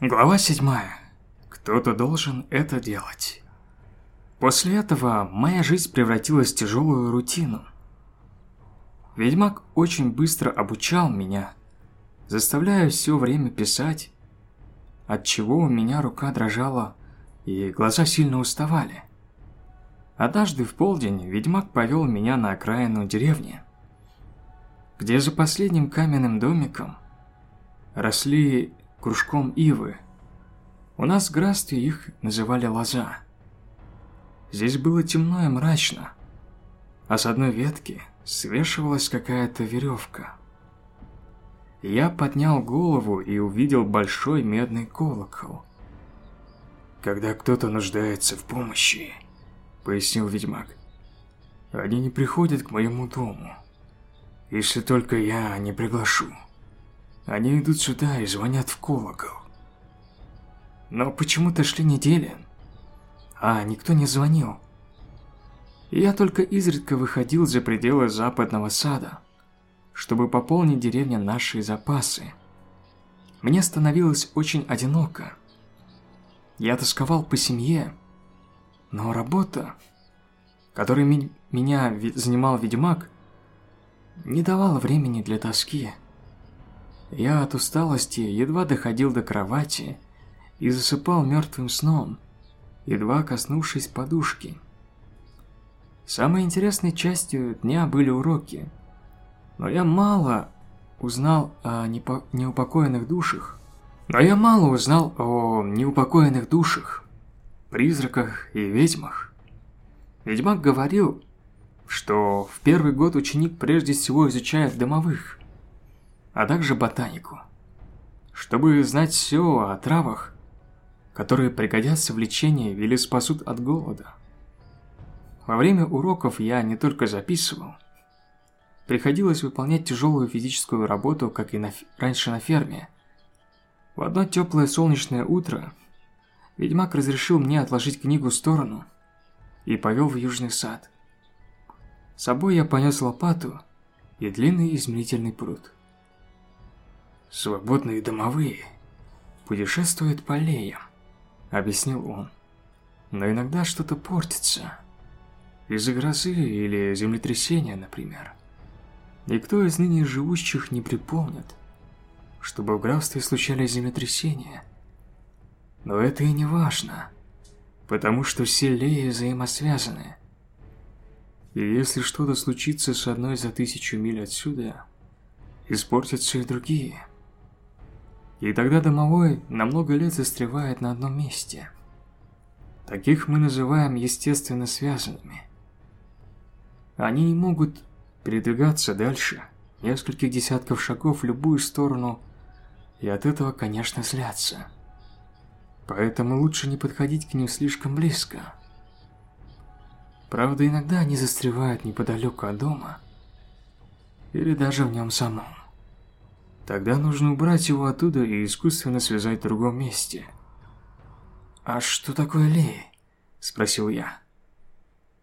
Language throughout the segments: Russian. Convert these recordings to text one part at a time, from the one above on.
Глава седьмая. Кто-то должен это делать. После этого моя жизнь превратилась в тяжелую рутину. Ведьмак очень быстро обучал меня, заставляя все время писать, от чего у меня рука дрожала и глаза сильно уставали. Однажды в полдень ведьмак повел меня на окраину деревни, где за последним каменным домиком росли кружком ивы. У нас в графстве их называли лоза. Здесь было темно и мрачно, а с одной ветки свешивалась какая-то веревка. Я поднял голову и увидел большой медный колокол. «Когда кто-то нуждается в помощи», — пояснил ведьмак, — «они не приходят к моему дому, если только я не приглашу». Они идут сюда и звонят в колокол. Но почему-то шли недели, а никто не звонил. я только изредка выходил за пределы западного сада, чтобы пополнить деревне наши запасы. Мне становилось очень одиноко. Я тосковал по семье, но работа, которой меня занимал ведьмак, не давала времени для тоски. Я от усталости едва доходил до кровати и засыпал мертвым сном, едва коснувшись подушки. Самой интересной частью дня были уроки, но я мало узнал о непо неупокоенных душах. Но я мало узнал о неупокоенных душах, призраках и ведьмах. Ведьмак говорил, что в первый год ученик прежде всего изучает домовых, а также ботанику, чтобы знать все о травах, которые пригодятся в лечении или спасут от голода. Во время уроков я не только записывал, приходилось выполнять тяжелую физическую работу, как и на, раньше на ферме. В одно теплое солнечное утро ведьмак разрешил мне отложить книгу в сторону и повел в южный сад. С собой я понес лопату и длинный измерительный пруд. Свободные домовые путешествуют по аллеям, объяснил он. Но иногда что-то портится. Из-за грозы или землетрясения, например. Никто из ныне живущих не припомнит, чтобы в графстве случались землетрясения. Но это и не важно, потому что все леи взаимосвязаны. И если что-то случится с одной за тысячу миль отсюда, испортятся и другие. И тогда домовой на много лет застревает на одном месте. Таких мы называем естественно связанными. Они не могут передвигаться дальше, нескольких десятков шагов в любую сторону, и от этого, конечно, злятся. Поэтому лучше не подходить к ним слишком близко. Правда, иногда они застревают неподалеку от дома, или даже в нем самом. Тогда нужно убрать его оттуда и искусственно связать в другом месте. «А что такое Леи?» – спросил я.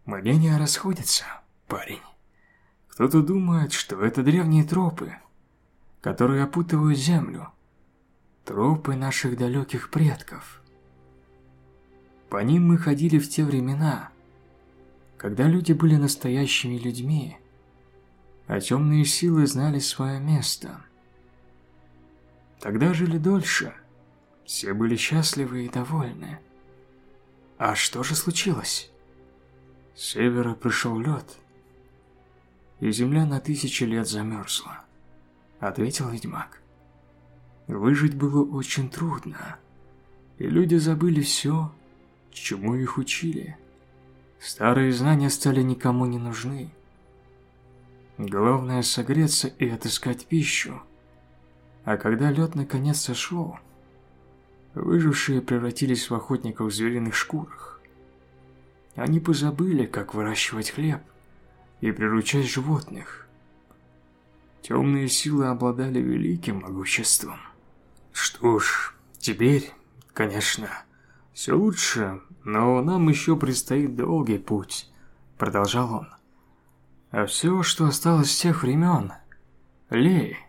Мнения расходятся, парень. Кто-то думает, что это древние тропы, которые опутывают землю. Тропы наших далеких предков. По ним мы ходили в те времена, когда люди были настоящими людьми, а темные силы знали свое место – Тогда жили дольше. Все были счастливы и довольны. А что же случилось? С севера пришел лед, и земля на тысячи лет замерзла, ответил ведьмак. Выжить было очень трудно, и люди забыли все, чему их учили. Старые знания стали никому не нужны. Главное согреться и отыскать пищу – а когда лед наконец сошел, выжившие превратились в охотников в звериных шкурах. Они позабыли, как выращивать хлеб и приручать животных. Темные силы обладали великим могуществом. Что ж, теперь, конечно, все лучше, но нам еще предстоит долгий путь, продолжал он. А все, что осталось с тех времен, Лей,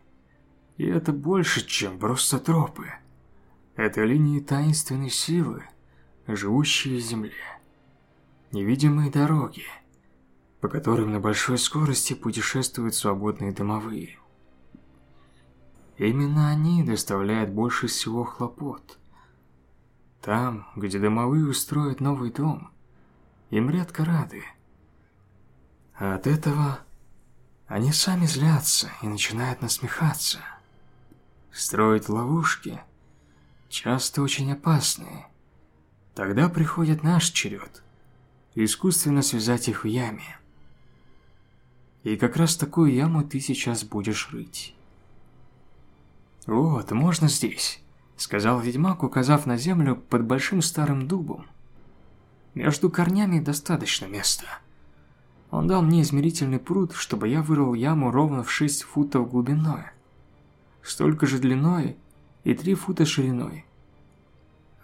и это больше, чем просто тропы. Это линии таинственной силы, живущие в земле. Невидимые дороги, по которым на большой скорости путешествуют свободные домовые. Именно они доставляют больше всего хлопот. Там, где домовые устроят новый дом, им редко рады. А от этого они сами злятся и начинают насмехаться. Строить ловушки часто очень опасные. Тогда приходит наш черед искусственно связать их в яме. И как раз такую яму ты сейчас будешь рыть. «Вот, можно здесь», — сказал ведьмак, указав на землю под большим старым дубом. «Между корнями достаточно места». Он дал мне измерительный пруд, чтобы я вырыл яму ровно в 6 футов глубиной, столько же длиной и 3 фута шириной.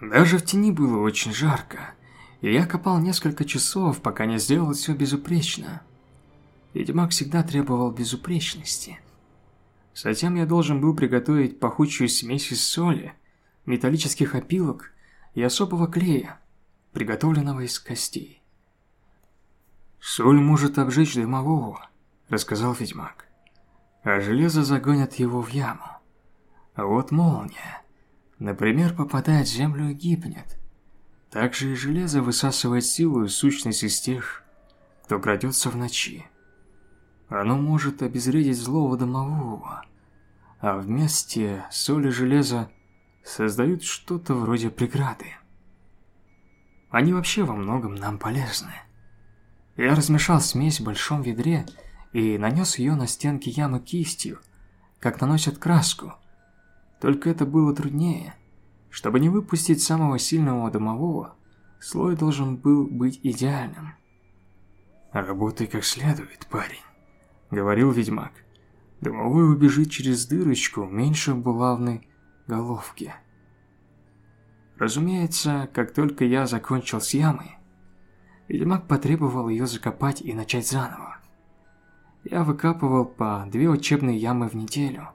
Даже в тени было очень жарко, и я копал несколько часов, пока не сделал все безупречно. Ведьмак всегда требовал безупречности. Затем я должен был приготовить пахучую смесь из соли, металлических опилок и особого клея, приготовленного из костей. «Соль может обжечь дымового», — рассказал ведьмак. «А железо загонят его в яму. Вот молния, например, попадает в землю и гибнет. Также и железо высасывает силу и сущность из тех, кто крадется в ночи. Оно может обезвредить злого домового, а вместе соль и железо создают что-то вроде преграды. Они вообще во многом нам полезны. Я размешал смесь в большом ведре и нанес ее на стенки ямы кистью, как наносят краску. Только это было труднее. Чтобы не выпустить самого сильного домового, слой должен был быть идеальным. «Работай как следует, парень», — говорил ведьмак. «Домовой убежит через дырочку меньше булавной головки». Разумеется, как только я закончил с ямой, Ведьмак потребовал ее закопать и начать заново. Я выкапывал по две учебные ямы в неделю.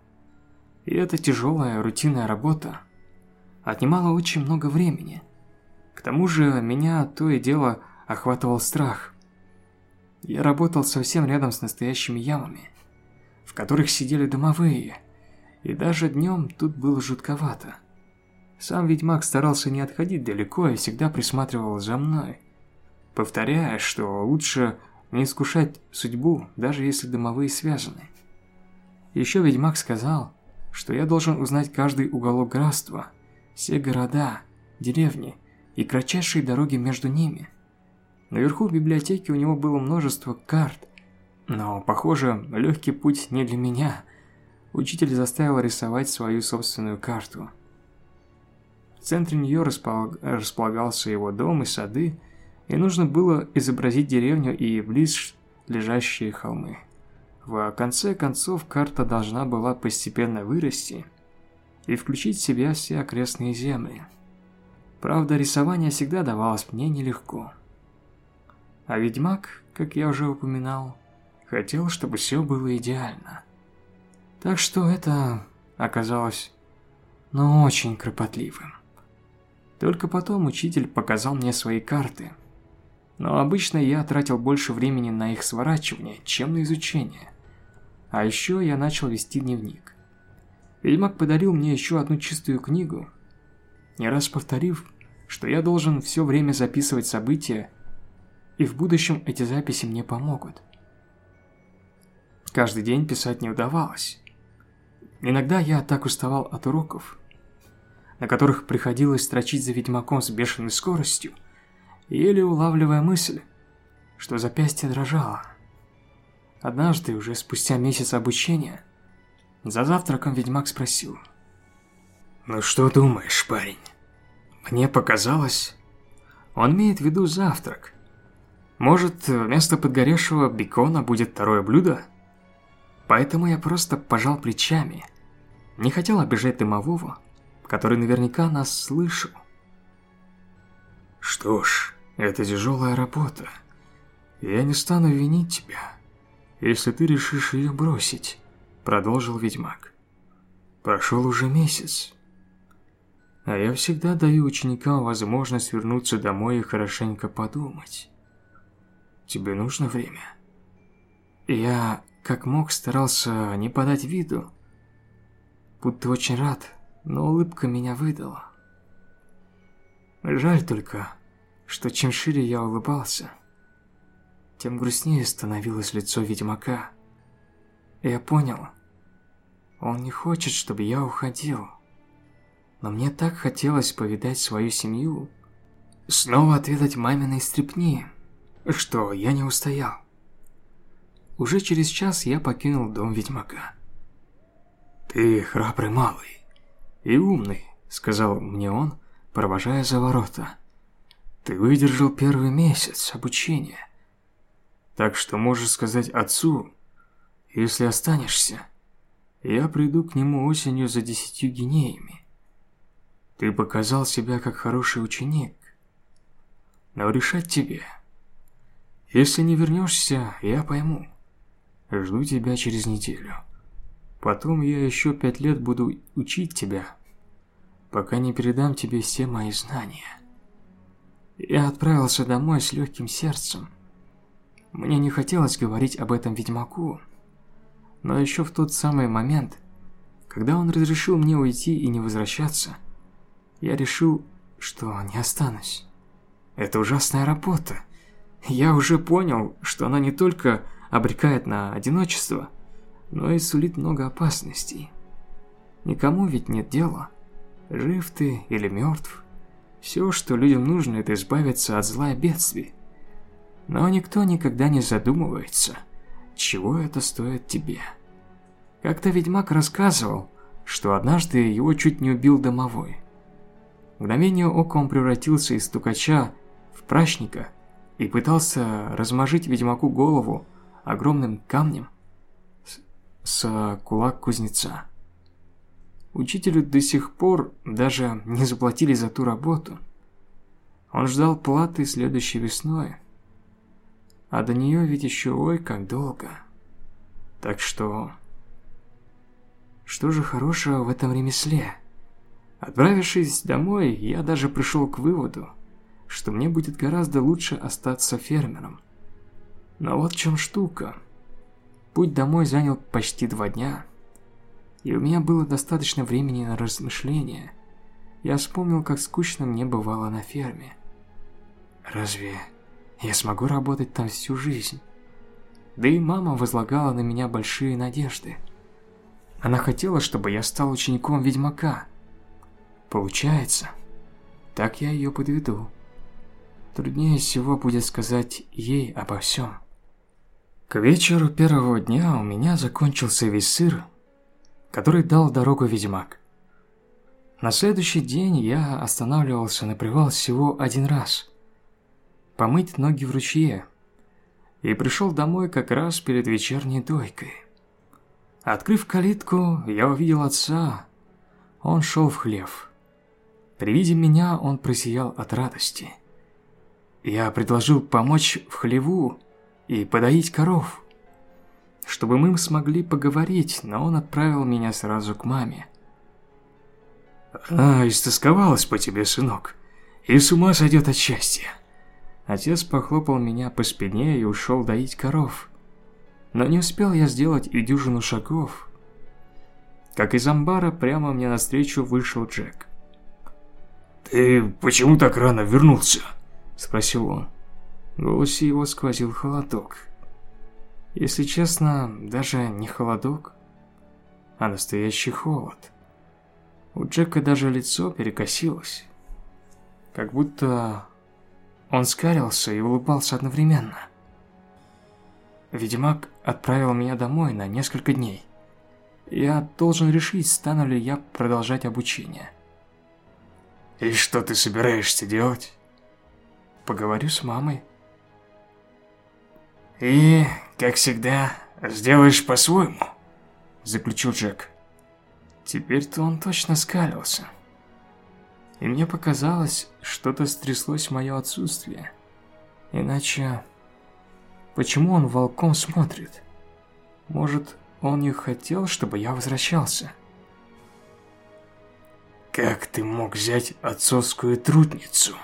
И эта тяжелая рутинная работа отнимала очень много времени. К тому же меня то и дело охватывал страх. Я работал совсем рядом с настоящими ямами, в которых сидели домовые, и даже днем тут было жутковато. Сам ведьмак старался не отходить далеко и всегда присматривал за мной, повторяя, что лучше не искушать судьбу, даже если домовые связаны. Еще ведьмак сказал, что я должен узнать каждый уголок графства, все города, деревни и кратчайшие дороги между ними. Наверху в библиотеке у него было множество карт, но, похоже, легкий путь не для меня. Учитель заставил рисовать свою собственную карту. В центре нее располагался его дом и сады, и нужно было изобразить деревню и близ лежащие холмы. В конце концов, карта должна была постепенно вырасти и включить в себя все окрестные земли. Правда, рисование всегда давалось мне нелегко. А ведьмак, как я уже упоминал, хотел, чтобы все было идеально. Так что это оказалось, ну, очень кропотливым. Только потом учитель показал мне свои карты – но обычно я тратил больше времени на их сворачивание, чем на изучение. А еще я начал вести дневник. Ведьмак подарил мне еще одну чистую книгу, не раз повторив, что я должен все время записывать события, и в будущем эти записи мне помогут. Каждый день писать не удавалось. Иногда я так уставал от уроков, на которых приходилось строчить за ведьмаком с бешеной скоростью, еле улавливая мысль, что запястье дрожало. Однажды, уже спустя месяц обучения, за завтраком ведьмак спросил. «Ну что думаешь, парень? Мне показалось...» Он имеет в виду завтрак. Может, вместо подгоревшего бекона будет второе блюдо? Поэтому я просто пожал плечами. Не хотел обижать дымового, который наверняка нас слышал. Что ж, это тяжелая работа. Я не стану винить тебя, если ты решишь ее бросить, продолжил ведьмак. Прошел уже месяц. А я всегда даю ученикам возможность вернуться домой и хорошенько подумать. Тебе нужно время? Я, как мог, старался не подать виду, будто очень рад, но улыбка меня выдала. Жаль только, что чем шире я улыбался, тем грустнее становилось лицо ведьмака. Я понял, он не хочет, чтобы я уходил. Но мне так хотелось повидать свою семью, снова отведать маминой стрепни, что я не устоял. Уже через час я покинул дом ведьмака. «Ты храбрый малый и умный», — сказал мне он, провожая за ворота. «Ты выдержал первый месяц обучения, так что можешь сказать отцу, если останешься, я приду к нему осенью за десятью гинеями. Ты показал себя как хороший ученик, но решать тебе. Если не вернешься, я пойму. Жду тебя через неделю. Потом я еще пять лет буду учить тебя, пока не передам тебе все мои знания. Я отправился домой с легким сердцем. Мне не хотелось говорить об этом ведьмаку, но еще в тот самый момент, когда он разрешил мне уйти и не возвращаться, я решил, что не останусь. Это ужасная работа. Я уже понял, что она не только обрекает на одиночество, но и сулит много опасностей. Никому ведь нет дела, жив ты или мертв. Все, что людям нужно, это избавиться от зла и бедствий. Но никто никогда не задумывается, чего это стоит тебе. Как-то ведьмак рассказывал, что однажды его чуть не убил домовой. В мгновение ока он превратился из стукача в прачника и пытался размажить ведьмаку голову огромным камнем с, с кулак кузнеца. Учителю до сих пор даже не заплатили за ту работу. Он ждал платы следующей весной, а до нее ведь еще ой как долго. Так что... Что же хорошего в этом ремесле? Отправившись домой, я даже пришел к выводу, что мне будет гораздо лучше остаться фермером. Но вот в чем штука. Путь домой занял почти два дня, и у меня было достаточно времени на размышления. Я вспомнил, как скучно мне бывало на ферме. Разве я смогу работать там всю жизнь? Да и мама возлагала на меня большие надежды. Она хотела, чтобы я стал учеником ведьмака – Получается, так я ее подведу. Труднее всего будет сказать ей обо всем. К вечеру первого дня у меня закончился весь сыр, который дал дорогу ведьмак. На следующий день я останавливался на привал всего один раз. Помыть ноги в ручье. И пришел домой как раз перед вечерней дойкой. Открыв калитку, я увидел отца. Он шел в хлев. При виде меня он просиял от радости. Я предложил помочь в хлеву и подоить коров, чтобы мы смогли поговорить, но он отправил меня сразу к маме. «Она истосковалась по тебе, сынок, и с ума сойдет от счастья». Отец похлопал меня по спине и ушел доить коров. Но не успел я сделать и дюжину шагов, как из амбара прямо мне навстречу вышел Джек. «Ты почему так рано вернулся?» – спросил он. В голосе его сквозил холодок. Если честно, даже не холодок, а настоящий холод. У Джека даже лицо перекосилось. Как будто он скалился и улыбался одновременно. Ведьмак отправил меня домой на несколько дней. Я должен решить, стану ли я продолжать обучение. И что ты собираешься делать? Поговорю с мамой. И, как всегда, сделаешь по-своему, заключил Джек. Теперь-то он точно скалился. И мне показалось, что-то стряслось в мое отсутствие. Иначе, почему он волком смотрит? Может, он не хотел, чтобы я возвращался? «Как ты мог взять отцовскую трудницу?»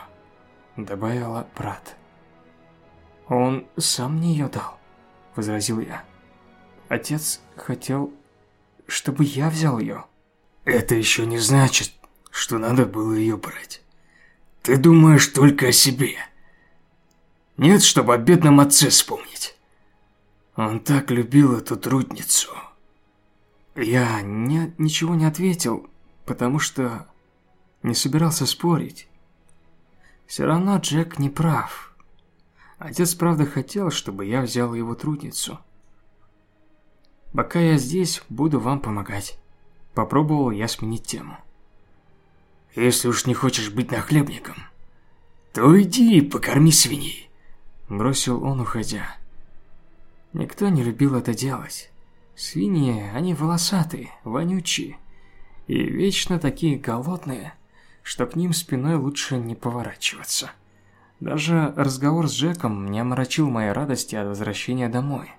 Добавила брат. «Он сам мне ее дал», — возразил я. «Отец хотел, чтобы я взял ее». «Это еще не значит, что надо было ее брать. Ты думаешь только о себе. Нет, чтобы о бедном отце вспомнить. Он так любил эту трудницу». Я не, ничего не ответил, потому что не собирался спорить. Все равно Джек не прав. Отец правда хотел, чтобы я взял его трудницу. Пока я здесь, буду вам помогать. Попробовал я сменить тему. Если уж не хочешь быть нахлебником, то иди и покорми свиней. Бросил он, уходя. Никто не любил это делать. Свиньи, они волосатые, вонючие и вечно такие голодные, что к ним спиной лучше не поворачиваться. Даже разговор с Джеком не омрачил моей радости от возвращения домой.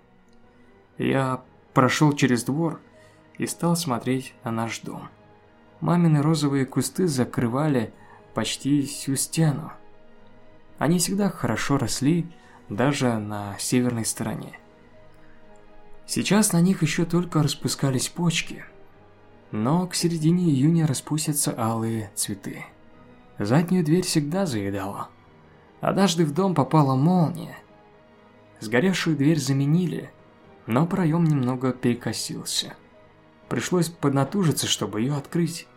Я прошел через двор и стал смотреть на наш дом. Мамины розовые кусты закрывали почти всю стену. Они всегда хорошо росли, даже на северной стороне. Сейчас на них еще только распускались почки, но к середине июня распустятся алые цветы. Заднюю дверь всегда заедала. Однажды в дом попала молния. Сгоревшую дверь заменили, но проем немного перекосился. Пришлось поднатужиться, чтобы ее открыть.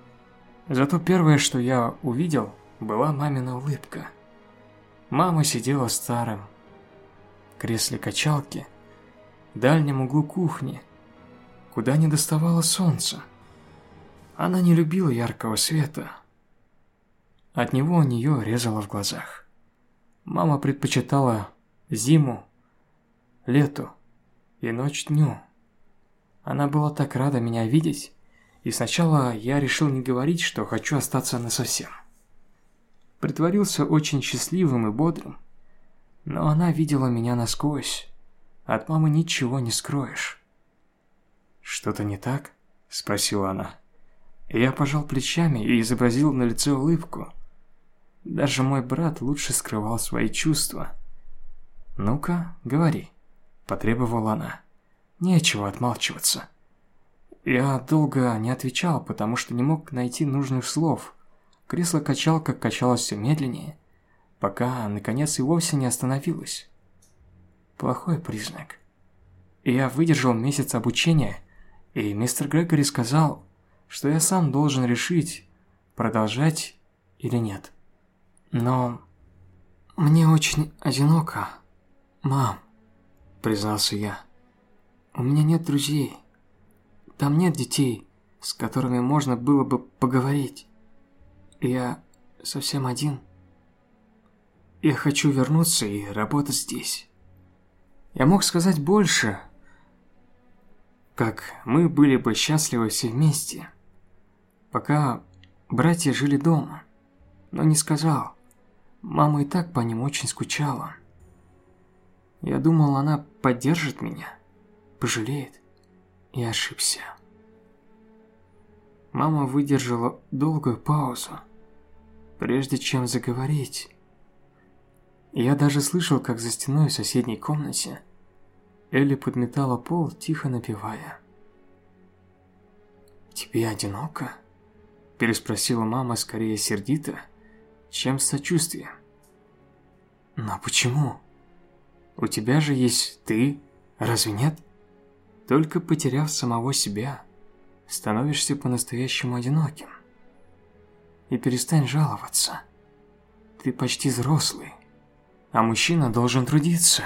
Зато первое, что я увидел, была мамина улыбка. Мама сидела в старом кресле качалки в дальнем углу кухни, куда не доставало солнца. Она не любила яркого света. От него у нее резало в глазах. Мама предпочитала зиму, лету и ночь дню. Она была так рада меня видеть, и сначала я решил не говорить, что хочу остаться насовсем. Притворился очень счастливым и бодрым, но она видела меня насквозь. От мамы ничего не скроешь. «Что-то не так?» – спросила она. Я пожал плечами и изобразил на лице улыбку. Даже мой брат лучше скрывал свои чувства. «Ну-ка, говори», – потребовала она. «Нечего отмалчиваться». Я долго не отвечал, потому что не мог найти нужных слов. Кресло-качалка качалось все медленнее, пока, наконец, и вовсе не остановилось. Плохой признак. Я выдержал месяц обучения, и мистер Грегори сказал, что я сам должен решить, продолжать или нет. Но мне очень одиноко, мам, признался я. У меня нет друзей. Там нет детей, с которыми можно было бы поговорить. Я совсем один. Я хочу вернуться и работать здесь. Я мог сказать больше, как мы были бы счастливы все вместе, пока братья жили дома, но не сказал. Мама и так по ним очень скучала. Я думал, она поддержит меня, пожалеет и ошибся. Мама выдержала долгую паузу, прежде чем заговорить. Я даже слышал, как за стеной в соседней комнате Элли подметала пол, тихо напевая. «Тебе одиноко?» – переспросила мама скорее сердито, чем с сочувствием. «Но почему? У тебя же есть ты, разве нет?» Только потеряв самого себя, становишься по-настоящему одиноким. И перестань жаловаться. Ты почти взрослый, а мужчина должен трудиться.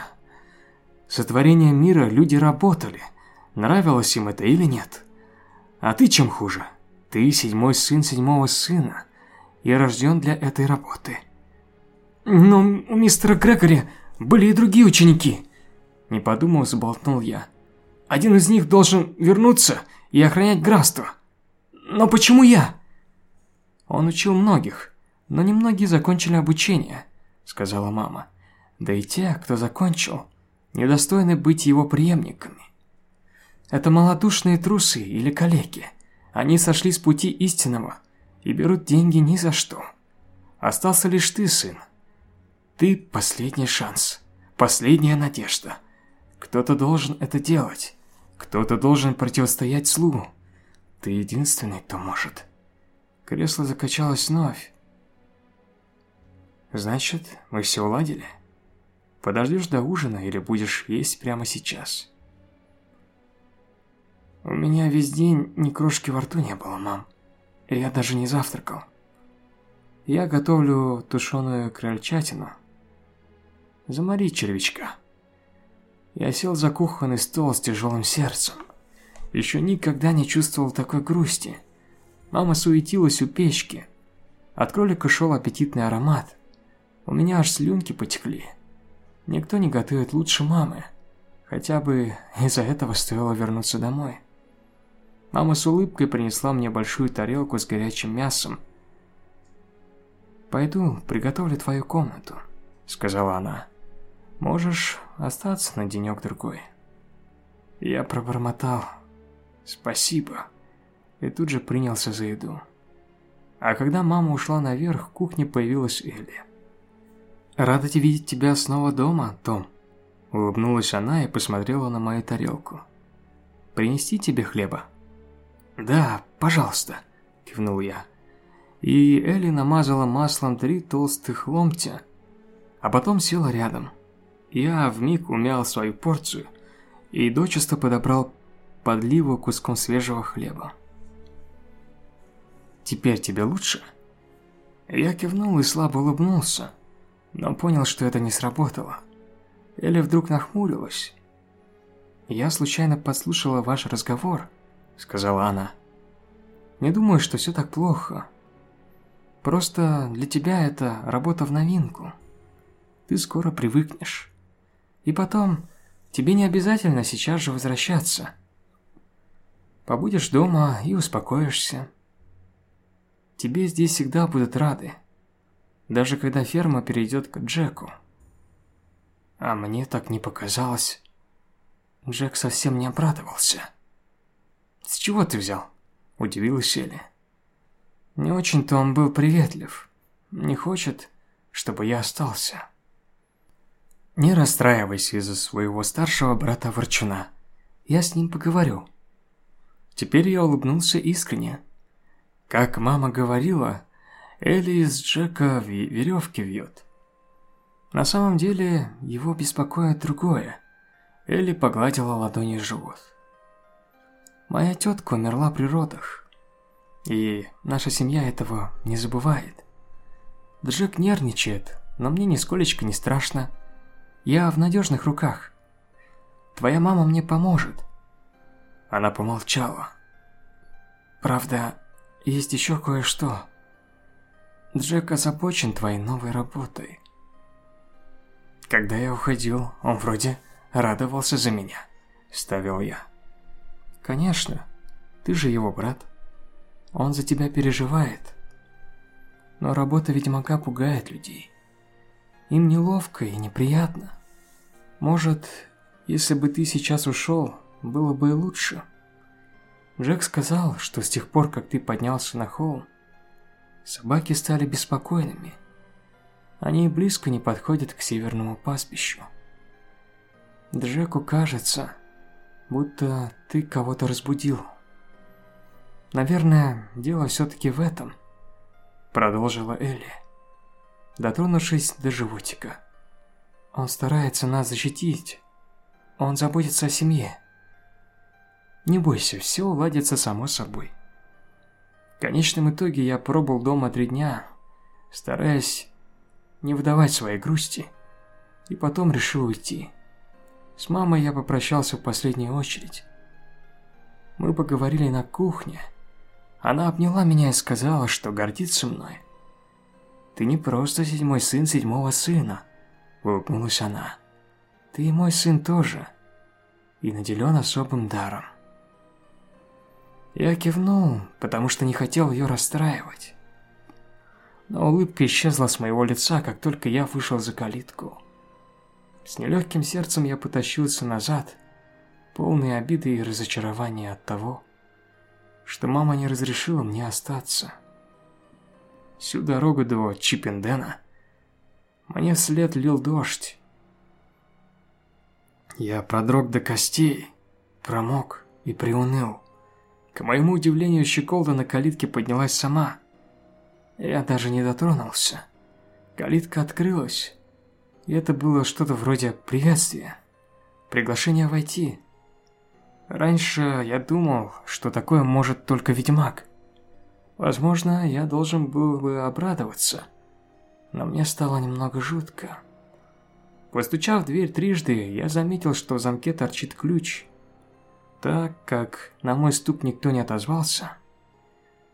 Сотворение мира люди работали, нравилось им это или нет. А ты чем хуже? Ты седьмой сын седьмого сына и рожден для этой работы. Но у мистера Грегори были и другие ученики. Не подумав, заболтнул я. Один из них должен вернуться и охранять графство. Но почему я? Он учил многих, но немногие закончили обучение, сказала мама. Да и те, кто закончил, недостойны быть его преемниками. Это малодушные трусы или калеки. Они сошли с пути истинного и берут деньги ни за что. Остался лишь ты, сын. Ты – последний шанс, последняя надежда. Кто-то должен это делать. Кто-то должен противостоять слу. Ты единственный, кто может. Кресло закачалось вновь. Значит, мы все уладили? Подождешь до ужина или будешь есть прямо сейчас? У меня весь день ни крошки во рту не было, мам. Я даже не завтракал. Я готовлю тушеную крольчатину. Замори червячка. Я сел за кухонный стол с тяжелым сердцем. Еще никогда не чувствовал такой грусти. Мама суетилась у печки. От кролика шел аппетитный аромат. У меня аж слюнки потекли. Никто не готовит лучше мамы. Хотя бы из-за этого стоило вернуться домой. Мама с улыбкой принесла мне большую тарелку с горячим мясом. «Пойду, приготовлю твою комнату», — сказала она. «Можешь остаться на денек-другой». Я пробормотал «Спасибо» и тут же принялся за еду. А когда мама ушла наверх, в кухне появилась Элли. «Рада видеть тебя снова дома, Том», — улыбнулась она и посмотрела на мою тарелку. «Принести тебе хлеба?» «Да, пожалуйста», – кивнул я. И Элли намазала маслом три толстых ломтя, а потом села рядом. Я вмиг умял свою порцию и дочисто подобрал подливу куском свежего хлеба. «Теперь тебе лучше?» Я кивнул и слабо улыбнулся, но понял, что это не сработало. Элли вдруг нахмурилась. «Я случайно подслушала ваш разговор», сказала она. Не думаю, что все так плохо. Просто для тебя это работа в новинку. Ты скоро привыкнешь. И потом, тебе не обязательно сейчас же возвращаться. Побудешь дома и успокоишься. Тебе здесь всегда будут рады. Даже когда ферма перейдет к Джеку. А мне так не показалось. Джек совсем не обрадовался. «С чего ты взял?» – удивилась Элли. «Не очень-то он был приветлив. Не хочет, чтобы я остался». «Не расстраивайся из-за своего старшего брата Ворчуна. Я с ним поговорю». Теперь я улыбнулся искренне. Как мама говорила, Элли из Джека веревки вьет. На самом деле, его беспокоит другое. Элли погладила ладонью живот. Моя тетка умерла при родах. И наша семья этого не забывает. Джек нервничает, но мне нисколечко не страшно. Я в надежных руках. Твоя мама мне поможет. Она помолчала. Правда, есть еще кое-что. Джек озабочен твоей новой работой. Когда я уходил, он вроде радовался за меня, ставил я. Конечно, ты же его брат. Он за тебя переживает. Но работа ведьмака пугает людей. Им неловко и неприятно. Может, если бы ты сейчас ушел, было бы и лучше. Джек сказал, что с тех пор, как ты поднялся на холм, собаки стали беспокойными. Они и близко не подходят к северному пастбищу. Джеку кажется, будто ты кого-то разбудил. Наверное, дело все-таки в этом, продолжила Элли, дотронувшись до животика. Он старается нас защитить. Он заботится о семье. Не бойся, все уладится само собой. В конечном итоге я пробыл дома три дня, стараясь не выдавать своей грусти, и потом решил уйти. С мамой я попрощался в последнюю очередь. Мы поговорили на кухне. Она обняла меня и сказала, что гордится мной. «Ты не просто седьмой сын седьмого сына», – улыбнулась она. «Ты и мой сын тоже, и наделен особым даром». Я кивнул, потому что не хотел ее расстраивать. Но улыбка исчезла с моего лица, как только я вышел за калитку. С нелегким сердцем я потащился назад, полный обиды и разочарования от того, что мама не разрешила мне остаться. всю дорогу до Чипендена мне вслед лил дождь. Я продрог до костей, промок и приуныл. К моему удивлению, щеколда на калитке поднялась сама. Я даже не дотронулся. Калитка открылась, и это было что-то вроде приветствия. Приглашение войти. Раньше я думал, что такое может только ведьмак. Возможно, я должен был бы обрадоваться, но мне стало немного жутко. Постучав в дверь трижды, я заметил, что в замке торчит ключ. Так как на мой стук никто не отозвался,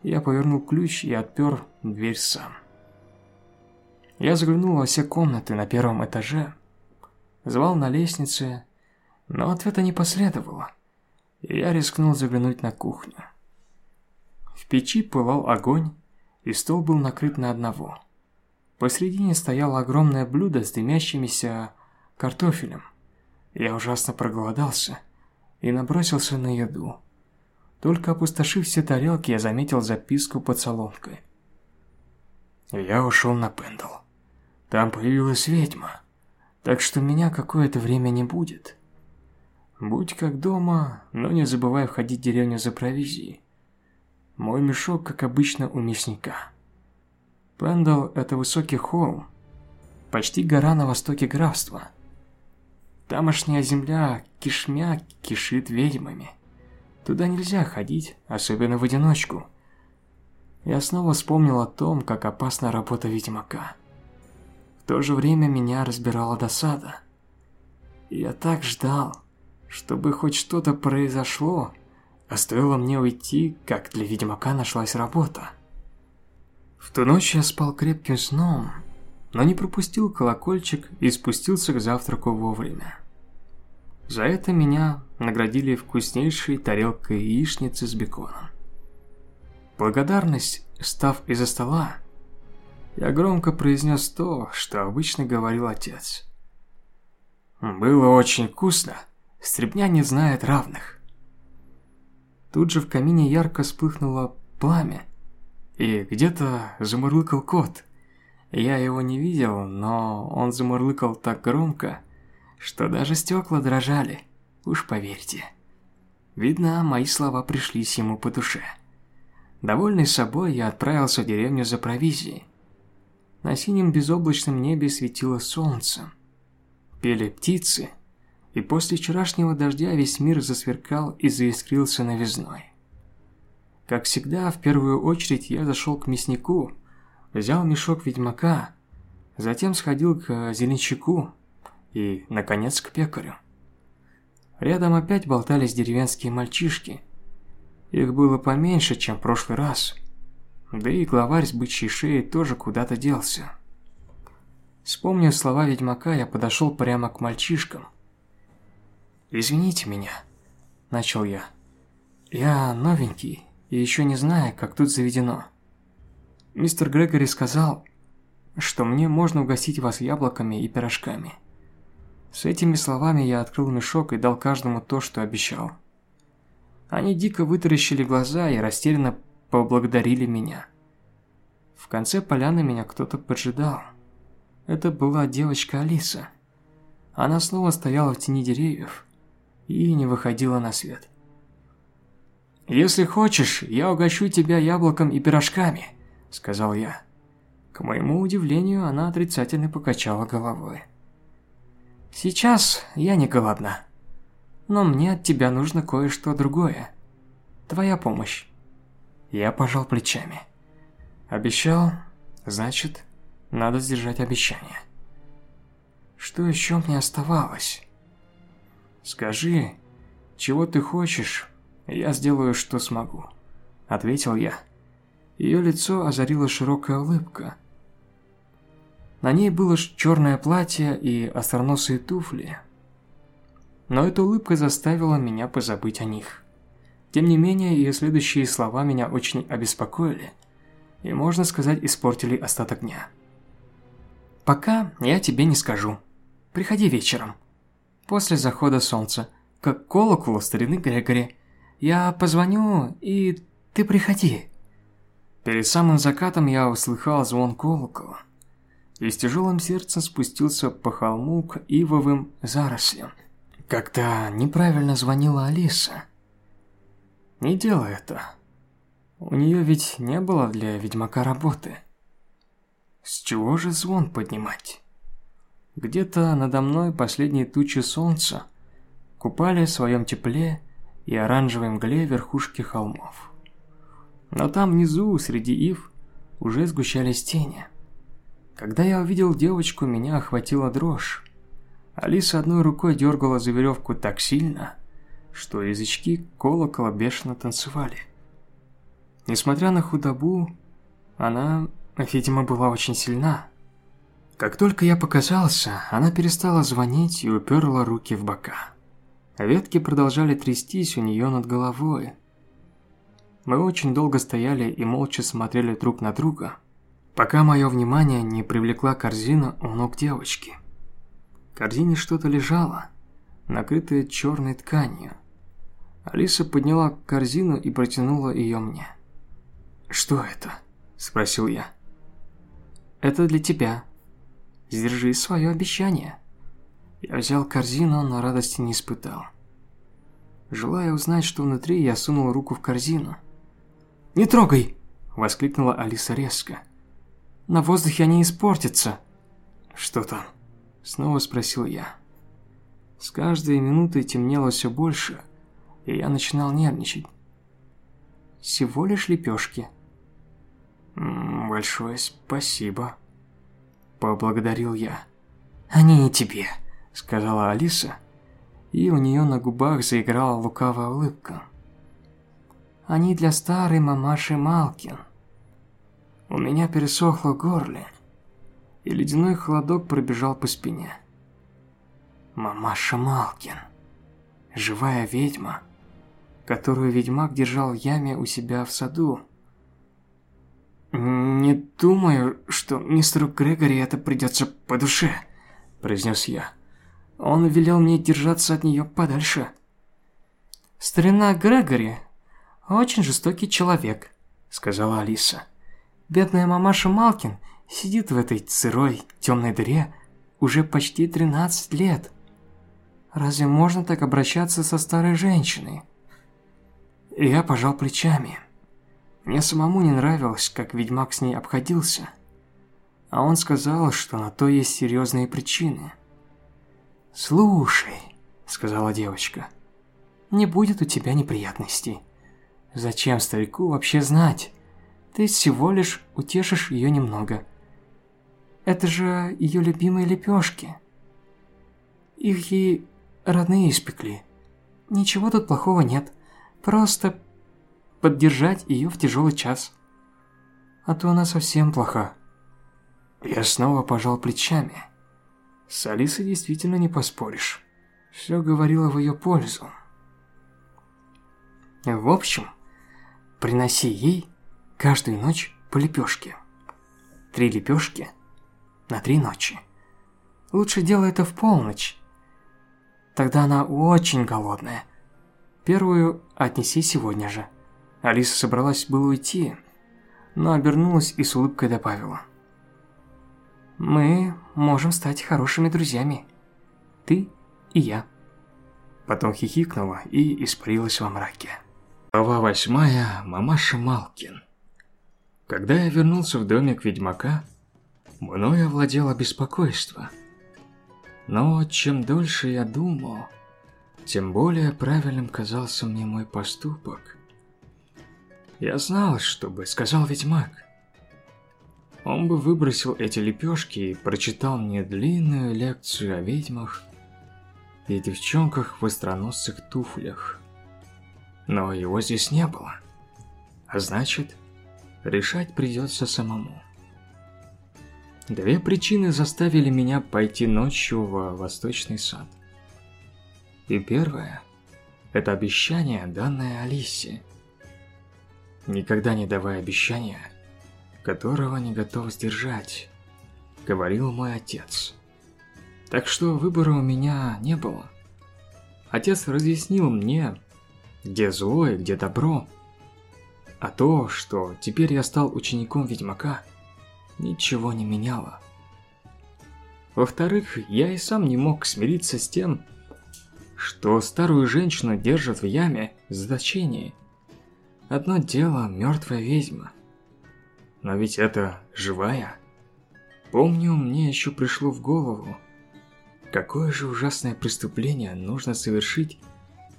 я повернул ключ и отпер дверь сам. Я заглянул во все комнаты на первом этаже, звал на лестнице, но ответа не последовало, и я рискнул заглянуть на кухню. В печи пылал огонь, и стол был накрыт на одного. Посредине стояло огромное блюдо с дымящимися картофелем. Я ужасно проголодался и набросился на еду. Только опустошив все тарелки, я заметил записку под соломкой. Я ушел на Пендл. Там появилась ведьма, так что меня какое-то время не будет. Будь как дома, но не забывай входить в деревню за провизией. Мой мешок, как обычно, у мясника. Пендл – это высокий холм, почти гора на востоке графства. Тамошняя земля кишмя кишит ведьмами. Туда нельзя ходить, особенно в одиночку. Я снова вспомнил о том, как опасна работа ведьмака. То же время меня разбирала досада. Я так ждал, чтобы хоть что-то произошло, а стоило мне уйти, как для ведьмака нашлась работа. В ту ночь я спал крепким сном, но не пропустил колокольчик и спустился к завтраку вовремя. За это меня наградили вкуснейшей тарелкой яичницы с беконом. Благодарность, став из-за стола, я громко произнес то, что обычно говорил отец. «Было очень вкусно, стрепня не знает равных». Тут же в камине ярко вспыхнуло пламя, и где-то замурлыкал кот. Я его не видел, но он замурлыкал так громко, что даже стекла дрожали, уж поверьте. Видно, мои слова пришлись ему по душе. Довольный собой, я отправился в деревню за провизией. На синем безоблачном небе светило солнце. Пели птицы, и после вчерашнего дождя весь мир засверкал и заискрился новизной. Как всегда, в первую очередь я зашел к мяснику, взял мешок ведьмака, затем сходил к зеленщику и, наконец, к пекарю. Рядом опять болтались деревенские мальчишки. Их было поменьше, чем в прошлый раз. Да и главарь с бычьей шеей тоже куда-то делся. Вспомнив слова ведьмака, я подошел прямо к мальчишкам. «Извините меня», – начал я. «Я новенький и еще не знаю, как тут заведено. Мистер Грегори сказал, что мне можно угостить вас яблоками и пирожками». С этими словами я открыл мешок и дал каждому то, что обещал. Они дико вытаращили глаза и растерянно поблагодарили меня. В конце поляны меня кто-то поджидал. Это была девочка Алиса. Она снова стояла в тени деревьев и не выходила на свет. «Если хочешь, я угощу тебя яблоком и пирожками», – сказал я. К моему удивлению, она отрицательно покачала головой. Сейчас я не голодна. Но мне от тебя нужно кое-что другое. Твоя помощь. Я пожал плечами. Обещал, значит, надо сдержать обещание. Что еще мне оставалось? Скажи, чего ты хочешь, я сделаю, что смогу. Ответил я. Ее лицо озарила широкая улыбка – на ней было черное платье и остроносые туфли. Но эта улыбка заставила меня позабыть о них. Тем не менее, ее следующие слова меня очень обеспокоили и, можно сказать, испортили остаток дня. «Пока я тебе не скажу. Приходи вечером. После захода солнца, как колокол старины Грегори. Я позвоню, и ты приходи». Перед самым закатом я услыхал звон колокола и с тяжелым сердцем спустился по холму к ивовым зарослям. Когда неправильно звонила Алиса. Не делай это. У нее ведь не было для ведьмака работы. С чего же звон поднимать? Где-то надо мной последние тучи солнца купали в своем тепле и оранжевой мгле верхушки холмов. Но там внизу, среди ив, уже сгущались тени. Когда я увидел девочку, меня охватила дрожь. Алиса одной рукой дергала за веревку так сильно, что язычки колокола бешено танцевали. Несмотря на худобу, она, видимо, была очень сильна. Как только я показался, она перестала звонить и уперла руки в бока. Ветки продолжали трястись у нее над головой. Мы очень долго стояли и молча смотрели друг на друга, пока мое внимание не привлекла корзина у ног девочки. В корзине что-то лежало, накрытое черной тканью. Алиса подняла корзину и протянула ее мне. «Что это?» – спросил я. «Это для тебя», Сдержи свое обещание. Я взял корзину, но радости не испытал. Желая узнать, что внутри, я сунул руку в корзину. «Не трогай!» – воскликнула Алиса резко. «На воздухе они испортятся!» «Что там?» – снова спросил я. С каждой минутой темнело все больше, и я начинал нервничать. «Всего лишь лепешки». «Большое спасибо», поблагодарил я. «Они не тебе», — сказала Алиса, и у нее на губах заиграла лукавая улыбка. «Они для старой мамаши Малкин». У меня пересохло горле, и ледяной холодок пробежал по спине. Мамаша Малкин. Живая ведьма, которую ведьмак держал в яме у себя в саду. «Не думаю, что мистеру Грегори это придется по душе», – произнес я. «Он велел мне держаться от нее подальше». «Старина Грегори очень жестокий человек», – сказала Алиса. «Бедная мамаша Малкин сидит в этой сырой, темной дыре уже почти 13 лет. Разве можно так обращаться со старой женщиной?» Я пожал плечами. Мне самому не нравилось, как ведьмак с ней обходился. А он сказал, что на то есть серьезные причины. «Слушай», — сказала девочка, — «не будет у тебя неприятностей. Зачем старику вообще знать? Ты всего лишь утешишь ее немного. Это же ее любимые лепешки. Их ей родные испекли. Ничего тут плохого нет. Просто поддержать ее в тяжелый час. А то она совсем плоха. Я снова пожал плечами. С Алисой действительно не поспоришь. Все говорило в ее пользу. В общем, приноси ей каждую ночь по лепешке. Три лепешки на три ночи. Лучше делай это в полночь. Тогда она очень голодная. Первую отнеси сегодня же. Алиса собралась было уйти, но обернулась и с улыбкой добавила. «Мы можем стать хорошими друзьями. Ты и я». Потом хихикнула и испарилась во мраке. Глава восьмая. Мамаша Малкин. Когда я вернулся в домик ведьмака, мною овладело беспокойство. Но чем дольше я думал, тем более правильным казался мне мой поступок. Я знал, что бы сказал ведьмак. Он бы выбросил эти лепешки и прочитал мне длинную лекцию о ведьмах и девчонках в остроносых туфлях. Но его здесь не было. А значит, решать придется самому. Две причины заставили меня пойти ночью в восточный сад. И первое – это обещание, данное Алисе – никогда не давай обещания, которого не готов сдержать, говорил мой отец. Так что выбора у меня не было. Отец разъяснил мне, где зло и где добро. А то, что теперь я стал учеником ведьмака, ничего не меняло. Во-вторых, я и сам не мог смириться с тем, что старую женщину держат в яме в заточении. Одно дело мертвая ведьма. Но ведь это живая. Помню, мне еще пришло в голову, какое же ужасное преступление нужно совершить,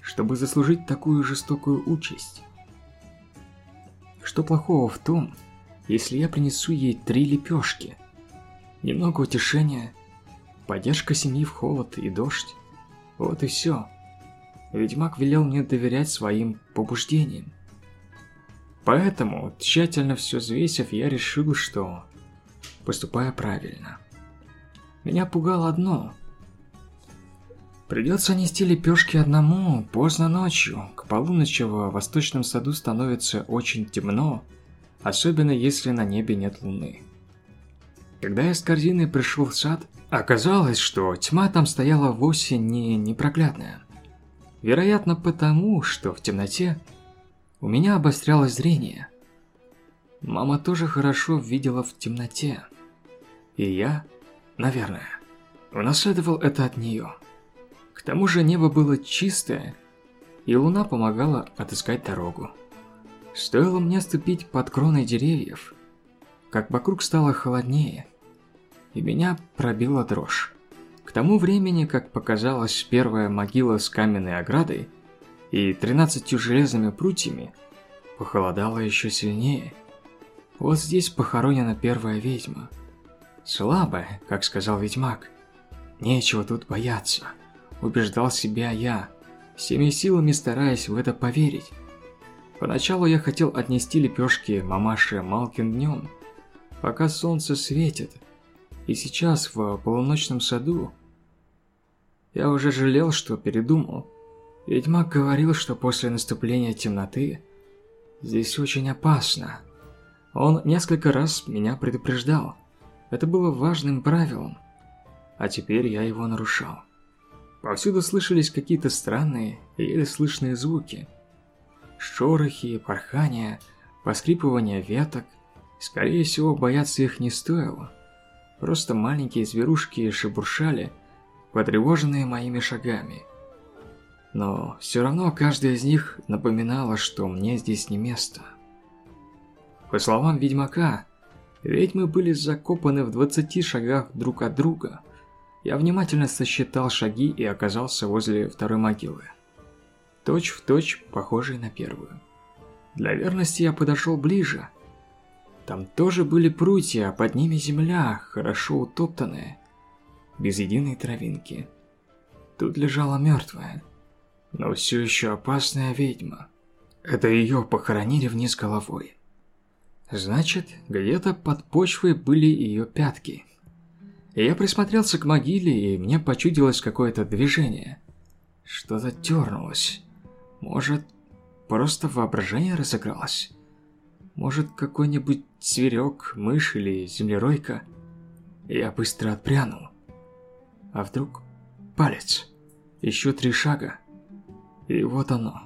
чтобы заслужить такую жестокую участь. Что плохого в том, если я принесу ей три лепешки? Немного утешения, поддержка семьи в холод и дождь. Вот и все. Ведьмак велел мне доверять своим побуждениям. Поэтому, тщательно все взвесив, я решил, что поступаю правильно. Меня пугало одно. Придется нести лепешки одному, поздно ночью. К полуночи в восточном саду становится очень темно, особенно если на небе нет луны. Когда я с корзиной пришел в сад, оказалось, что тьма там стояла вовсе не непроглядная. Вероятно, потому, что в темноте у меня обострялось зрение. Мама тоже хорошо видела в темноте. И я, наверное, унаследовал это от нее. К тому же небо было чистое, и луна помогала отыскать дорогу. Стоило мне ступить под кроной деревьев, как вокруг стало холоднее, и меня пробила дрожь. К тому времени, как показалась первая могила с каменной оградой и тринадцатью железными прутьями, похолодало еще сильнее. Вот здесь похоронена первая ведьма. Слабая, как сказал ведьмак. Нечего тут бояться, убеждал себя я, всеми силами стараясь в это поверить. Поначалу я хотел отнести лепешки мамаше Малкин днем, пока солнце светит, и сейчас в полуночном саду я уже жалел, что передумал. Ведьмак говорил, что после наступления темноты здесь очень опасно. Он несколько раз меня предупреждал. Это было важным правилом, а теперь я его нарушал. Повсюду слышались какие-то странные, еле слышные звуки – Шорохи, порхания, поскрипывание веток. Скорее всего, бояться их не стоило. Просто маленькие зверушки шебуршали, потревоженные моими шагами. Но все равно каждая из них напоминала, что мне здесь не место. По словам ведьмака, ведьмы были закопаны в 20 шагах друг от друга. Я внимательно сосчитал шаги и оказался возле второй могилы точь в точь похожий на первую. Для верности я подошел ближе. Там тоже были прутья, а под ними земля, хорошо утоптанная, без единой травинки. Тут лежала мертвая, но все еще опасная ведьма. Это ее похоронили вниз головой. Значит, где-то под почвой были ее пятки. Я присмотрелся к могиле, и мне почудилось какое-то движение. Что-то дернулось. Может, просто воображение разыгралось? Может, какой-нибудь зверек, мышь или землеройка? Я быстро отпрянул. А вдруг палец? Еще три шага. И вот оно.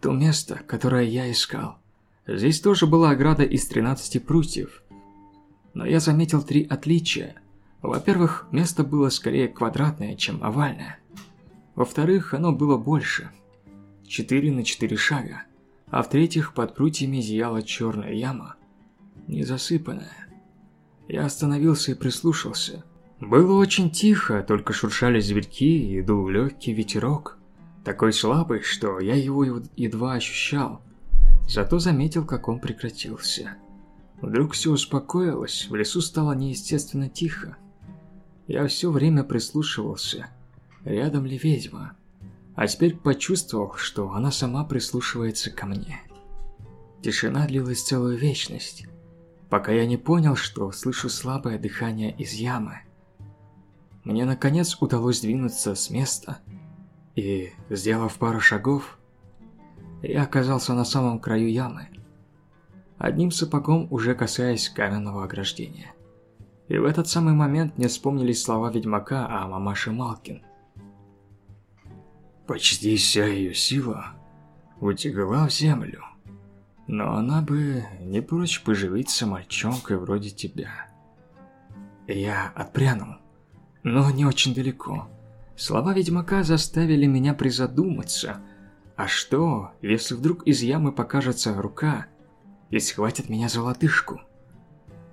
То место, которое я искал. Здесь тоже была ограда из 13 прутьев. Но я заметил три отличия. Во-первых, место было скорее квадратное, чем овальное. Во-вторых, оно было больше – 4 на 4 шага, а в-третьих, под прутьями зияла черная яма, не засыпанная. Я остановился и прислушался. Было очень тихо, только шуршали зверьки и дул легкий ветерок, такой слабый, что я его едва ощущал, зато заметил, как он прекратился. Вдруг все успокоилось, в лесу стало неестественно тихо. Я все время прислушивался, рядом ли ведьма а теперь почувствовал, что она сама прислушивается ко мне. Тишина длилась целую вечность, пока я не понял, что слышу слабое дыхание из ямы. Мне наконец удалось двинуться с места, и, сделав пару шагов, я оказался на самом краю ямы, одним сапогом уже касаясь каменного ограждения. И в этот самый момент мне вспомнились слова ведьмака о мамаше Малкин – Почти вся ее сила утекла в землю. но она бы не прочь поживиться мальчонкой вроде тебя. Я отпрянул, но не очень далеко. Слова ведьмака заставили меня призадуматься. А что, если вдруг из ямы покажется рука и схватит меня за лодыжку?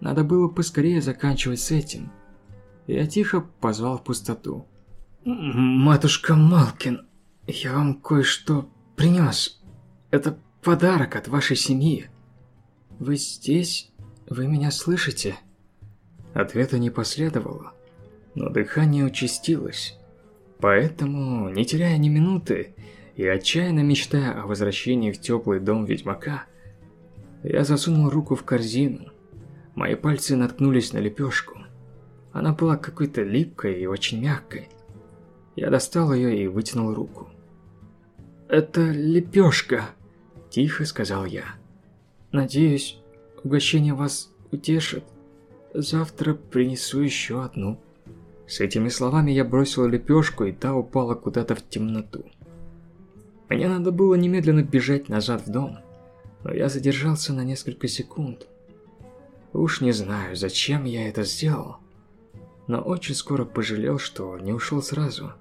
Надо было поскорее заканчивать с этим. Я тихо позвал в пустоту. «Матушка Малкин, я вам кое-что принес. Это подарок от вашей семьи. Вы здесь? Вы меня слышите?» Ответа не последовало, но дыхание участилось. Поэтому, не теряя ни минуты и отчаянно мечтая о возвращении в теплый дом ведьмака, я засунул руку в корзину. Мои пальцы наткнулись на лепешку. Она была какой-то липкой и очень мягкой. Я достал ее и вытянул руку. «Это лепешка», – тихо сказал я. «Надеюсь, угощение вас утешит. Завтра принесу еще одну». С этими словами я бросил лепешку, и та упала куда-то в темноту. Мне надо было немедленно бежать назад в дом, но я задержался на несколько секунд. Уж не знаю, зачем я это сделал, но очень скоро пожалел, что не ушел сразу.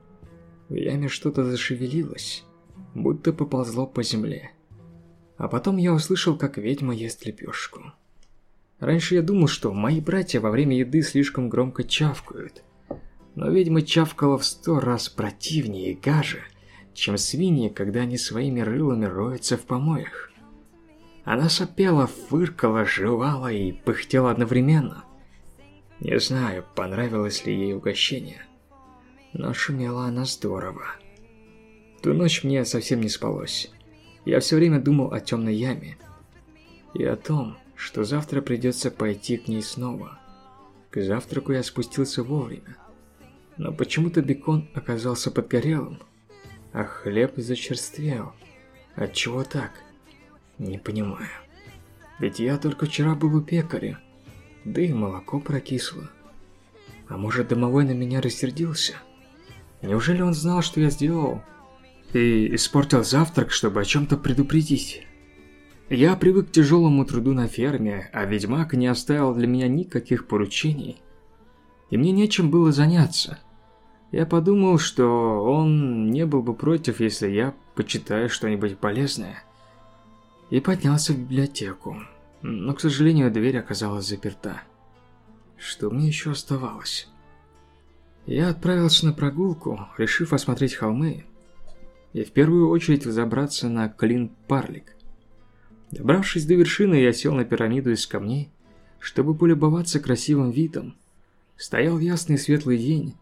В яме что-то зашевелилось, будто поползло по земле. А потом я услышал, как ведьма ест лепешку. Раньше я думал, что мои братья во время еды слишком громко чавкают – но ведьма чавкала в сто раз противнее и гаже, чем свиньи, когда они своими рылами роются в помоях. Она сопела, фыркала, жевала и пыхтела одновременно. Не знаю, понравилось ли ей угощение, но шумела она здорово. Ту ночь мне совсем не спалось. Я все время думал о темной яме и о том, что завтра придется пойти к ней снова. К завтраку я спустился вовремя но почему-то бекон оказался подгорелым, а хлеб зачерствел. Отчего так? Не понимаю. Ведь я только вчера был у пекаря, да и молоко прокисло. А может, домовой на меня рассердился? Неужели он знал, что я сделал? И испортил завтрак, чтобы о чем-то предупредить? Я привык к тяжелому труду на ферме, а ведьмак не оставил для меня никаких поручений. И мне нечем было заняться. Я подумал, что он не был бы против, если я почитаю что-нибудь полезное. И поднялся в библиотеку. Но, к сожалению, дверь оказалась заперта. Что мне еще оставалось? Я отправился на прогулку, решив осмотреть холмы, и в первую очередь взобраться на Клин-Парлик. Добравшись до вершины, я сел на пирамиду из камней, чтобы полюбоваться красивым видом. Стоял ясный светлый день,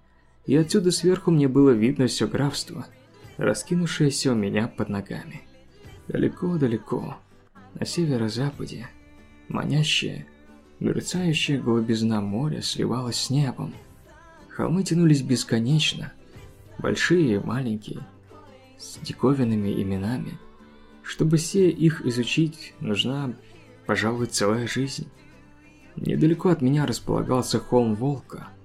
и отсюда сверху мне было видно все графство, раскинувшееся у меня под ногами. Далеко-далеко, на северо-западе, манящая, мерцающая голубизна моря сливалась с небом. Холмы тянулись бесконечно, большие и маленькие, с диковинными именами. Чтобы все их изучить, нужна, пожалуй, целая жизнь. Недалеко от меня располагался холм Волка –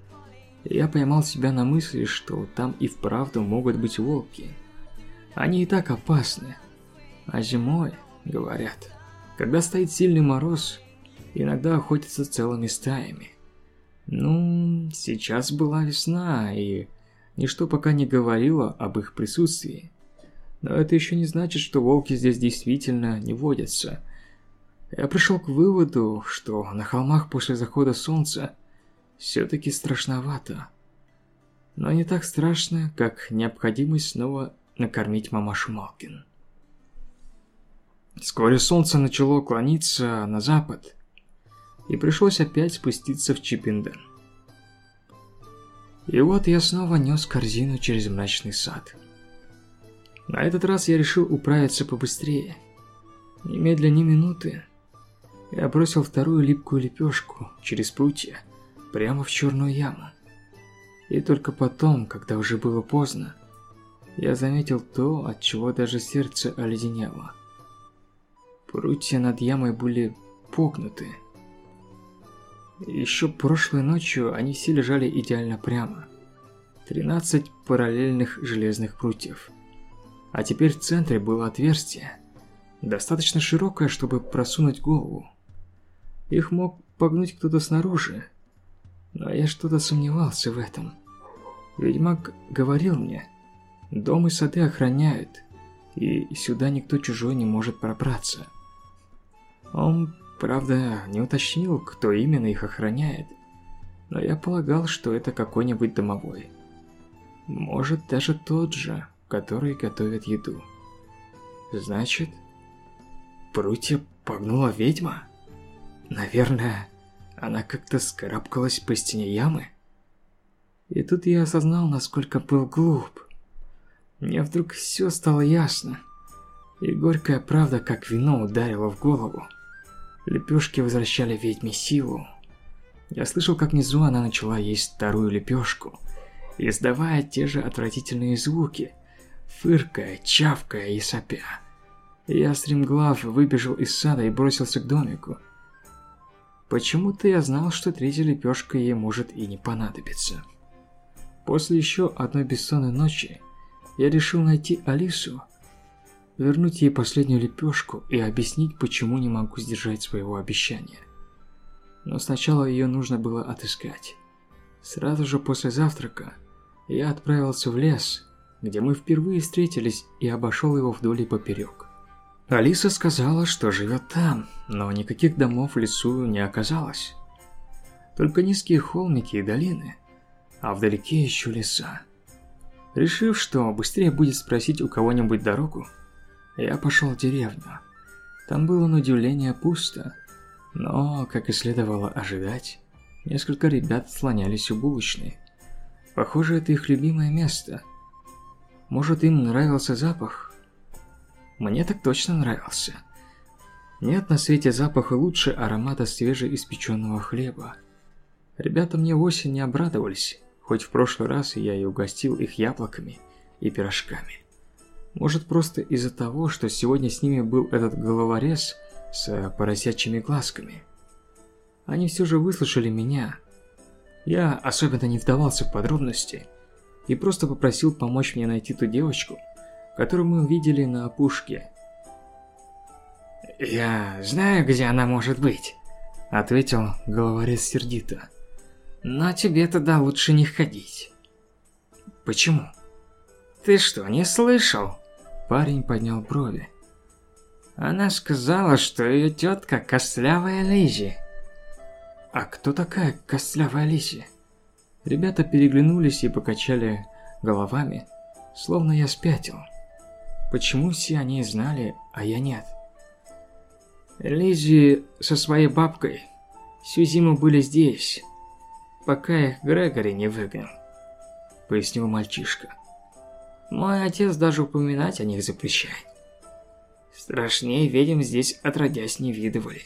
я поймал себя на мысли, что там и вправду могут быть волки. Они и так опасны. А зимой, говорят, когда стоит сильный мороз, иногда охотятся целыми стаями. Ну, сейчас была весна, и ничто пока не говорило об их присутствии. Но это еще не значит, что волки здесь действительно не водятся. Я пришел к выводу, что на холмах после захода солнца все-таки страшновато. Но не так страшно, как необходимость снова накормить мамашу Малкин. Вскоре солнце начало клониться на запад, и пришлось опять спуститься в Чипинден. И вот я снова нес корзину через мрачный сад. На этот раз я решил управиться побыстрее. Немедля ни минуты я бросил вторую липкую лепешку через прутья – прямо в черную яму. И только потом, когда уже было поздно, я заметил то, от чего даже сердце оледенело. Прутья над ямой были погнуты. Еще прошлой ночью они все лежали идеально прямо. 13 параллельных железных прутьев. А теперь в центре было отверстие, достаточно широкая, чтобы просунуть голову. Их мог погнуть кто-то снаружи, но я что-то сомневался в этом. Ведьмак говорил мне, дом и сады охраняют, и сюда никто чужой не может пробраться. Он, правда, не уточнил, кто именно их охраняет, но я полагал, что это какой-нибудь домовой. Может, даже тот же, который готовит еду. Значит, прутья погнула ведьма? Наверное, она как-то скарабкалась по стене ямы? И тут я осознал, насколько был глуп. Мне вдруг все стало ясно. И горькая правда, как вино, ударила в голову. Лепешки возвращали ведьме силу. Я слышал, как внизу она начала есть вторую лепешку, издавая те же отвратительные звуки, фыркая, чавкая и сопя. Я стремглав выбежал из сада и бросился к домику. Почему-то я знал, что третья лепешка ей может и не понадобиться. После еще одной бессонной ночи я решил найти Алису, вернуть ей последнюю лепешку и объяснить, почему не могу сдержать своего обещания. Но сначала ее нужно было отыскать. Сразу же после завтрака я отправился в лес, где мы впервые встретились и обошел его вдоль и поперек. Алиса сказала, что живет там, но никаких домов в лесу не оказалось. Только низкие холмики и долины, а вдалеке еще леса. Решив, что быстрее будет спросить у кого-нибудь дорогу, я пошел в деревню. Там было на удивление пусто, но, как и следовало ожидать, несколько ребят слонялись у булочной. Похоже, это их любимое место. Может, им нравился запах? Мне так точно нравился. Нет на свете запаха лучше аромата свежеиспеченного хлеба. Ребята мне осень не обрадовались, хоть в прошлый раз я и угостил их яблоками и пирожками. Может просто из-за того, что сегодня с ними был этот головорез с поросячьими глазками. Они все же выслушали меня. Я особенно не вдавался в подробности и просто попросил помочь мне найти ту девочку, которую мы увидели на опушке. «Я знаю, где она может быть», — ответил головорез сердито. «Но тебе туда лучше не ходить». «Почему?» «Ты что, не слышал?» Парень поднял брови. Она сказала, что ее тетка Костлявая Лизи. А кто такая Костлявая Лизи? Ребята переглянулись и покачали головами, словно я спятил. Почему все они знали, а я нет? Лизи со своей бабкой всю зиму были здесь, пока их Грегори не выгнал, пояснил мальчишка. Мой отец даже упоминать о них запрещает. Страшнее ведьм здесь отродясь не видывали.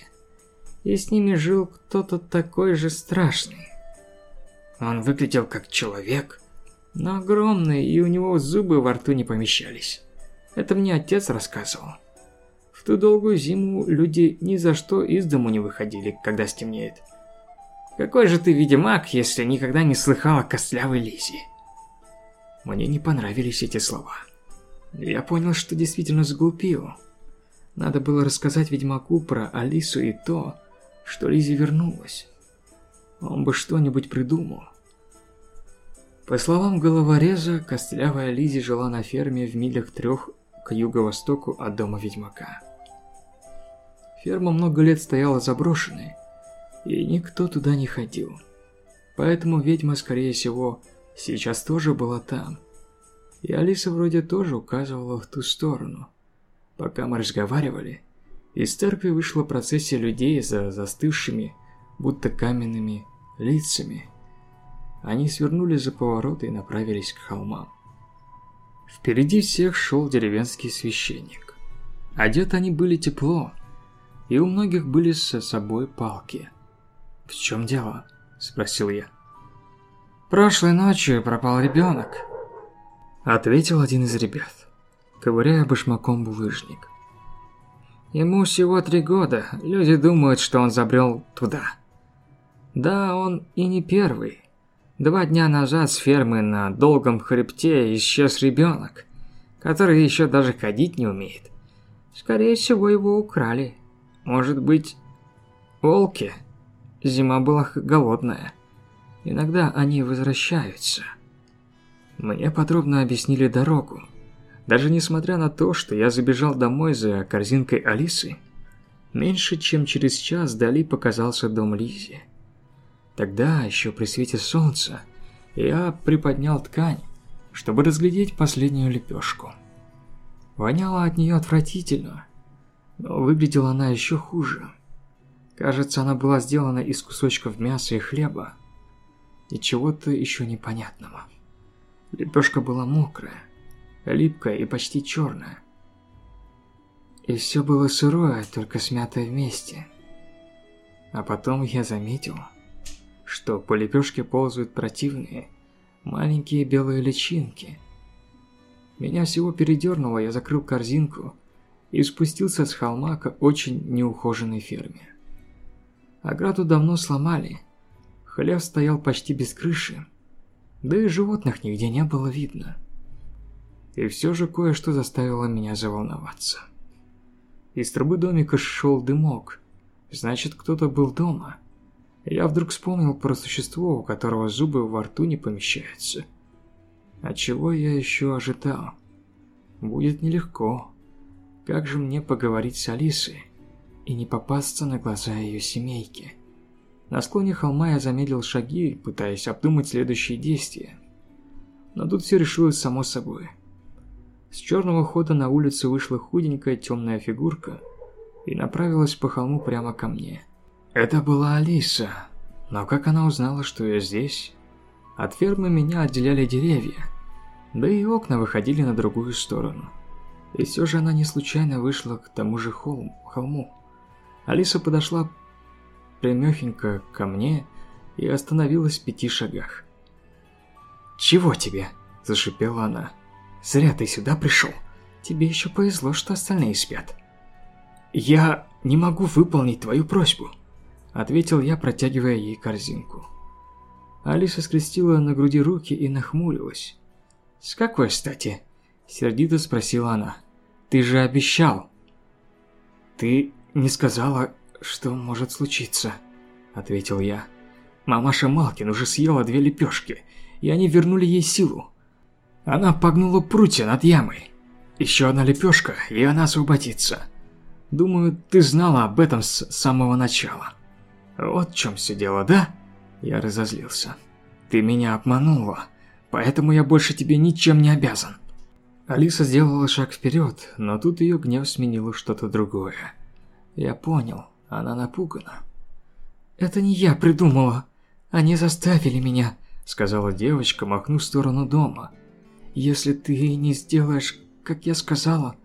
И с ними жил кто-то такой же страшный. Он выглядел как человек, но огромный, и у него зубы во рту не помещались. Это мне отец рассказывал. В ту долгую зиму люди ни за что из дому не выходили, когда стемнеет. Какой же ты ведьмак, если никогда не слыхал о костлявой Лизе? Мне не понравились эти слова. Я понял, что действительно сглупил. Надо было рассказать ведьмаку про Алису и то, что Лизи вернулась. Он бы что-нибудь придумал. По словам головореза, костлявая Лизи жила на ферме в милях трех к юго-востоку от дома ведьмака. Ферма много лет стояла заброшенной, и никто туда не ходил. Поэтому ведьма, скорее всего, сейчас тоже была там. И Алиса вроде тоже указывала в ту сторону. Пока мы разговаривали, из церкви вышла процессия людей за застывшими, будто каменными, лицами. Они свернули за поворот и направились к холмам. Впереди всех шел деревенский священник. Одеты они были тепло, и у многих были с собой палки. «В чем дело?» – спросил я. «Прошлой ночью пропал ребенок», – ответил один из ребят, ковыряя башмаком булыжник. «Ему всего три года, люди думают, что он забрел туда». «Да, он и не первый. Два дня назад с фермы на долгом хребте исчез ребенок, который еще даже ходить не умеет. Скорее всего, его украли. Может быть, волки? Зима была голодная. Иногда они возвращаются. Мне подробно объяснили дорогу. Даже несмотря на то, что я забежал домой за корзинкой Алисы, меньше чем через час вдали показался дом Лизи. Тогда, еще при свете солнца, я приподнял ткань, чтобы разглядеть последнюю лепешку. Воняло от нее отвратительно, но выглядела она еще хуже. Кажется, она была сделана из кусочков мяса и хлеба и чего-то еще непонятного. Лепешка была мокрая, липкая и почти черная. И все было сырое, только смятое вместе. А потом я заметил, что по лепешке ползают противные, маленькие белые личинки. Меня всего передернуло, я закрыл корзинку и спустился с холма к очень неухоженной ферме. Ограду давно сломали, хлев стоял почти без крыши, да и животных нигде не было видно. И все же кое-что заставило меня заволноваться. Из трубы домика шел дымок, значит кто-то был дома. Я вдруг вспомнил про существо, у которого зубы во рту не помещаются. А чего я еще ожидал? Будет нелегко. Как же мне поговорить с Алисой и не попасться на глаза ее семейки? На склоне холма я замедлил шаги, пытаясь обдумать следующие действия. Но тут все решилось само собой. С черного хода на улицу вышла худенькая темная фигурка и направилась по холму прямо ко мне. Это была Алиса, но как она узнала, что я здесь? От фермы меня отделяли деревья, да и окна выходили на другую сторону. И все же она не случайно вышла к тому же холм, холму. Алиса подошла прямехенько ко мне и остановилась в пяти шагах. «Чего тебе?» – зашипела она. «Зря ты сюда пришел. Тебе еще повезло, что остальные спят». «Я не могу выполнить твою просьбу», – ответил я, протягивая ей корзинку. Алиса скрестила на груди руки и нахмурилась. «С какой стати?» – сердито спросила она. «Ты же обещал!» «Ты не сказала, «Что может случиться?» – ответил я. Мамаша Малкин уже съела две лепешки, и они вернули ей силу. Она погнула прутья над ямой. Еще одна лепешка, и она освободится. Думаю, ты знала об этом с самого начала. Вот в чем все дело, да? Я разозлился. Ты меня обманула, поэтому я больше тебе ничем не обязан. Алиса сделала шаг вперед, но тут ее гнев сменило что-то другое. Я понял, она напугана. «Это не я придумала. Они заставили меня», — сказала девочка, махнув в сторону дома. «Если ты не сделаешь, как я сказала,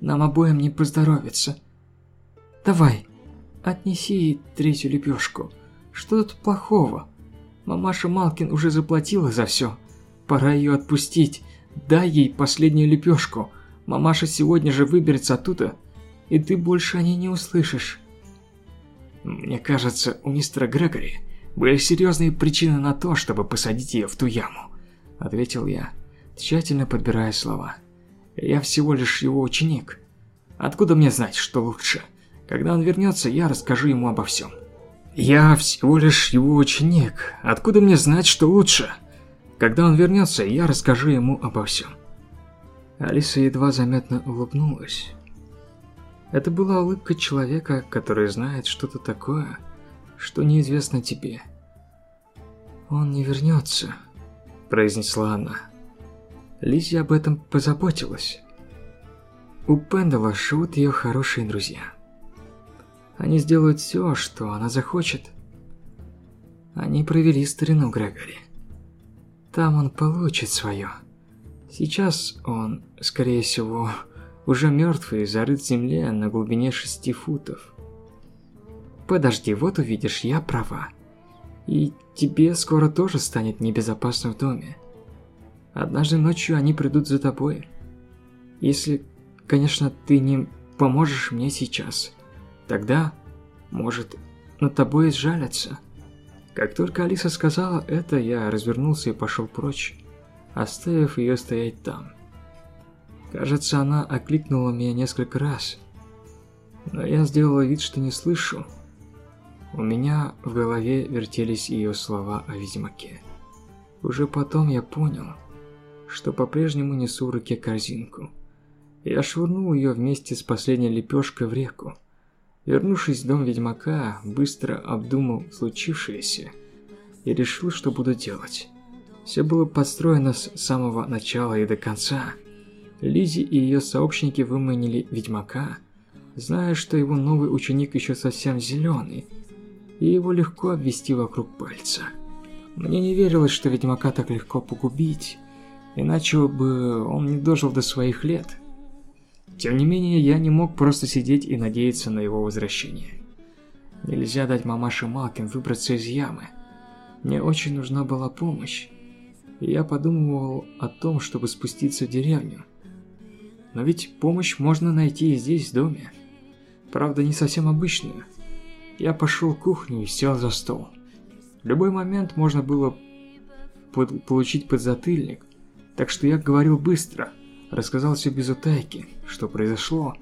нам обоим не поздоровится. Давай, отнеси третью лепешку. Что тут плохого? Мамаша Малкин уже заплатила за все. Пора ее отпустить. Дай ей последнюю лепешку. Мамаша сегодня же выберется оттуда, и ты больше о ней не услышишь. Мне кажется, у мистера Грегори были серьезные причины на то, чтобы посадить ее в ту яму, ответил я, тщательно подбирая слова. Я всего лишь его ученик. Откуда мне знать, что лучше? Когда он вернется, я расскажу ему обо всем. Я всего лишь его ученик. Откуда мне знать, что лучше? Когда он вернется, я расскажу ему обо всем. Алиса едва заметно улыбнулась. Это была улыбка человека, который знает что-то такое, что неизвестно тебе. «Он не вернется», – произнесла она. Лиззи об этом позаботилась. У Пендала живут ее хорошие друзья. Они сделают все, что она захочет. Они провели старину Грегори. Там он получит свое. Сейчас он, скорее всего, уже мертвый, зарыт в земле на глубине шести футов. Подожди, вот увидишь, я права. И тебе скоро тоже станет небезопасно в доме. Однажды ночью они придут за тобой. Если, конечно, ты не поможешь мне сейчас, тогда, может, над тобой сжалятся. Как только Алиса сказала это, я развернулся и пошел прочь, оставив ее стоять там. Кажется, она окликнула меня несколько раз, Но я сделала вид, что не слышу. У меня в голове вертелись ее слова о ведьмаке. Уже потом я понял, что по-прежнему несу в руке корзинку. Я швырнул ее вместе с последней лепешкой в реку. Вернувшись в дом ведьмака, быстро обдумал случившееся и решил, что буду делать. Все было подстроено с самого начала и до конца. Лизи и ее сообщники выманили ведьмака, зная, что его новый ученик еще совсем зеленый, и его легко обвести вокруг пальца. Мне не верилось, что ведьмака так легко погубить, иначе бы он не дожил до своих лет. Тем не менее, я не мог просто сидеть и надеяться на его возвращение. Нельзя дать мамаше Малкин выбраться из ямы. Мне очень нужна была помощь я подумывал о том, чтобы спуститься в деревню. Но ведь помощь можно найти и здесь, в доме. Правда, не совсем обычную. Я пошел в кухню и сел за стол. В любой момент можно было под получить подзатыльник, так что я говорил быстро, рассказал все без утайки, что произошло,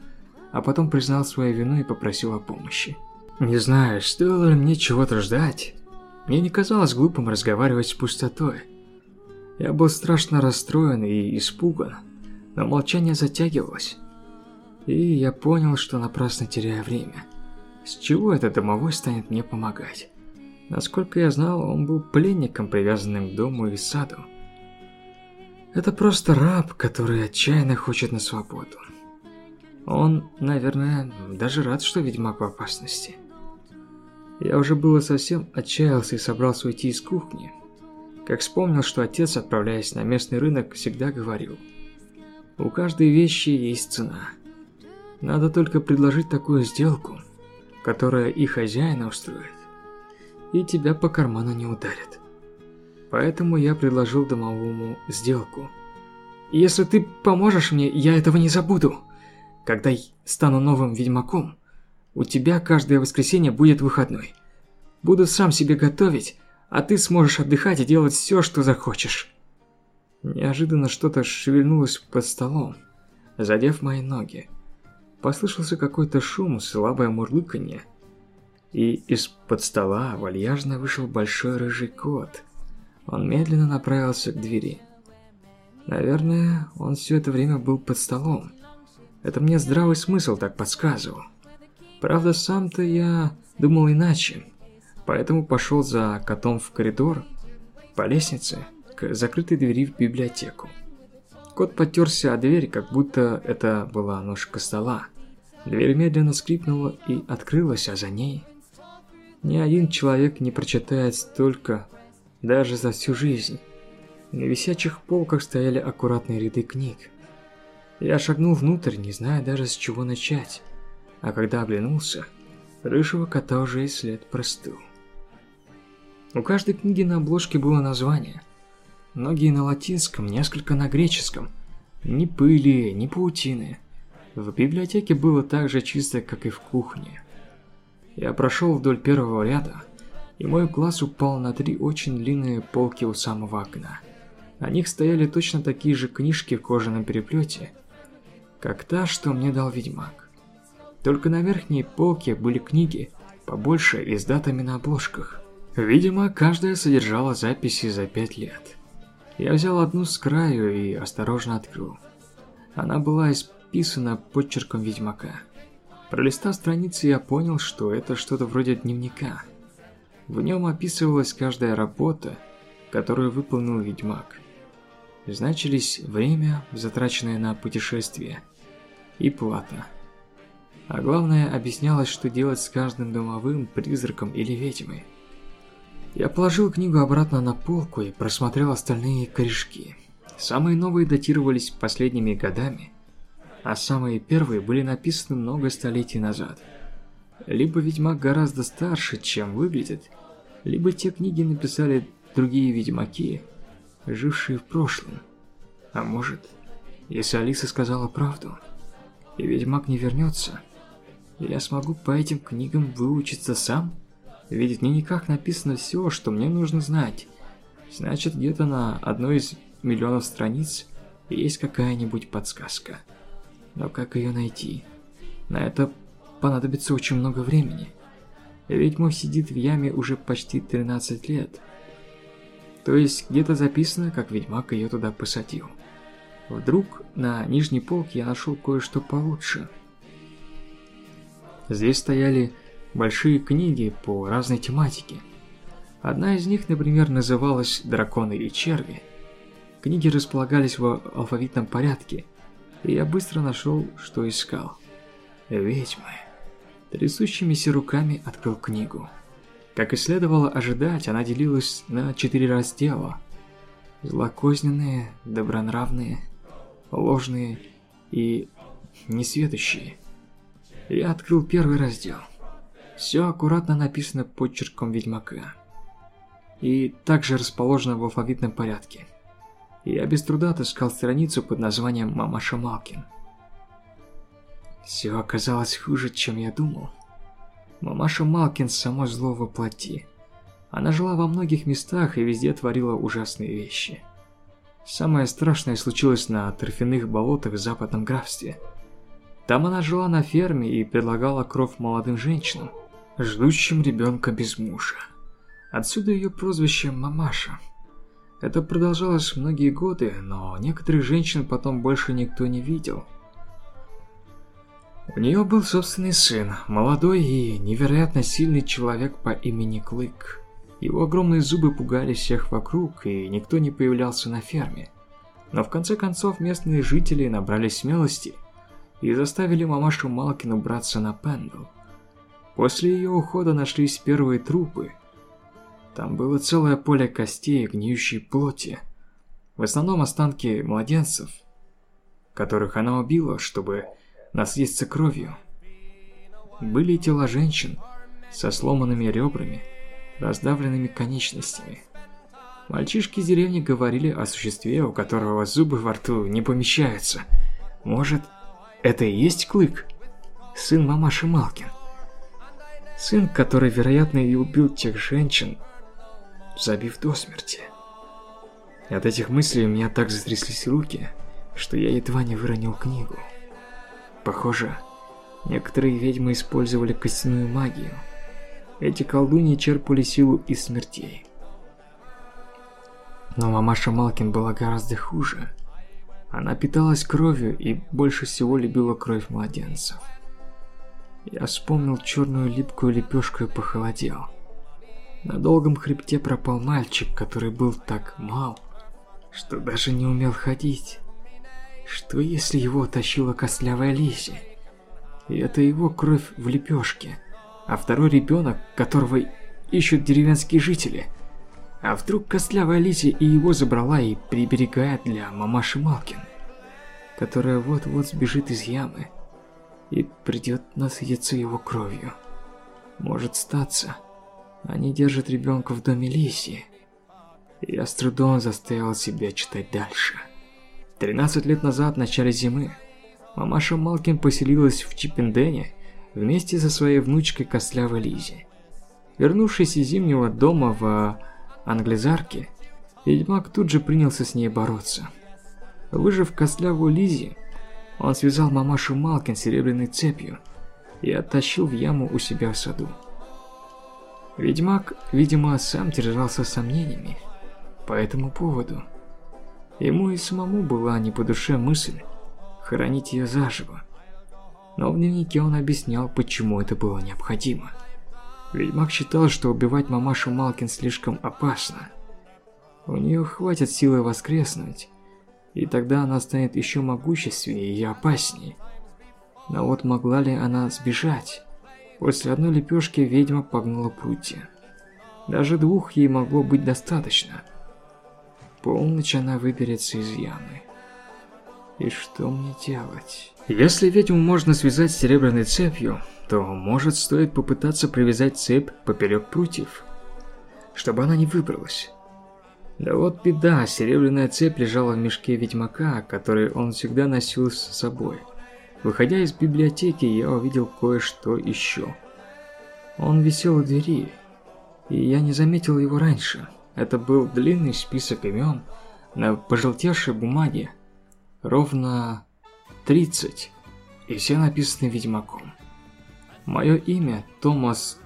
а потом признал свою вину и попросил о помощи. Не знаю, стоило ли мне чего-то ждать. Мне не казалось глупым разговаривать с пустотой. Я был страшно расстроен и испуган, но молчание затягивалось. И я понял, что напрасно теряю время. С чего этот домовой станет мне помогать? Насколько я знал, он был пленником, привязанным к дому и саду. Это просто раб, который отчаянно хочет на свободу. Он, наверное, даже рад, что ведьмак в опасности. Я уже было совсем отчаялся и собрался уйти из кухни, как вспомнил, что отец, отправляясь на местный рынок, всегда говорил «У каждой вещи есть цена. Надо только предложить такую сделку, которая и хозяина устроит, и тебя по карману не ударит. Поэтому я предложил домовому сделку. Если ты поможешь мне, я этого не забуду. Когда стану новым ведьмаком, у тебя каждое воскресенье будет выходной. Буду сам себе готовить, а ты сможешь отдыхать и делать все, что захочешь. Неожиданно что-то шевельнулось под столом, задев мои ноги. Послышался какой-то шум, слабое мурлыканье, и из-под стола вальяжно вышел большой рыжий кот. Он медленно направился к двери. Наверное, он все это время был под столом. Это мне здравый смысл так подсказывал. Правда, сам-то я думал иначе поэтому пошел за котом в коридор по лестнице к закрытой двери в библиотеку. Кот потерся о дверь, как будто это была ножка стола. Дверь медленно скрипнула и открылась, а за ней... Ни один человек не прочитает столько даже за всю жизнь. На висячих полках стояли аккуратные ряды книг. Я шагнул внутрь, не зная даже с чего начать. А когда оглянулся, рыжего кота уже и след простыл. У каждой книги на обложке было название. Многие на латинском, несколько на греческом. Ни пыли, ни паутины. В библиотеке было так же чисто, как и в кухне. Я прошел вдоль первого ряда, и мой глаз упал на три очень длинные полки у самого окна. На них стояли точно такие же книжки в кожаном переплете, как та, что мне дал ведьмак. Только на верхней полке были книги, побольше и с датами на обложках. Видимо, каждая содержала записи за пять лет. Я взял одну с краю и осторожно открыл. Она была исписана подчерком ведьмака. Пролистав страницы, я понял, что это что-то вроде дневника. В нем описывалась каждая работа, которую выполнил ведьмак. Значились время, затраченное на путешествие, и плата. А главное, объяснялось, что делать с каждым домовым, призраком или ведьмой. Я положил книгу обратно на полку и просмотрел остальные корешки. Самые новые датировались последними годами, а самые первые были написаны много столетий назад. Либо Ведьмак гораздо старше, чем выглядит, либо те книги написали другие Ведьмаки, жившие в прошлом. А может, если Алиса сказала правду, и Ведьмак не вернется, я смогу по этим книгам выучиться сам? Ведь в дневниках написано все, что мне нужно знать. Значит, где-то на одной из миллионов страниц есть какая-нибудь подсказка. Но как ее найти? На это понадобится очень много времени. Ведьма сидит в яме уже почти 13 лет. То есть где-то записано, как ведьмак ее туда посадил. Вдруг на нижней полке я нашел кое-что получше. Здесь стояли большие книги по разной тематике. Одна из них, например, называлась «Драконы и черви». Книги располагались в алфавитном порядке, и я быстро нашел, что искал. Ведьмы. Трясущимися руками открыл книгу. Как и следовало ожидать, она делилась на четыре раздела. Злокозненные, добронравные, ложные и несветущие. Я открыл первый раздел. Все аккуратно написано почерком ведьмака. И также расположено в алфавитном порядке. Я без труда отыскал страницу под названием «Мамаша Малкин». Все оказалось хуже, чем я думал. Мамаша Малкин само зло воплоти. Она жила во многих местах и везде творила ужасные вещи. Самое страшное случилось на торфяных болотах в западном графстве. Там она жила на ферме и предлагала кровь молодым женщинам, ждущим ребенка без мужа. Отсюда ее прозвище Мамаша. Это продолжалось многие годы, но некоторых женщин потом больше никто не видел. У нее был собственный сын, молодой и невероятно сильный человек по имени Клык. Его огромные зубы пугали всех вокруг, и никто не появлялся на ферме. Но в конце концов местные жители набрались смелости и заставили мамашу Малкину браться на Пендл. После ее ухода нашлись первые трупы. Там было целое поле костей и гниющей плоти. В основном останки младенцев, которых она убила, чтобы насъесться кровью. Были тела женщин со сломанными ребрами, раздавленными конечностями. Мальчишки из деревни говорили о существе, у которого зубы во рту не помещаются. Может, это и есть Клык? Сын мамаши Малкин. Сын, который, вероятно, и убил тех женщин, забив до смерти. От этих мыслей у меня так затряслись руки, что я едва не выронил книгу. Похоже, некоторые ведьмы использовали костяную магию. Эти колдуньи черпали силу из смертей. Но мамаша Малкин была гораздо хуже. Она питалась кровью и больше всего любила кровь младенцев. Я вспомнил черную липкую лепешку и похолодел. На долгом хребте пропал мальчик, который был так мал, что даже не умел ходить. Что если его тащила костлявая Лизи? И это его кровь в лепешке, а второй ребенок, которого ищут деревенские жители. А вдруг костлявая Лизи и его забрала и приберегает для мамаши Малкин, которая вот-вот сбежит из ямы и придет насытиться его кровью. Может статься, они держат ребенка в доме Лиси. Я с трудом заставил себя читать дальше. 13 лет назад, в начале зимы, мамаша Малкин поселилась в Чиппендене вместе со своей внучкой Костлявой Лизи. Вернувшись из зимнего дома в Англизарке, ведьмак тут же принялся с ней бороться. Выжив Костлявую Лизи, он связал мамашу Малкин серебряной цепью и оттащил в яму у себя в саду. Ведьмак, видимо, сам терзался сомнениями по этому поводу. Ему и самому была не по душе мысль хоронить ее заживо. Но в дневнике он объяснял, почему это было необходимо. Ведьмак считал, что убивать мамашу Малкин слишком опасно. У нее хватит силы воскреснуть, и тогда она станет еще могущественнее и опаснее. Но вот могла ли она сбежать? После одной лепешки ведьма погнула прутья. Даже двух ей могло быть достаточно – полночь она выберется из ямы. И что мне делать? Если ведьму можно связать серебряной цепью, то, может, стоит попытаться привязать цепь поперек прутьев, чтобы она не выбралась. Да вот беда, серебряная цепь лежала в мешке ведьмака, который он всегда носил с собой. Выходя из библиотеки, я увидел кое-что еще. Он висел у двери, и я не заметил его раньше. Это был длинный список имен на пожелтевшей бумаге, ровно 30, и все написаны ведьмаком. Мое имя, Томас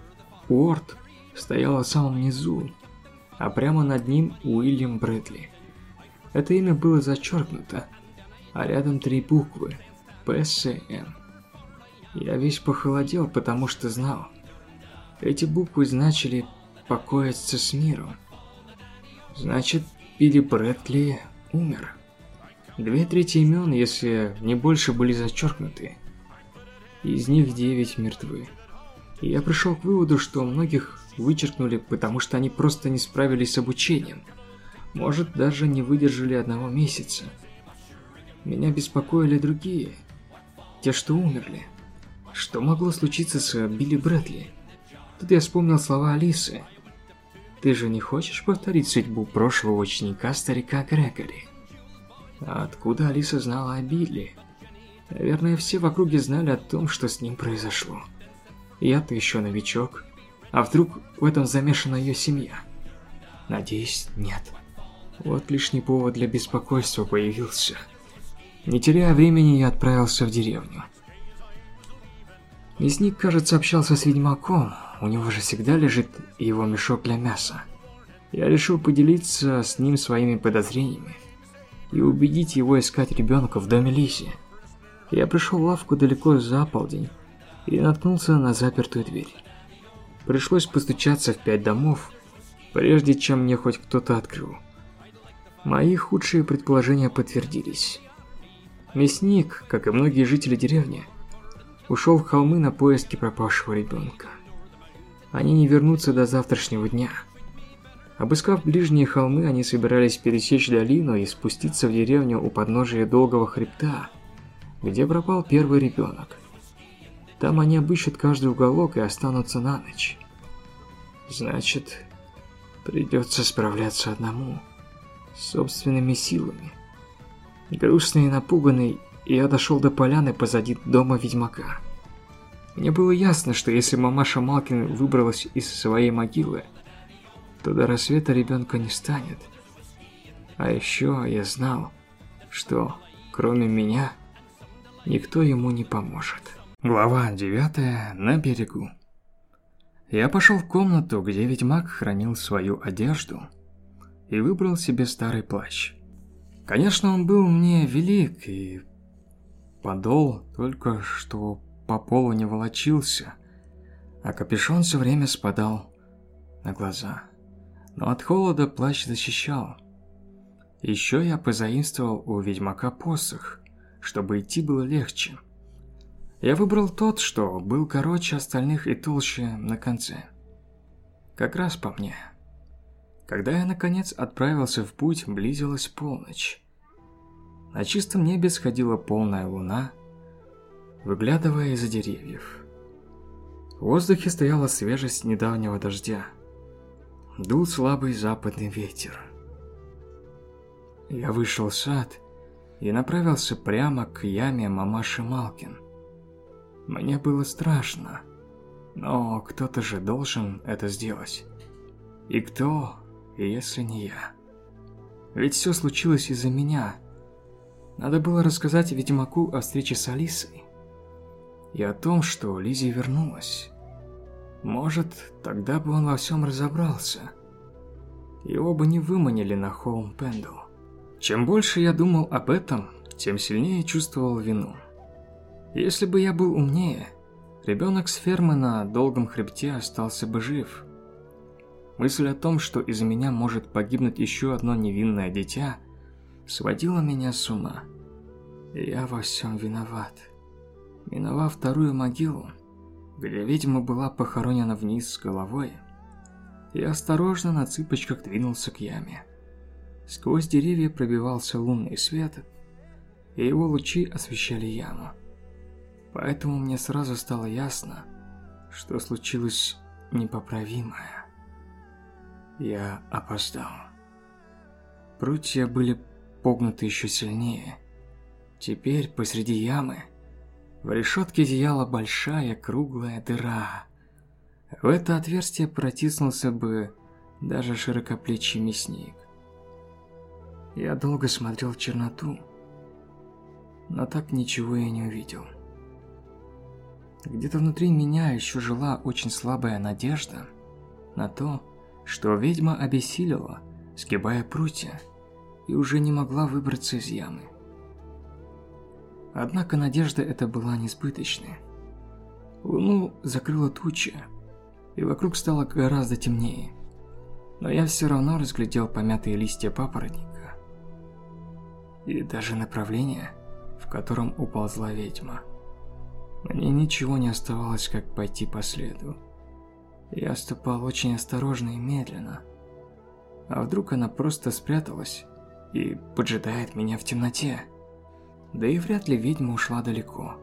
Уорд, стояло в самом низу, а прямо над ним Уильям Брэдли. Это имя было зачеркнуто, а рядом три буквы – ПСМ. Я весь похолодел, потому что знал. Эти буквы значили «покоиться с миром». Значит, Билли Брэдли умер. Две трети имен, если не больше, были зачеркнуты. Из них девять мертвы. И я пришел к выводу, что многих вычеркнули, потому что они просто не справились с обучением. Может, даже не выдержали одного месяца. Меня беспокоили другие. Те, что умерли. Что могло случиться с Билли Брэдли? Тут я вспомнил слова Алисы. «Ты же не хочешь повторить судьбу прошлого ученика старика Грегори?» Откуда Алиса знала о Билли? Наверное, все в округе знали о том, что с ним произошло. Я-то еще новичок. А вдруг в этом замешана ее семья? Надеюсь, нет. Вот лишний повод для беспокойства появился. Не теряя времени, я отправился в деревню. Мясник, кажется, общался с ведьмаком. У него же всегда лежит его мешок для мяса. Я решил поделиться с ним своими подозрениями и убедить его искать ребенка в доме Лиси. Я пришел в лавку далеко за полдень и наткнулся на запертую дверь. Пришлось постучаться в пять домов, прежде чем мне хоть кто-то открыл. Мои худшие предположения подтвердились. Мясник, как и многие жители деревни, ушел в холмы на поиски пропавшего ребенка. Они не вернутся до завтрашнего дня. Обыскав ближние холмы, они собирались пересечь долину и спуститься в деревню у подножия долгого хребта, где пропал первый ребенок. Там они обыщут каждый уголок и останутся на ночь. Значит, придется справляться одному, собственными силами. Грустный и напуганный, я дошел до поляны позади дома ведьмака. Мне было ясно, что если мамаша Малкин выбралась из своей могилы, то до рассвета ребенка не станет. А еще я знал, что кроме меня никто ему не поможет. Глава 9. На берегу. Я пошел в комнату, где ведьмак хранил свою одежду, и выбрал себе старый плащ. Конечно, он был мне велик, и подол только что по полу не волочился, а капюшон все время спадал на глаза. Но от холода плащ защищал. Еще я позаимствовал у ведьмака посох, чтобы идти было легче. Я выбрал тот, что был короче остальных и толще на конце. Как раз по мне. Когда я наконец отправился в путь, близилась полночь. На чистом небе сходила полная луна, выглядывая из-за деревьев. В воздухе стояла свежесть недавнего дождя. Дул слабый западный ветер. Я вышел в сад и направился прямо к яме мамаши Малкин. Мне было страшно, но кто-то же должен это сделать. И кто, если не я? Ведь все случилось из-за меня. Надо было рассказать Ведьмаку о встрече с Алисой. И о том, что Лизи вернулась. Может, тогда бы он во всем разобрался. Его бы не выманили на холм Пендл. Чем больше я думал об этом, тем сильнее чувствовал вину. Если бы я был умнее, ребенок с фермы на долгом хребте остался бы жив. Мысль о том, что из-за меня может погибнуть еще одно невинное дитя, сводила меня с ума. Я во всем виноват. Миновав вторую могилу, где ведьма была похоронена вниз с головой, я осторожно на цыпочках двинулся к яме. Сквозь деревья пробивался лунный свет, и его лучи освещали яму. Поэтому мне сразу стало ясно, что случилось непоправимое. Я опоздал. Прутья были погнуты еще сильнее. Теперь посреди ямы в решетке зияла большая круглая дыра. В это отверстие протиснулся бы даже широкоплечий мясник. Я долго смотрел в черноту, но так ничего и не увидел. Где-то внутри меня еще жила очень слабая надежда на то, что ведьма обессилила, сгибая прутья, и уже не могла выбраться из ямы. Однако надежда эта была несбыточной. Луну закрыла туча, и вокруг стало гораздо темнее. Но я все равно разглядел помятые листья папоротника и даже направление, в котором уползла ведьма. Мне ничего не оставалось, как пойти по следу. Я ступал очень осторожно и медленно. А вдруг она просто спряталась и поджидает меня в темноте? Да и вряд ли ведьма ушла далеко.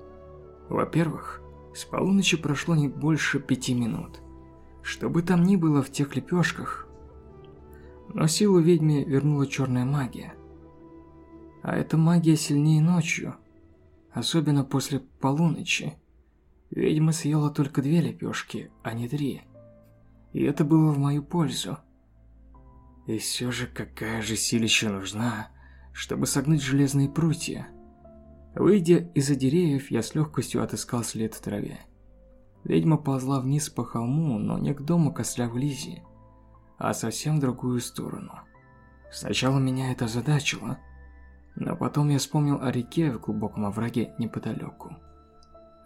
Во-первых, с полуночи прошло не больше пяти минут. Что бы там ни было в тех лепешках, но силу ведьме вернула черная магия. А эта магия сильнее ночью, особенно после полуночи. Ведьма съела только две лепешки, а не три. И это было в мою пользу. И все же какая же силища нужна, чтобы согнуть железные прутья. Выйдя из-за деревьев, я с легкостью отыскал след в траве. Ведьма ползла вниз по холму, но не к дому костлявой Лизи, а совсем в другую сторону. Сначала меня это озадачило, но потом я вспомнил о реке в глубоком овраге неподалеку.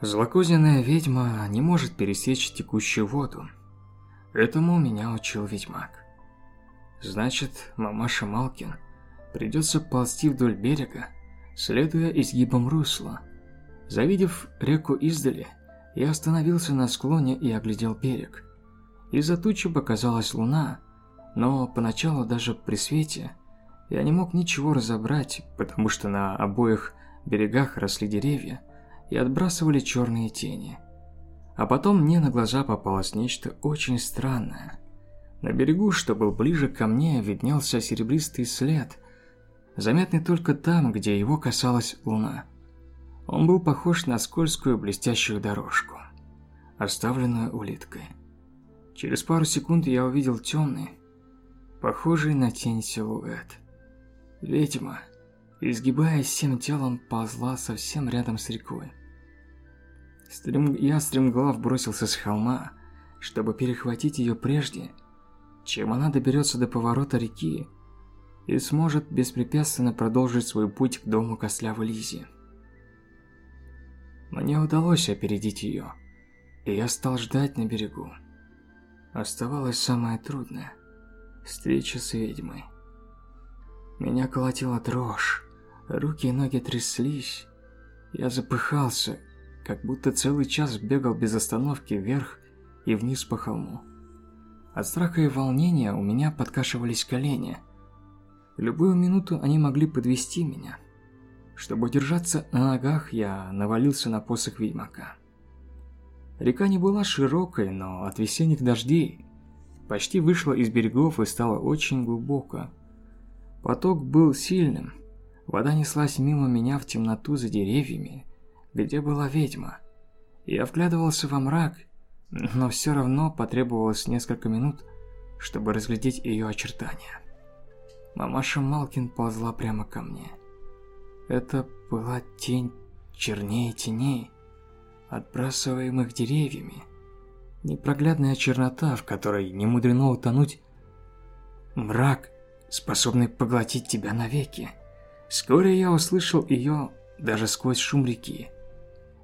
Злокозненная ведьма не может пересечь текущую воду. Этому меня учил ведьмак. Значит, мамаша Малкин придется ползти вдоль берега, следуя изгибам русла. Завидев реку издали, я остановился на склоне и оглядел берег. Из-за тучи показалась луна, но поначалу даже при свете я не мог ничего разобрать, потому что на обоих берегах росли деревья и отбрасывали черные тени. А потом мне на глаза попалось нечто очень странное. На берегу, что был ближе ко мне, виднелся серебристый след, заметный только там, где его касалась луна. Он был похож на скользкую блестящую дорожку, оставленную улиткой. Через пару секунд я увидел темный, похожий на тень силуэт. Ведьма, изгибаясь всем телом, ползла совсем рядом с рекой. Стрем... Я стремглав бросился с холма, чтобы перехватить ее прежде, чем она доберется до поворота реки и сможет беспрепятственно продолжить свой путь к дому Костлявы Лизи. Мне удалось опередить ее, и я стал ждать на берегу. Оставалось самое трудное – встреча с ведьмой. Меня колотила дрожь, руки и ноги тряслись. Я запыхался, как будто целый час бегал без остановки вверх и вниз по холму. От страха и волнения у меня подкашивались колени. В любую минуту они могли подвести меня – чтобы удержаться на ногах, я навалился на посох ведьмака. Река не была широкой, но от весенних дождей почти вышла из берегов и стала очень глубоко. Поток был сильным. Вода неслась мимо меня в темноту за деревьями, где была ведьма. Я вглядывался во мрак, но все равно потребовалось несколько минут, чтобы разглядеть ее очертания. Мамаша Малкин ползла прямо ко мне. Это была тень чернее теней, отбрасываемых деревьями. Непроглядная чернота, в которой не мудрено утонуть. Мрак, способный поглотить тебя навеки. Вскоре я услышал ее даже сквозь шум реки.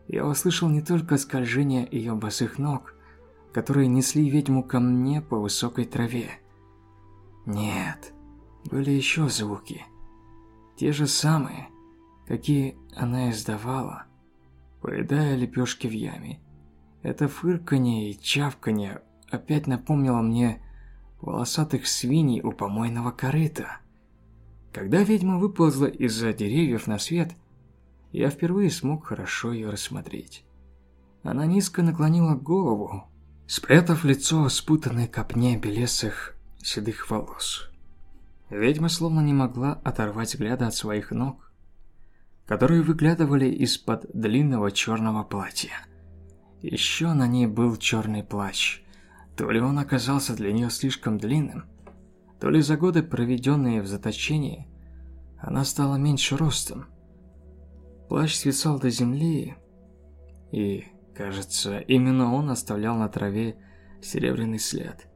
Я услышал не только скольжение ее босых ног, которые несли ведьму ко мне по высокой траве. Нет, были еще звуки. Те же самые, какие она издавала, поедая лепешки в яме. Это фырканье и чавканье опять напомнило мне волосатых свиней у помойного корыта. Когда ведьма выползла из-за деревьев на свет, я впервые смог хорошо ее рассмотреть. Она низко наклонила голову, спрятав лицо в спутанной копне белесых седых волос. Ведьма словно не могла оторвать взгляда от своих ног, которые выглядывали из-под длинного черного платья. Еще на ней был черный плащ. То ли он оказался для нее слишком длинным, то ли за годы, проведенные в заточении, она стала меньше ростом. Плащ свисал до земли, и Кажется, именно он оставлял на траве серебряный след.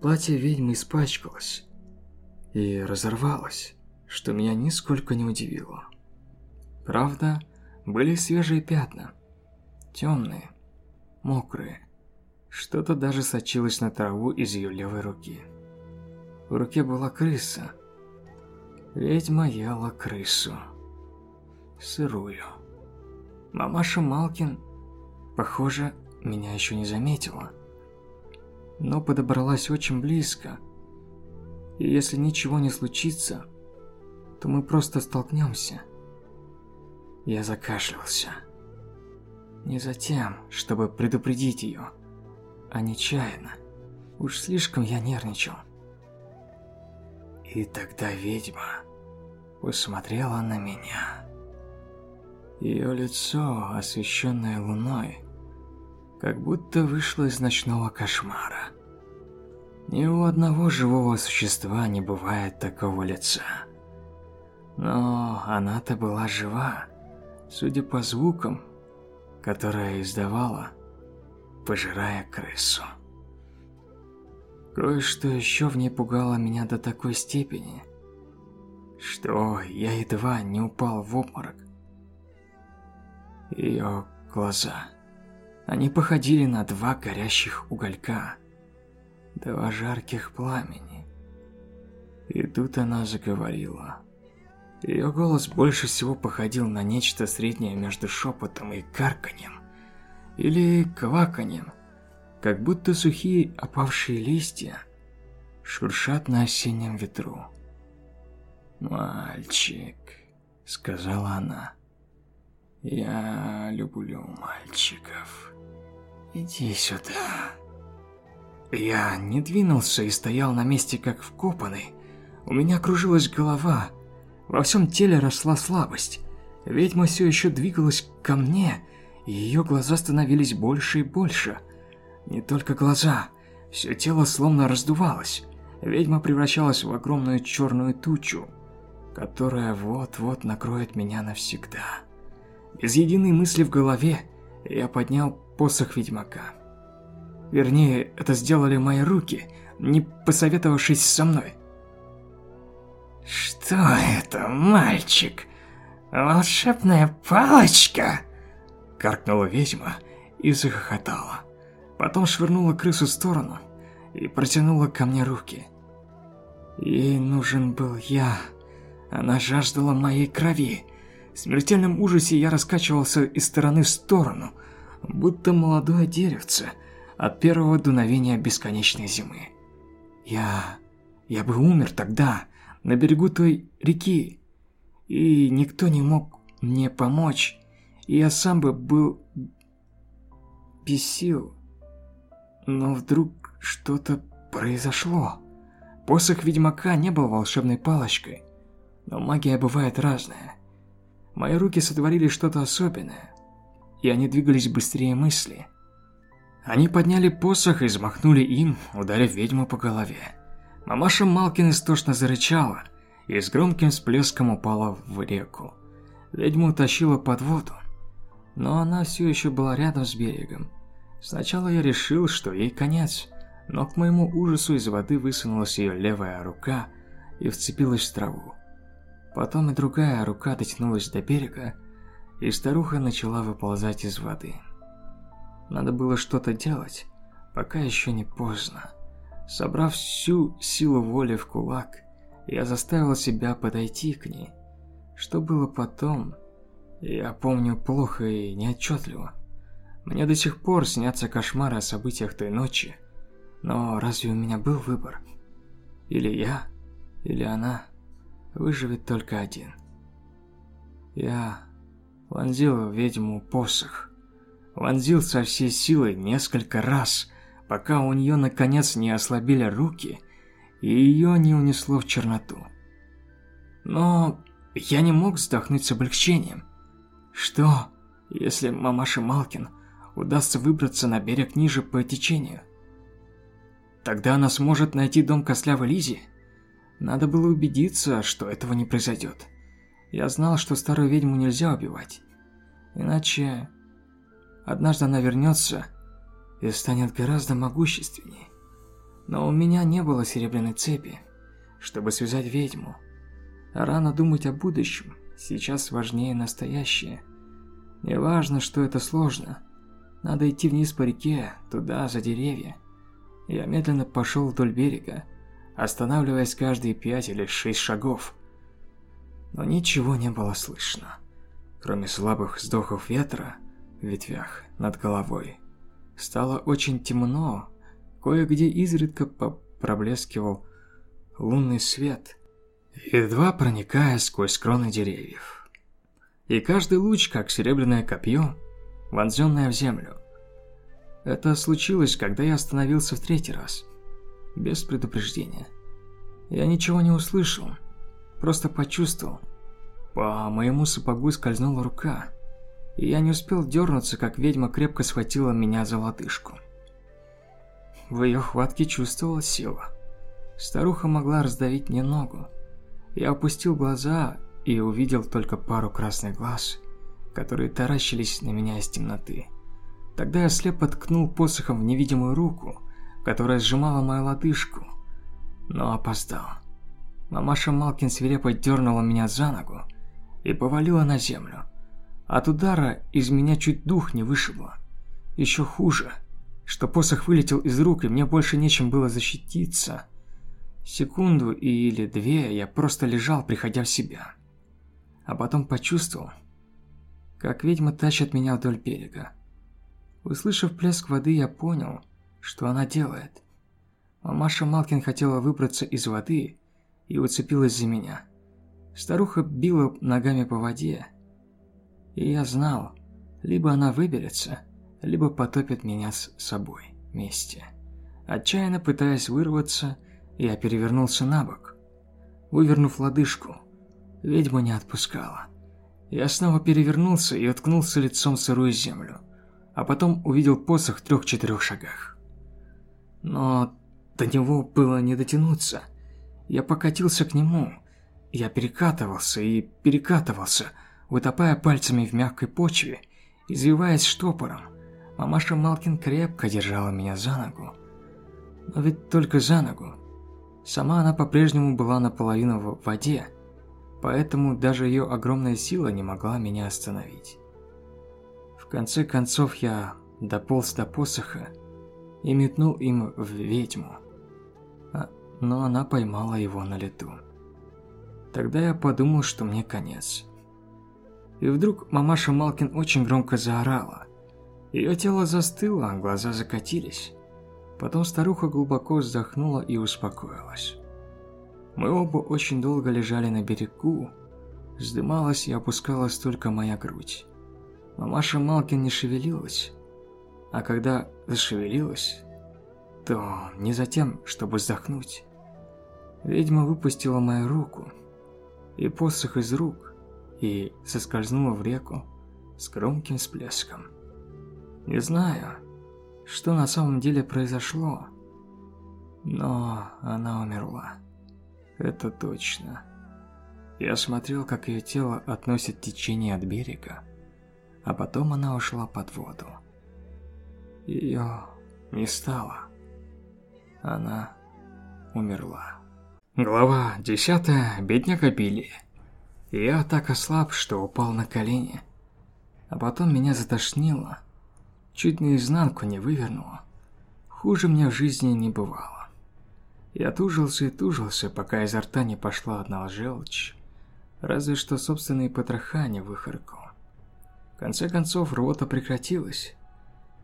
Платье ведьмы испачкалось и разорвалось, что меня нисколько не удивило. Правда, были свежие пятна, темные, мокрые. Что-то даже сочилось на траву из ее левой руки. В руке была крыса. Ведьма ела крысу. Сырую. Мамаша Малкин, похоже, меня еще не заметила. Но подобралась очень близко. И если ничего не случится, то мы просто столкнемся. Я закашлялся. Не за тем, чтобы предупредить ее, а нечаянно. Уж слишком я нервничал. И тогда ведьма посмотрела на меня. Ее лицо, освещенное луной, как будто вышло из ночного кошмара. Ни у одного живого существа не бывает такого лица. Но она-то была жива, судя по звукам, которые издавала, пожирая крысу. Кое-что еще в ней пугало меня до такой степени, что я едва не упал в обморок. Ее глаза. Они походили на два горящих уголька, два жарких пламени. И тут она заговорила. Ее голос больше всего походил на нечто среднее между шепотом и карканьем, или кваканьем, как будто сухие опавшие листья шуршат на осеннем ветру. «Мальчик», — сказала она, — «я люблю мальчиков. Иди сюда». Я не двинулся и стоял на месте как вкопанный. У меня кружилась голова, во всем теле росла слабость. Ведьма все еще двигалась ко мне, и ее глаза становились больше и больше — не только глаза, все тело словно раздувалось. Ведьма превращалась в огромную черную тучу, которая вот-вот накроет меня навсегда. Без единой мысли в голове я поднял посох ведьмака. Вернее, это сделали мои руки, не посоветовавшись со мной. «Что это, мальчик? Волшебная палочка?» Каркнула ведьма и захохотала. Потом швырнула крысу в сторону и протянула ко мне руки. Ей нужен был я. Она жаждала моей крови. В смертельном ужасе я раскачивался из стороны в сторону, будто молодое деревце от первого дуновения бесконечной зимы. Я... я бы умер тогда, на берегу той реки, и никто не мог мне помочь, и я сам бы был без сил. Но вдруг что-то произошло. Посох Ведьмака не был волшебной палочкой, но магия бывает разная. Мои руки сотворили что-то особенное, и они двигались быстрее мысли. Они подняли посох и взмахнули им, ударив ведьму по голове. Мамаша Малкин истошно зарычала и с громким всплеском упала в реку. Ведьму тащила под воду, но она все еще была рядом с берегом. Сначала я решил, что ей конец, но к моему ужасу из воды высунулась ее левая рука и вцепилась в траву. Потом и другая рука дотянулась до берега, и старуха начала выползать из воды. Надо было что-то делать, пока еще не поздно. Собрав всю силу воли в кулак, я заставил себя подойти к ней. Что было потом, я помню плохо и неотчетливо. Мне до сих пор снятся кошмары о событиях той ночи. Но разве у меня был выбор? Или я, или она. Выживет только один. Я вонзил ведьму посох. Вонзил со всей силы несколько раз, пока у нее наконец не ослабели руки, и ее не унесло в черноту. Но я не мог вздохнуть с облегчением. Что, если мамаша Малкин удастся выбраться на берег ниже по течению. Тогда она сможет найти дом Кослявы Лизи. Надо было убедиться, что этого не произойдет. Я знал, что старую ведьму нельзя убивать. Иначе... Однажды она вернется и станет гораздо могущественнее. Но у меня не было серебряной цепи, чтобы связать ведьму. Рано думать о будущем, сейчас важнее настоящее. Не важно, что это сложно. Надо идти вниз по реке, туда, за деревья. Я медленно пошел вдоль берега, останавливаясь каждые пять или шесть шагов. Но ничего не было слышно, кроме слабых вздохов ветра ветвях над головой. Стало очень темно, кое-где изредка проблескивал лунный свет, едва проникая сквозь кроны деревьев. И каждый луч, как серебряное копье, вонзенное в землю. Это случилось, когда я остановился в третий раз, без предупреждения. Я ничего не услышал, просто почувствовал. По моему сапогу скользнула рука, и я не успел дернуться, как ведьма крепко схватила меня за лодыжку. В ее хватке чувствовала сила. Старуха могла раздавить мне ногу. Я опустил глаза и увидел только пару красных глаз, которые таращились на меня из темноты. Тогда я слепо ткнул посохом в невидимую руку, которая сжимала мою лодыжку, но опоздал. Мамаша Малкин свирепо дернула меня за ногу и повалила на землю. От удара из меня чуть дух не вышибло. Еще хуже, что посох вылетел из рук, и мне больше нечем было защититься. Секунду или две я просто лежал, приходя в себя. А потом почувствовал, как ведьма тащит меня вдоль берега. Услышав плеск воды, я понял, что она делает. Мамаша Малкин хотела выбраться из воды и уцепилась за меня. Старуха била ногами по воде, и я знал, либо она выберется, либо потопит меня с собой вместе. Отчаянно пытаясь вырваться, я перевернулся на бок, вывернув лодыжку. Ведьма не отпускала. Я снова перевернулся и уткнулся лицом в сырую землю, а потом увидел посох в трех-четырех шагах. Но до него было не дотянуться. Я покатился к нему. Я перекатывался и перекатывался, утопая пальцами в мягкой почве, извиваясь штопором. Мамаша Малкин крепко держала меня за ногу. Но ведь только за ногу. Сама она по-прежнему была наполовину в воде, поэтому даже ее огромная сила не могла меня остановить. В конце концов я дополз до посоха и метнул им в ведьму. А, но она поймала его на лету. Тогда я подумал, что мне конец. И вдруг мамаша Малкин очень громко заорала. Ее тело застыло, а глаза закатились. Потом старуха глубоко вздохнула и успокоилась. Мы оба очень долго лежали на берегу. Вздымалась и опускалась только моя грудь. Мамаша Малкин не шевелилась. А когда зашевелилась, то не за тем, чтобы вздохнуть. Ведьма выпустила мою руку и посох из рук и соскользнула в реку с громким всплеском. Не знаю, что на самом деле произошло, но она умерла. Это точно. Я смотрел, как ее тело относит течение от берега, а потом она ушла под воду. Ее не стало. Она умерла. Глава 10. Бедняка Билли. Я так ослаб, что упал на колени. А потом меня затошнило. Чуть наизнанку не вывернуло. Хуже мне в жизни не бывало. Я тужился и тужился, пока изо рта не пошла одна желчь. Разве что собственные потроха не выхаркал. В конце концов, рвота прекратилась,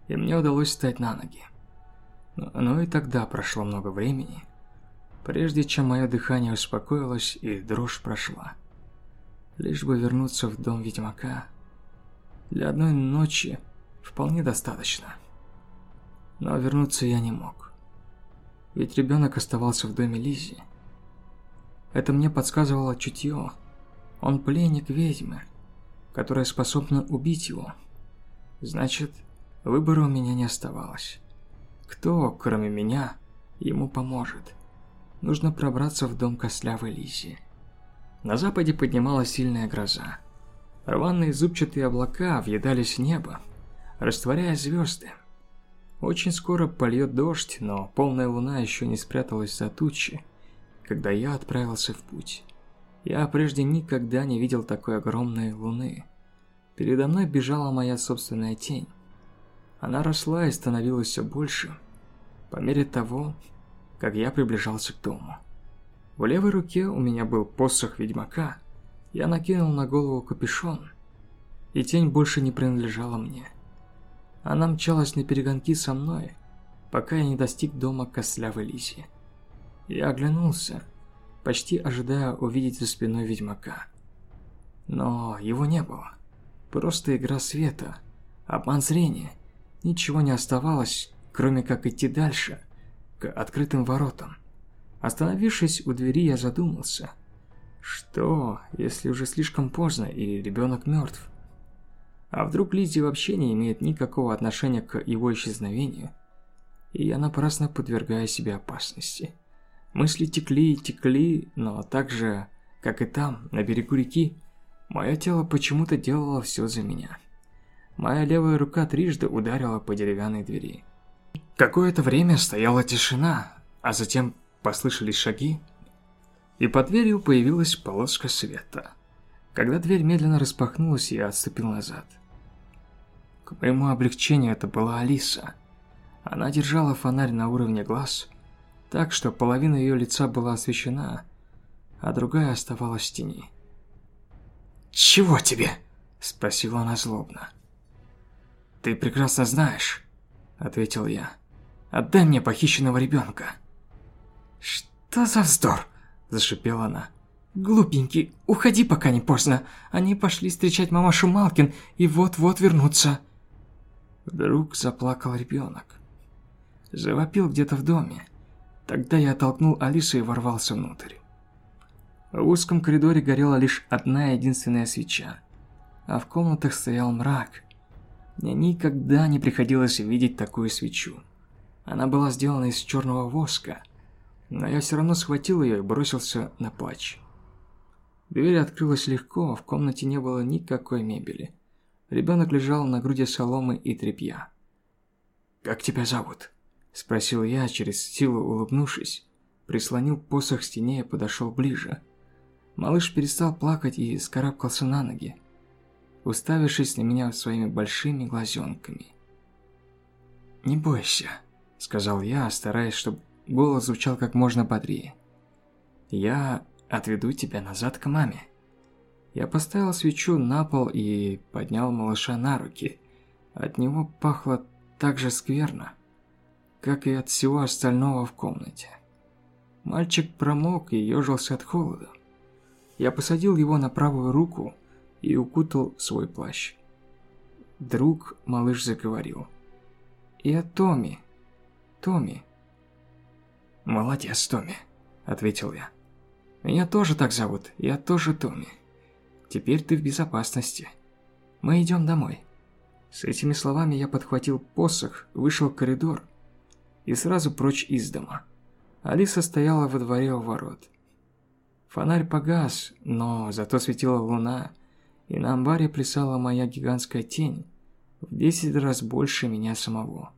и мне удалось встать на ноги. Но и тогда прошло много времени, прежде чем мое дыхание успокоилось и дрожь прошла. Лишь бы вернуться в дом ведьмака. Для одной ночи вполне достаточно. Но вернуться я не мог. Ведь ребенок оставался в доме Лизи. Это мне подсказывало чутье. Он пленник ведьмы, которая способна убить его. Значит, выбора у меня не оставалось. Кто, кроме меня, ему поможет? Нужно пробраться в дом костлявой Лизи. На западе поднималась сильная гроза. Рваные зубчатые облака въедались в небо, растворяя звезды. Очень скоро польет дождь, но полная луна еще не спряталась за тучи, когда я отправился в путь. Я прежде никогда не видел такой огромной луны. Передо мной бежала моя собственная тень. Она росла и становилась все больше, по мере того, как я приближался к дому. В левой руке у меня был посох ведьмака. Я накинул на голову капюшон, и тень больше не принадлежала мне. Она мчалась на перегонки со мной, пока я не достиг дома костлявой Лиси. Я оглянулся, почти ожидая увидеть за спиной ведьмака. Но его не было. Просто игра света, обман зрения. Ничего не оставалось, кроме как идти дальше, к открытым воротам. Остановившись у двери, я задумался. Что, если уже слишком поздно и ребенок мертв? А вдруг Лиззи вообще не имеет никакого отношения к его исчезновению? И я напрасно подвергаю себе опасности. Мысли текли и текли, но так же, как и там, на берегу реки, мое тело почему-то делало все за меня. Моя левая рука трижды ударила по деревянной двери. Какое-то время стояла тишина, а затем послышались шаги, и под дверью появилась полоска света. Когда дверь медленно распахнулась, я отступил назад. К моему облегчению это была Алиса. Она держала фонарь на уровне глаз, так что половина ее лица была освещена, а другая оставалась в тени. «Чего тебе?» – спросила она злобно. «Ты прекрасно знаешь», – ответил я. «Отдай мне похищенного ребенка». «Что за вздор?» – зашипела она. «Глупенький, уходи, пока не поздно. Они пошли встречать мамашу Малкин и вот-вот вернутся». Вдруг заплакал ребенок. Завопил где-то в доме. Тогда я оттолкнул Алису и ворвался внутрь. В узком коридоре горела лишь одна единственная свеча, а в комнатах стоял мрак. Мне никогда не приходилось видеть такую свечу. Она была сделана из черного воска, но я все равно схватил ее и бросился на плач. Дверь открылась легко, в комнате не было никакой мебели. Ребенок лежал на груди соломы и тряпья. «Как тебя зовут?» – спросил я, через силу улыбнувшись. Прислонил посох к стене и подошел ближе. Малыш перестал плакать и скарабкался на ноги, уставившись на меня своими большими глазенками. «Не бойся», – сказал я, стараясь, чтобы голос звучал как можно бодрее. «Я отведу тебя назад к маме». Я поставил свечу на пол и поднял малыша на руки. От него пахло так же скверно, как и от всего остального в комнате. Мальчик промок и ежился от холода. Я посадил его на правую руку и укутал свой плащ. Друг малыш заговорил. «Я Томми. Томми». «Молодец, Томми», — ответил я. «Меня тоже так зовут. Я тоже Томми». Теперь ты в безопасности. Мы идем домой». С этими словами я подхватил посох, вышел в коридор и сразу прочь из дома. Алиса стояла во дворе у ворот. Фонарь погас, но зато светила луна, и на амбаре плясала моя гигантская тень, в десять раз больше меня самого.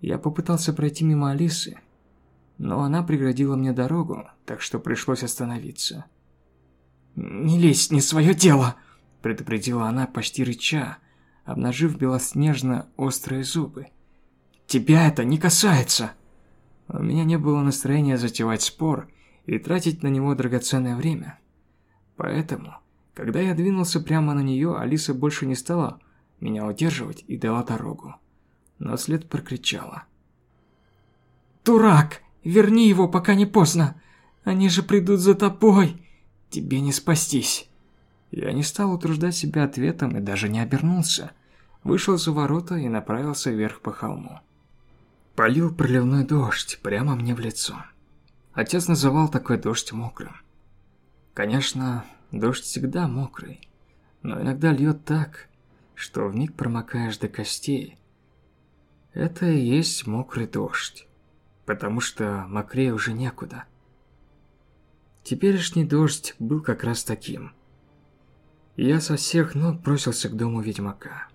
Я попытался пройти мимо Алисы, но она преградила мне дорогу, так что пришлось остановиться. «Не лезь не свое дело!» – предупредила она почти рыча, обнажив белоснежно-острые зубы. «Тебя это не касается!» У меня не было настроения затевать спор и тратить на него драгоценное время. Поэтому, когда я двинулся прямо на нее, Алиса больше не стала меня удерживать и дала дорогу. Но след прокричала. «Дурак! Верни его, пока не поздно! Они же придут за тобой!» Тебе не спастись. Я не стал утруждать себя ответом и даже не обернулся. Вышел за ворота и направился вверх по холму. Полил проливной дождь прямо мне в лицо. Отец называл такой дождь мокрым. Конечно, дождь всегда мокрый, но иногда льет так, что вмиг промокаешь до костей. Это и есть мокрый дождь, потому что мокрее уже некуда. Теперешний дождь был как раз таким. Я со всех ног бросился к дому ведьмака.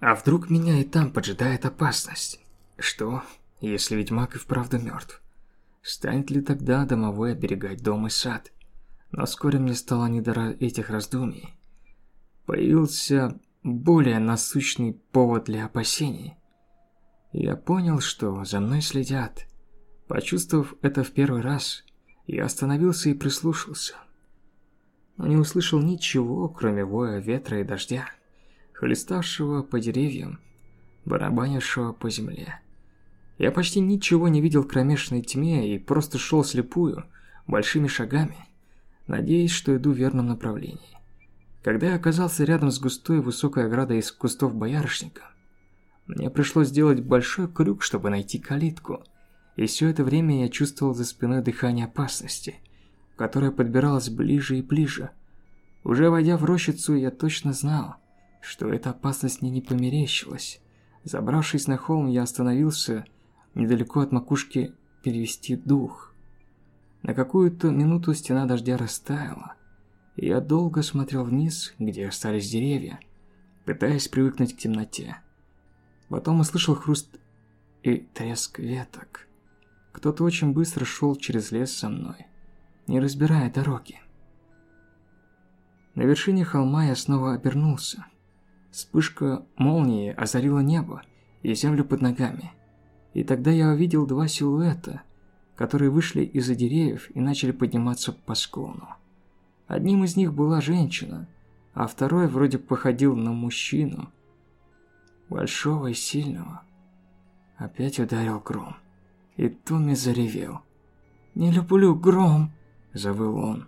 А вдруг меня и там поджидает опасность? Что, если ведьмак и вправду мертв? Станет ли тогда домовой оберегать дом и сад? Но вскоре мне стало не до этих раздумий. Появился более насущный повод для опасений. Я понял, что за мной следят. Почувствовав это в первый раз, я остановился и прислушался. Но не услышал ничего, кроме воя ветра и дождя хлеставшего по деревьям, барабанившего по земле. Я почти ничего не видел в кромешной тьме и просто шел слепую, большими шагами, надеясь, что иду в верном направлении. Когда я оказался рядом с густой высокой оградой из кустов боярышника, мне пришлось сделать большой крюк, чтобы найти калитку, и все это время я чувствовал за спиной дыхание опасности, которое подбиралось ближе и ближе. Уже войдя в рощицу, я точно знал, что эта опасность мне не померещилась. Забравшись на холм, я остановился недалеко от макушки перевести дух. На какую-то минуту стена дождя растаяла, я долго смотрел вниз, где остались деревья, пытаясь привыкнуть к темноте. Потом услышал хруст и треск веток. Кто-то очень быстро шел через лес со мной, не разбирая дороги. На вершине холма я снова обернулся. Вспышка молнии озарила небо и землю под ногами. И тогда я увидел два силуэта, которые вышли из-за деревьев и начали подниматься по склону. Одним из них была женщина, а второй вроде походил на мужчину. Большого и сильного. Опять ударил гром. И Томми заревел. «Не люблю гром!» – завыл он.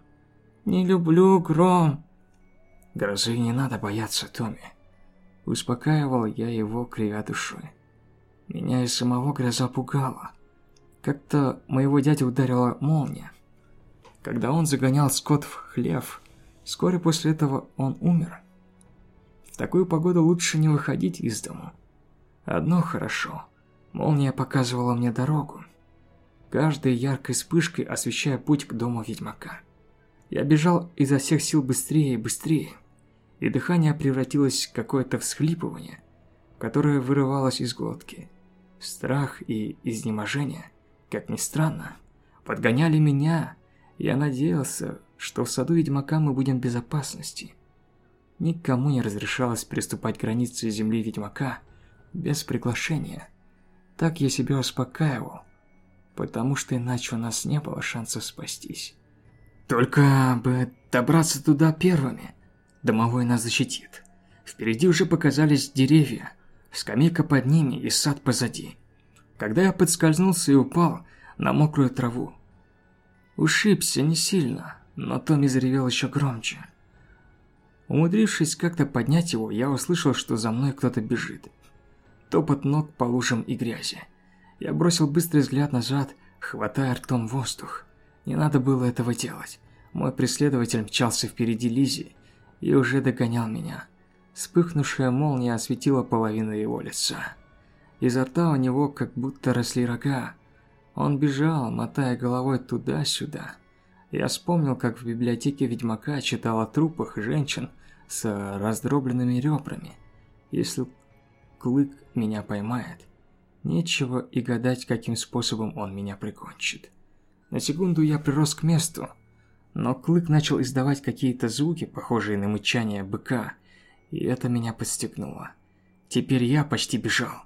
«Не люблю гром!» Грозы не надо бояться, Томми. Успокаивал я его, кривя душой. Меня и самого гроза пугала. Как-то моего дядю ударила молния. Когда он загонял скот в хлев, вскоре после этого он умер. В такую погоду лучше не выходить из дому. Одно хорошо. Молния показывала мне дорогу. Каждой яркой вспышкой освещая путь к дому ведьмака. Я бежал изо всех сил быстрее и быстрее и дыхание превратилось в какое-то всхлипывание, которое вырывалось из глотки. Страх и изнеможение, как ни странно, подгоняли меня. Я надеялся, что в саду ведьмака мы будем в безопасности. Никому не разрешалось приступать к границе земли ведьмака без приглашения. Так я себя успокаивал, потому что иначе у нас не было шансов спастись. Только бы добраться туда первыми. Домовой нас защитит. Впереди уже показались деревья, скамейка под ними и сад позади. Когда я подскользнулся и упал на мокрую траву. Ушибся не сильно, но Томми заревел еще громче. Умудрившись как-то поднять его, я услышал, что за мной кто-то бежит. Топот ног по лужам и грязи. Я бросил быстрый взгляд назад, хватая ртом воздух. Не надо было этого делать. Мой преследователь мчался впереди Лизи, и уже догонял меня. Вспыхнувшая молния осветила половину его лица. Изо рта у него как будто росли рога. Он бежал, мотая головой туда-сюда. Я вспомнил, как в библиотеке Ведьмака читал о трупах женщин с раздробленными ребрами. Если Клык меня поймает, нечего и гадать, каким способом он меня прикончит. На секунду я прирос к месту, но Клык начал издавать какие-то звуки, похожие на мычание быка, и это меня подстегнуло. Теперь я почти бежал.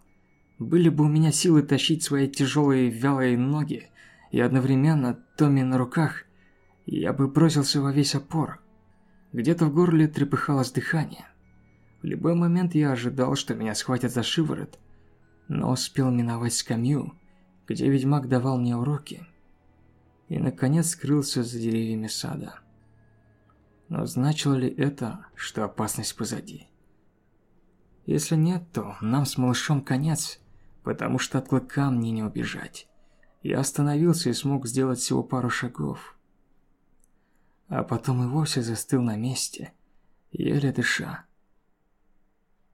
Были бы у меня силы тащить свои тяжелые вялые ноги и одновременно Томми на руках, я бы бросился во весь опор. Где-то в горле трепыхалось дыхание. В любой момент я ожидал, что меня схватят за шиворот, но успел миновать скамью, где ведьмак давал мне уроки и, наконец, скрылся за деревьями сада. Но значило ли это, что опасность позади? Если нет, то нам с малышом конец, потому что от клыка мне не убежать. Я остановился и смог сделать всего пару шагов. А потом и вовсе застыл на месте, еле дыша.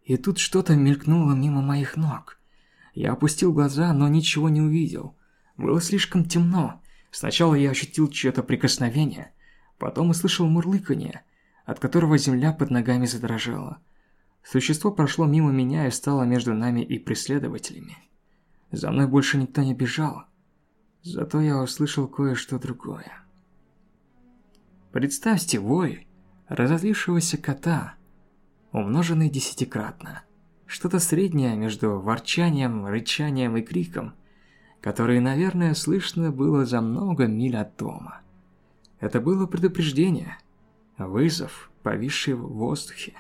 И тут что-то мелькнуло мимо моих ног. Я опустил глаза, но ничего не увидел. Было слишком темно, Сначала я ощутил чье-то прикосновение, потом услышал мурлыканье, от которого земля под ногами задрожала. Существо прошло мимо меня и стало между нами и преследователями. За мной больше никто не бежал. Зато я услышал кое-что другое. Представьте вой разозлившегося кота, умноженный десятикратно. Что-то среднее между ворчанием, рычанием и криком, который, наверное, слышно было за много миль от дома. Это было предупреждение, вызов, повисший в воздухе.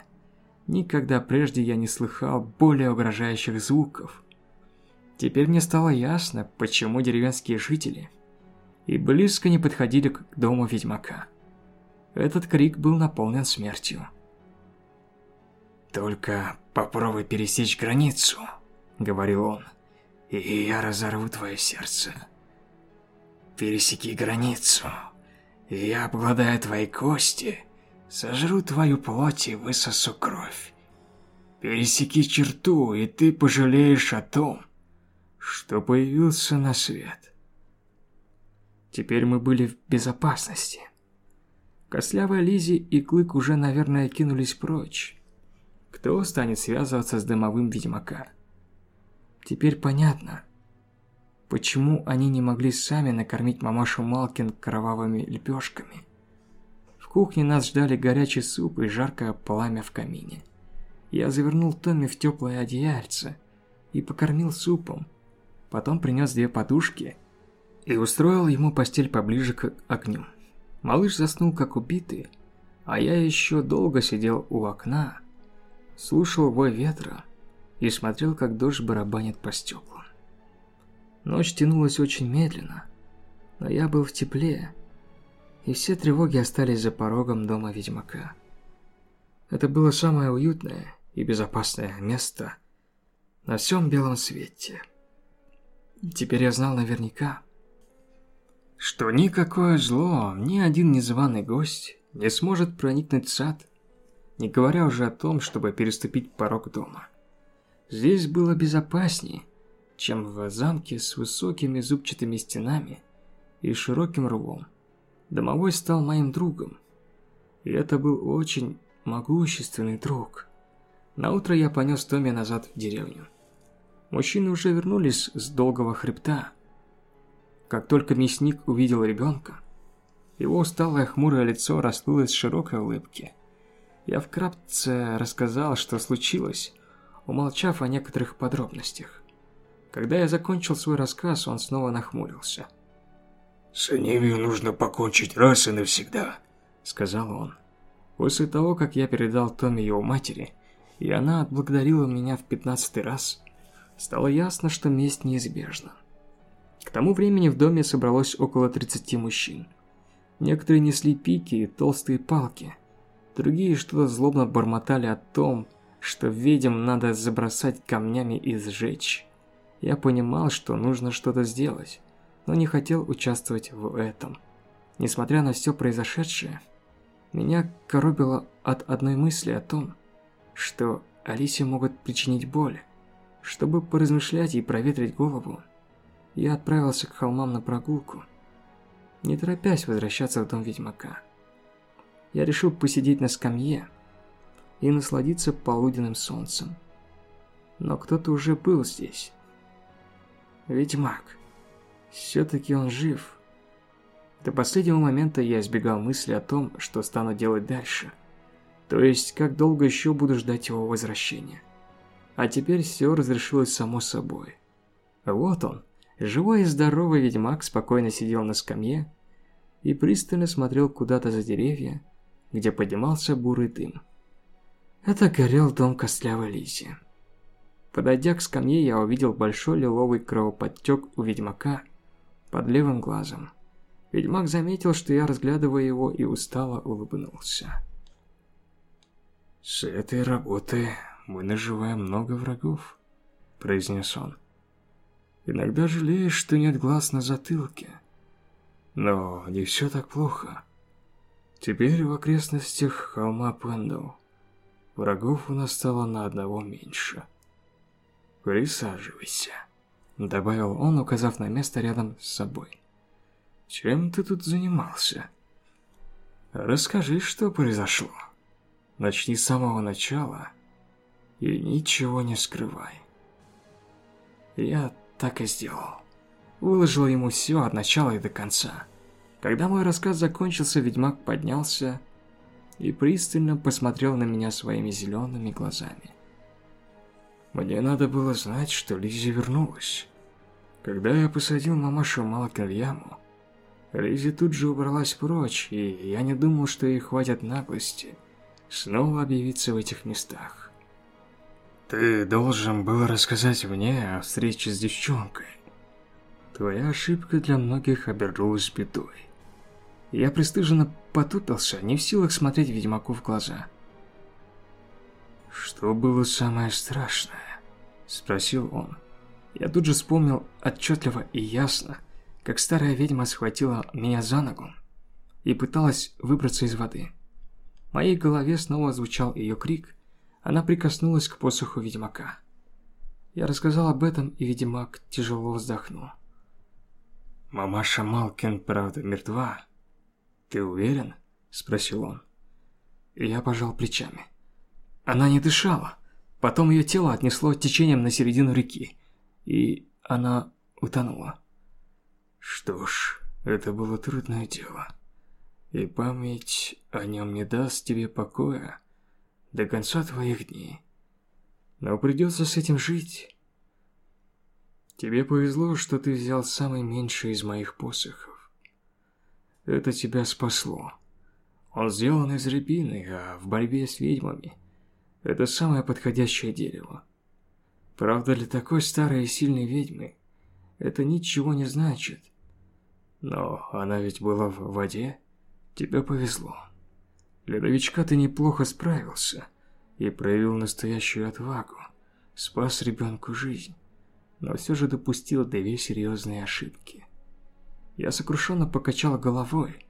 Никогда прежде я не слыхал более угрожающих звуков. Теперь мне стало ясно, почему деревенские жители и близко не подходили к дому ведьмака. Этот крик был наполнен смертью. «Только попробуй пересечь границу», — говорил он, — «и я разорву твое сердце. Пересеки границу, и я обгладаю твои кости, сожру твою плоть и высосу кровь. Пересеки черту, и ты пожалеешь о том, что появился на свет». Теперь мы были в безопасности. Кослявая Лизи и Клык уже, наверное, кинулись прочь. Кто станет связываться с дымовым ведьмака? Теперь понятно, почему они не могли сами накормить мамашу Малкин кровавыми лепешками. В кухне нас ждали горячий суп и жаркое пламя в камине. Я завернул Томми в теплое одеяльце и покормил супом. Потом принес две подушки и устроил ему постель поближе к огню. Малыш заснул как убитый, а я еще долго сидел у окна, слушал вой ветра и смотрел, как дождь барабанит по стеклам. Ночь тянулась очень медленно, но я был в тепле, и все тревоги остались за порогом дома ведьмака. Это было самое уютное и безопасное место на всем белом свете. Теперь я знал наверняка, что никакое зло, ни один незваный гость не сможет проникнуть в сад, не говоря уже о том, чтобы переступить порог дома. Здесь было безопаснее, чем в замке с высокими зубчатыми стенами и широким рвом. Домовой стал моим другом, и это был очень могущественный друг. На утро я понес Томми назад в деревню. Мужчины уже вернулись с долгого хребта, как только мясник увидел ребенка, его усталое хмурое лицо расплылось в широкой улыбке. Я вкратце рассказал, что случилось, умолчав о некоторых подробностях. Когда я закончил свой рассказ, он снова нахмурился. «С Аневью нужно покончить раз и навсегда», — сказал он. После того, как я передал Томми его матери, и она отблагодарила меня в пятнадцатый раз, стало ясно, что месть неизбежна. Тому времени в доме собралось около 30 мужчин. Некоторые несли пики и толстые палки. Другие что-то злобно бормотали о том, что ведьм надо забросать камнями и сжечь. Я понимал, что нужно что-то сделать, но не хотел участвовать в этом. Несмотря на все произошедшее, меня коробило от одной мысли о том, что Алисе могут причинить боль. Чтобы поразмышлять и проветрить голову, я отправился к холмам на прогулку, не торопясь возвращаться в дом ведьмака. Я решил посидеть на скамье и насладиться полуденным солнцем. Но кто-то уже был здесь. Ведьмак. Все-таки он жив. До последнего момента я избегал мысли о том, что стану делать дальше. То есть, как долго еще буду ждать его возвращения. А теперь все разрешилось само собой. Вот он, Живой и здоровый ведьмак спокойно сидел на скамье и пристально смотрел куда-то за деревья, где поднимался бурый дым. Это горел дом костлявой Лизи. Подойдя к скамье, я увидел большой лиловый кровоподтек у ведьмака под левым глазом. Ведьмак заметил, что я разглядываю его и устало улыбнулся. «С этой работы мы наживаем много врагов», – произнес он. Иногда жалеешь, что нет глаз на затылке. Но не все так плохо. Теперь в окрестностях холма Пендл врагов у нас стало на одного меньше. Присаживайся, добавил он, указав на место рядом с собой. Чем ты тут занимался? Расскажи, что произошло. Начни с самого начала и ничего не скрывай. Я так и сделал. Выложил ему все от начала и до конца. Когда мой рассказ закончился, ведьмак поднялся и пристально посмотрел на меня своими зелеными глазами. Мне надо было знать, что Лизи вернулась. Когда я посадил мамашу Малкин в яму, Лизи тут же убралась прочь, и я не думал, что ей хватит наглости снова объявиться в этих местах. Ты должен был рассказать мне о встрече с девчонкой. Твоя ошибка для многих обернулась бедой. Я пристыженно потупился, не в силах смотреть ведьмаку в глаза. «Что было самое страшное?» – спросил он. Я тут же вспомнил отчетливо и ясно, как старая ведьма схватила меня за ногу и пыталась выбраться из воды. В моей голове снова звучал ее крик, она прикоснулась к посоху ведьмака. Я рассказал об этом, и ведьмак тяжело вздохнул. «Мамаша Малкин правда мертва?» «Ты уверен?» – спросил он. Я пожал плечами. Она не дышала. Потом ее тело отнесло течением на середину реки, и она утонула. Что ж, это было трудное дело. И память о нем не даст тебе покоя до конца твоих дней. Но придется с этим жить. Тебе повезло, что ты взял самый меньший из моих посохов. Это тебя спасло. Он сделан из рябины, а в борьбе с ведьмами это самое подходящее дерево. Правда, для такой старой и сильной ведьмы это ничего не значит. Но она ведь была в воде. Тебе повезло. Для новичка ты неплохо справился и проявил настоящую отвагу. Спас ребенку жизнь, но все же допустил две серьезные ошибки. Я сокрушенно покачал головой,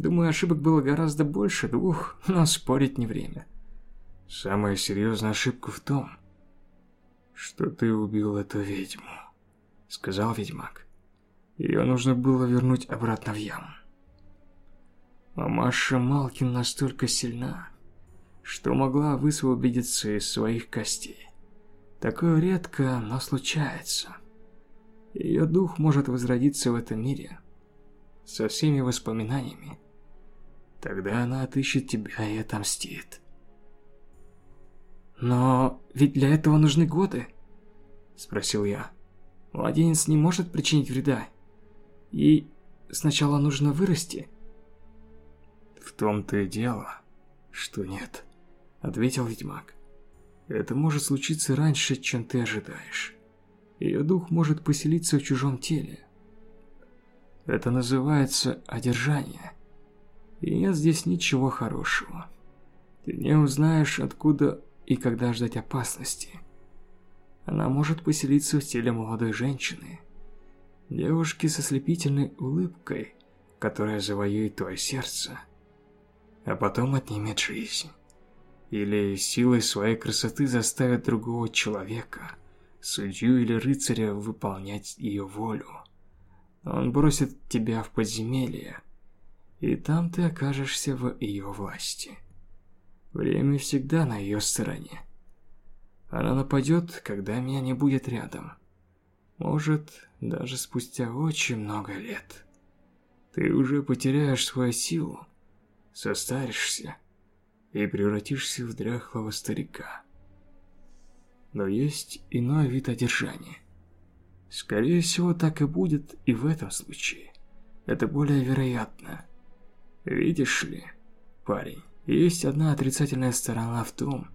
Думаю, ошибок было гораздо больше двух, но спорить не время. Самая серьезная ошибка в том, что ты убил эту ведьму, сказал ведьмак. Ее нужно было вернуть обратно в яму. Мамаша Малкин настолько сильна, что могла высвободиться из своих костей. Такое редко, но случается. Ее дух может возродиться в этом мире со всеми воспоминаниями, Тогда она отыщет тебя и отомстит. Но ведь для этого нужны годы, спросил я. Младенец не может причинить вреда. И сначала нужно вырасти. В том-то и дело, что нет, ответил ведьмак. Это может случиться раньше, чем ты ожидаешь. Ее дух может поселиться в чужом теле. Это называется одержание. И нет здесь ничего хорошего. Ты не узнаешь, откуда и когда ждать опасности. Она может поселиться в теле молодой женщины. Девушки со слепительной улыбкой, которая завоюет твое сердце, а потом отнимет жизнь. Или силой своей красоты заставит другого человека, судью или рыцаря, выполнять ее волю. Он бросит тебя в подземелье, и там ты окажешься в ее власти. Время всегда на ее стороне. Она нападет, когда меня не будет рядом. Может, даже спустя очень много лет. Ты уже потеряешь свою силу, состаришься и превратишься в дряхлого старика. Но есть иной вид одержания. Скорее всего, так и будет и в этом случае. Это более вероятно. Видишь ли, парень, есть одна отрицательная сторона в том,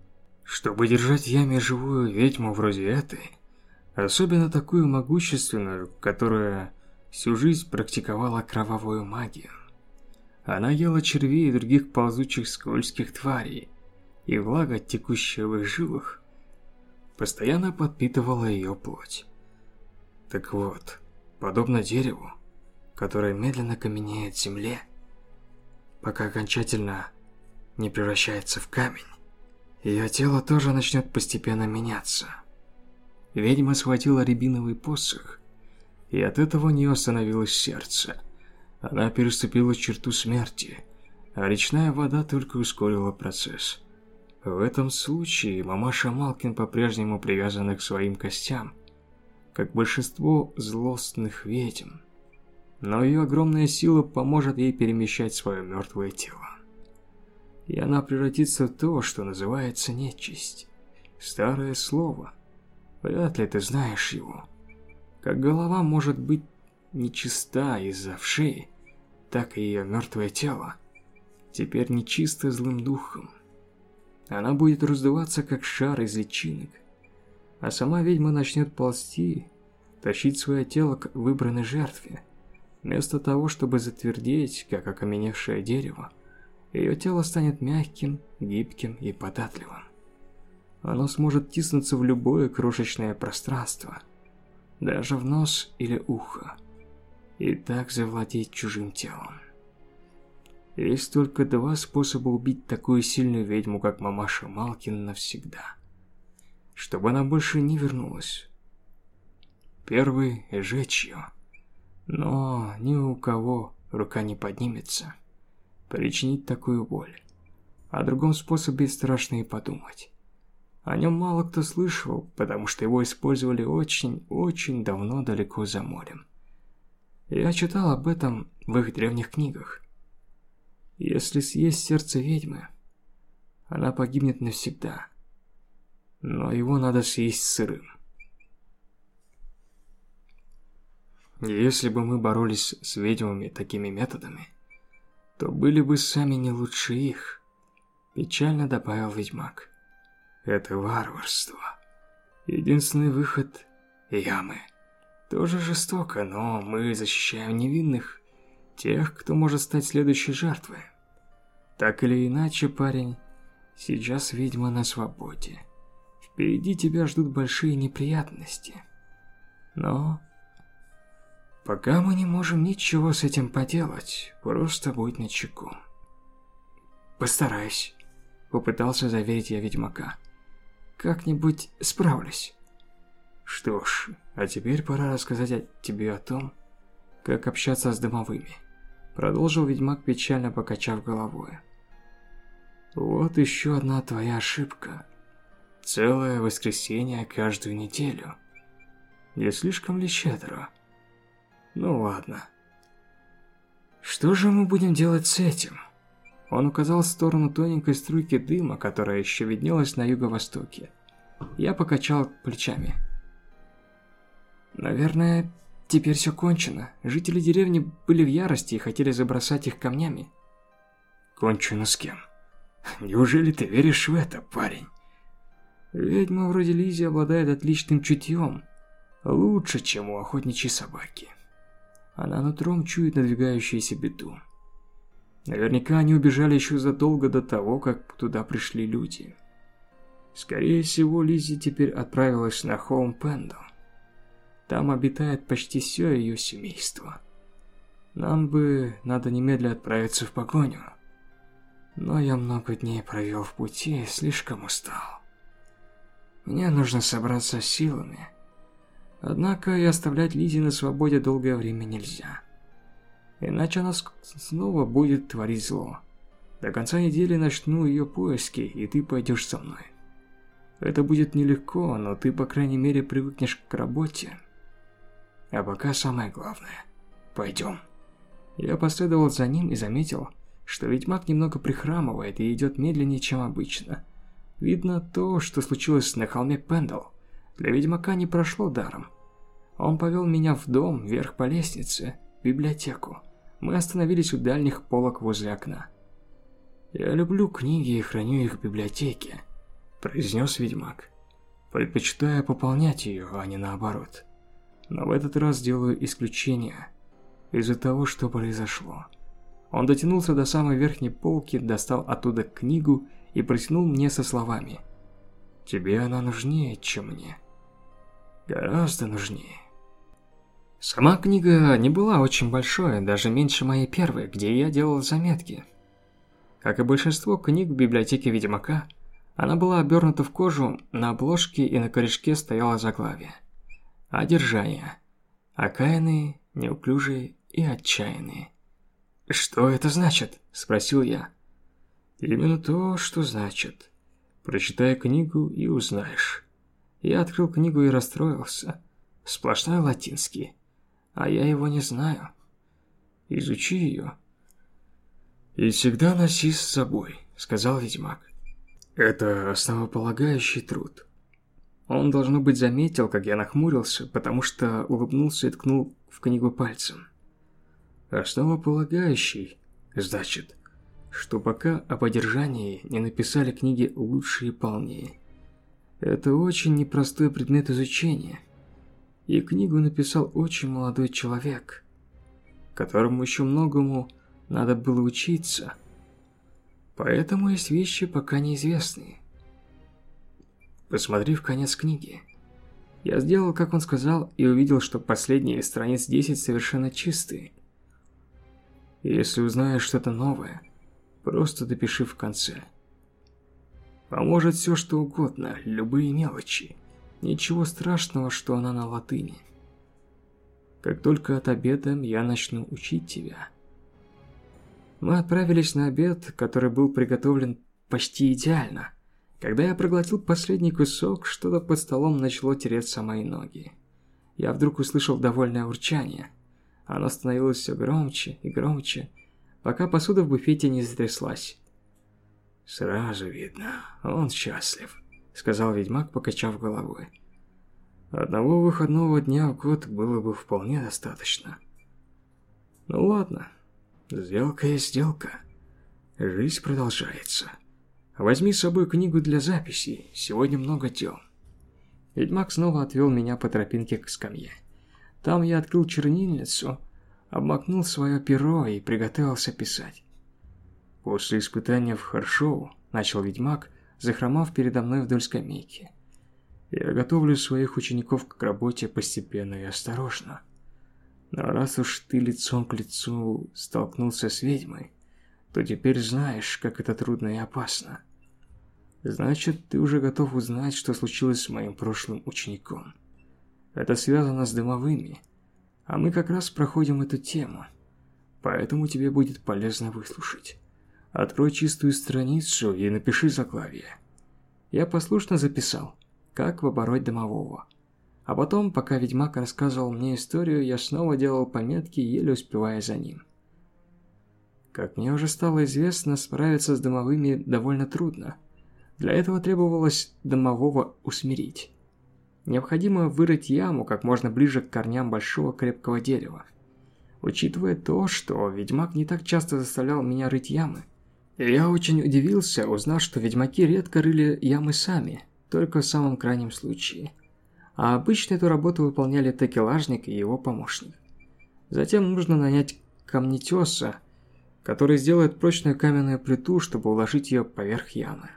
чтобы держать в яме живую ведьму вроде этой, особенно такую могущественную, которая всю жизнь практиковала кровавую магию. Она ела червей и других ползучих скользких тварей, и влага, текущая в их жилах, постоянно подпитывала ее плоть. Так вот, подобно дереву, которое медленно каменеет в земле, пока окончательно не превращается в камень. Ее тело тоже начнет постепенно меняться. Ведьма схватила рябиновый посох, и от этого у нее остановилось сердце. Она переступила черту смерти, а речная вода только ускорила процесс. В этом случае мамаша Малкин по-прежнему привязана к своим костям, как большинство злостных ведьм. Но ее огромная сила поможет ей перемещать свое мертвое тело. И она превратится в то, что называется нечисть. Старое слово. Вряд ли ты знаешь его. Как голова может быть нечиста из-за вшей, так и ее мертвое тело. Теперь нечисто злым духом. Она будет раздуваться, как шар из личинок. А сама ведьма начнет ползти, тащить свое тело к выбранной жертве. Вместо того, чтобы затвердеть, как окаменевшее дерево, ее тело станет мягким, гибким и податливым. Оно сможет тиснуться в любое крошечное пространство, даже в нос или ухо, и так завладеть чужим телом. Есть только два способа убить такую сильную ведьму, как мамаша Малкин, навсегда. Чтобы она больше не вернулась. Первый – сжечь ее. Но ни у кого рука не поднимется. Причинить такую боль. О другом способе страшно и подумать. О нем мало кто слышал, потому что его использовали очень-очень давно далеко за морем. Я читал об этом в их древних книгах. Если съесть сердце ведьмы, она погибнет навсегда. Но его надо съесть сырым. Если бы мы боролись с ведьмами такими методами, то были бы сами не лучше их, печально добавил ведьмак. Это варварство. Единственный выход – ямы. Тоже жестоко, но мы защищаем невинных тех, кто может стать следующей жертвой. Так или иначе, парень, сейчас ведьма на свободе. Впереди тебя ждут большие неприятности. Но... Пока мы не можем ничего с этим поделать, просто будь начеку. Постараюсь, попытался заверить я ведьмака. Как-нибудь справлюсь. Что ж, а теперь пора рассказать тебе о том, как общаться с домовыми. Продолжил ведьмак, печально покачав головой. Вот еще одна твоя ошибка. Целое воскресенье каждую неделю. Не слишком ли щедро? Ну ладно. Что же мы будем делать с этим? Он указал в сторону тоненькой струйки дыма, которая еще виднелась на юго-востоке. Я покачал плечами. Наверное, Теперь все кончено. Жители деревни были в ярости и хотели забросать их камнями. Кончено с кем? Неужели ты веришь в это, парень? Ведьма вроде Лизи обладает отличным чутьем. Лучше, чем у охотничьей собаки. Она нутром чует надвигающуюся беду. Наверняка они убежали еще задолго до того, как туда пришли люди. Скорее всего, Лизи теперь отправилась на Хоум Пендл. Там обитает почти все ее семейство. Нам бы надо немедля отправиться в погоню. Но я много дней провел в пути и слишком устал. Мне нужно собраться силами. Однако и оставлять Лизи на свободе долгое время нельзя. Иначе она снова будет творить зло. До конца недели начну ее поиски, и ты пойдешь со мной. Это будет нелегко, но ты, по крайней мере, привыкнешь к работе. А пока самое главное. Пойдем. Я последовал за ним и заметил, что ведьмак немного прихрамывает и идет медленнее, чем обычно. Видно то, что случилось на холме Пендл. Для ведьмака не прошло даром. Он повел меня в дом, вверх по лестнице, в библиотеку. Мы остановились у дальних полок возле окна. «Я люблю книги и храню их в библиотеке», – произнес ведьмак. «Предпочитаю пополнять ее, а не наоборот». Но в этот раз делаю исключение из-за того, что произошло. Он дотянулся до самой верхней полки, достал оттуда книгу и протянул мне со словами «Тебе она нужнее, чем мне. Гораздо нужнее». Сама книга не была очень большой, даже меньше моей первой, где я делал заметки. Как и большинство книг в библиотеке Ведьмака, она была обернута в кожу, на обложке и на корешке стояло заглавие – Одержание. Окаянные, неуклюжие и отчаянные. «Что это значит?» – спросил я. «Именно то, что значит. Прочитай книгу и узнаешь. Я открыл книгу и расстроился. Сплошной латинский. А я его не знаю. Изучи ее. И всегда носи с собой, сказал ведьмак. Это основополагающий труд. Он, должно быть, заметил, как я нахмурился, потому что улыбнулся и ткнул в книгу пальцем. Основополагающий, значит, что пока о поддержании не написали книги лучше и полнее. Это очень непростой предмет изучения. И книгу написал очень молодой человек, которому еще многому надо было учиться. Поэтому есть вещи пока неизвестные. Посмотрев конец книги, я сделал, как он сказал, и увидел, что последние страниц 10 совершенно чистые. Если узнаешь что-то новое, просто допиши в конце. Поможет все, что угодно, любые мелочи. Ничего страшного, что она на латыни. Как только отобедаем, я начну учить тебя. Мы отправились на обед, который был приготовлен почти идеально. Когда я проглотил последний кусок, что-то под столом начало тереться мои ноги. Я вдруг услышал довольное урчание. Оно становилось все громче и громче, пока посуда в буфете не затряслась. «Сразу видно, он счастлив», — сказал ведьмак, покачав головой. «Одного выходного дня в год было бы вполне достаточно». «Ну ладно, сделка есть сделка. Жизнь продолжается. Возьми с собой книгу для записей, сегодня много дел». Ведьмак снова отвел меня по тропинке к скамье. Там я открыл чернильницу, обмакнул свое перо и приготовился писать. После испытания в Харшоу, начал ведьмак, захромав передо мной вдоль скамейки. Я готовлю своих учеников к работе постепенно и осторожно. Но раз уж ты лицом к лицу столкнулся с ведьмой, то теперь знаешь, как это трудно и опасно. Значит, ты уже готов узнать, что случилось с моим прошлым учеником. Это связано с дымовыми, а мы как раз проходим эту тему, поэтому тебе будет полезно выслушать. Открой чистую страницу и напиши заглавие. Я послушно записал, как побороть домового. А потом, пока ведьмак рассказывал мне историю, я снова делал пометки, еле успевая за ним. Как мне уже стало известно, справиться с домовыми довольно трудно. Для этого требовалось домового усмирить. Необходимо вырыть яму как можно ближе к корням большого крепкого дерева. Учитывая то, что ведьмак не так часто заставлял меня рыть ямы, я очень удивился, узнав, что ведьмаки редко рыли ямы сами, только в самом крайнем случае. А обычно эту работу выполняли такелажник и его помощник. Затем нужно нанять камнетеса, который сделает прочную каменную плиту, чтобы уложить ее поверх ямы.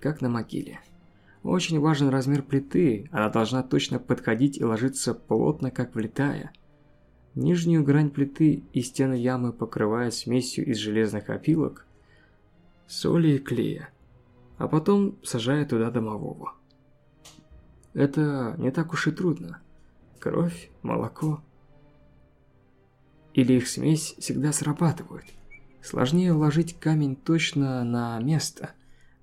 Как на могиле. Очень важен размер плиты, она должна точно подходить и ложиться плотно, как влетая. Нижнюю грань плиты и стены ямы покрывают смесью из железных опилок, соли и клея, а потом сажая туда домового. Это не так уж и трудно. Кровь, молоко или их смесь всегда срабатывают. Сложнее вложить камень точно на место,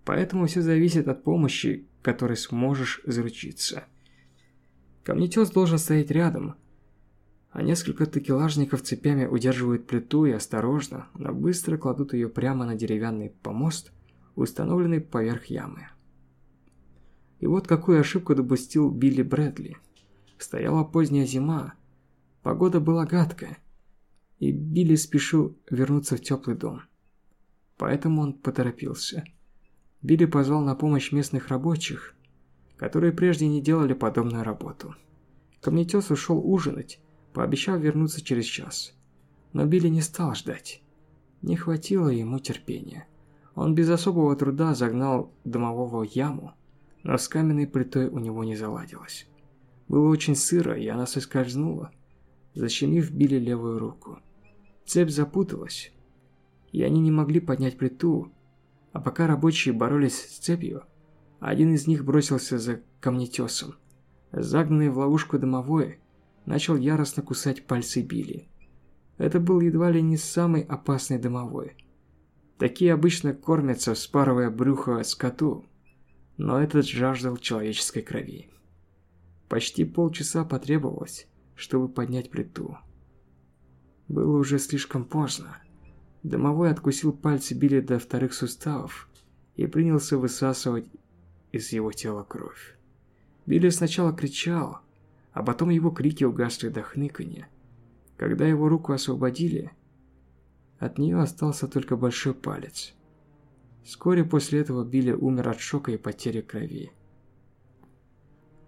поэтому все зависит от помощи, которой сможешь заручиться. Камнетес должен стоять рядом, а несколько такелажников цепями удерживают плиту и осторожно, но быстро кладут ее прямо на деревянный помост, установленный поверх ямы. И вот какую ошибку допустил Билли Брэдли. Стояла поздняя зима, погода была гадкая, и Билли спешил вернуться в теплый дом. Поэтому он поторопился. Билли позвал на помощь местных рабочих, которые прежде не делали подобную работу. Камнетес ушел ужинать, пообещав вернуться через час. Но Билли не стал ждать. Не хватило ему терпения. Он без особого труда загнал домового яму, но с каменной плитой у него не заладилось. Было очень сыро, и она соскользнула, защемив Билли левую руку. Цепь запуталась, и они не могли поднять плиту, а пока рабочие боролись с цепью, один из них бросился за камнетесом. Загнанный в ловушку домовой начал яростно кусать пальцы Билли. Это был едва ли не самый опасный домовой. Такие обычно кормятся, вспарывая брюхо скоту. но этот жаждал человеческой крови. Почти полчаса потребовалось, чтобы поднять плиту. Было уже слишком поздно. Домовой откусил пальцы Билли до вторых суставов и принялся высасывать из его тела кровь. Билли сначала кричал, а потом его крики угасли до хныканья. Когда его руку освободили, от нее остался только большой палец. Вскоре после этого Билли умер от шока и потери крови.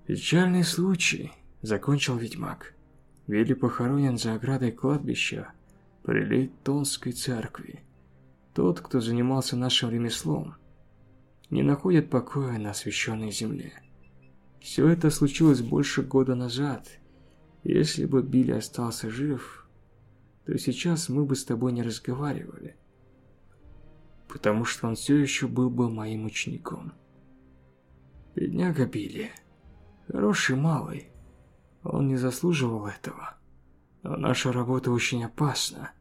«Печальный случай», — закончил ведьмак. Билли похоронен за оградой кладбища при Лейтонской церкви. Тот, кто занимался нашим ремеслом, не находит покоя на освященной земле. Все это случилось больше года назад. Если бы Билли остался жив, то сейчас мы бы с тобой не разговаривали. Потому что он все еще был бы моим учеником. Бедняга Билли. Хороший малый. Он не заслуживал этого. Но наша работа очень опасна.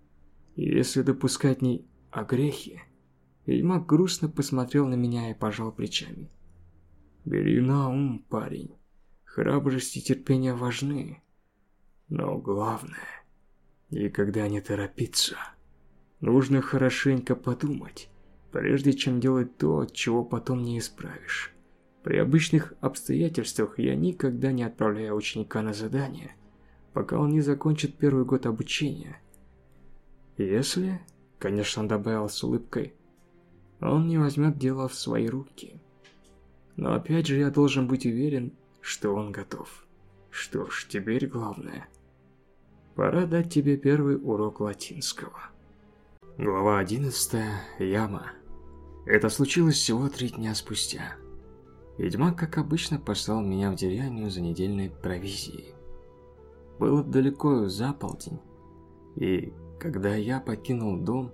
И если допускать не о грехе, Ведьмак грустно посмотрел на меня и пожал плечами. «Бери на ум, парень. Храбрость и терпение важны. Но главное, никогда не торопиться. Нужно хорошенько подумать, прежде чем делать то, чего потом не исправишь. При обычных обстоятельствах я никогда не отправляю ученика на задание, пока он не закончит первый год обучения. Если, конечно, он добавил с улыбкой, он не возьмет дело в свои руки. Но опять же я должен быть уверен, что он готов. Что ж, теперь главное. Пора дать тебе первый урок латинского. Глава 11. Яма. Это случилось всего три дня спустя. Ведьмак, как обычно, послал меня в деревню за недельной провизией. Было далеко за полдень, и когда я покинул дом,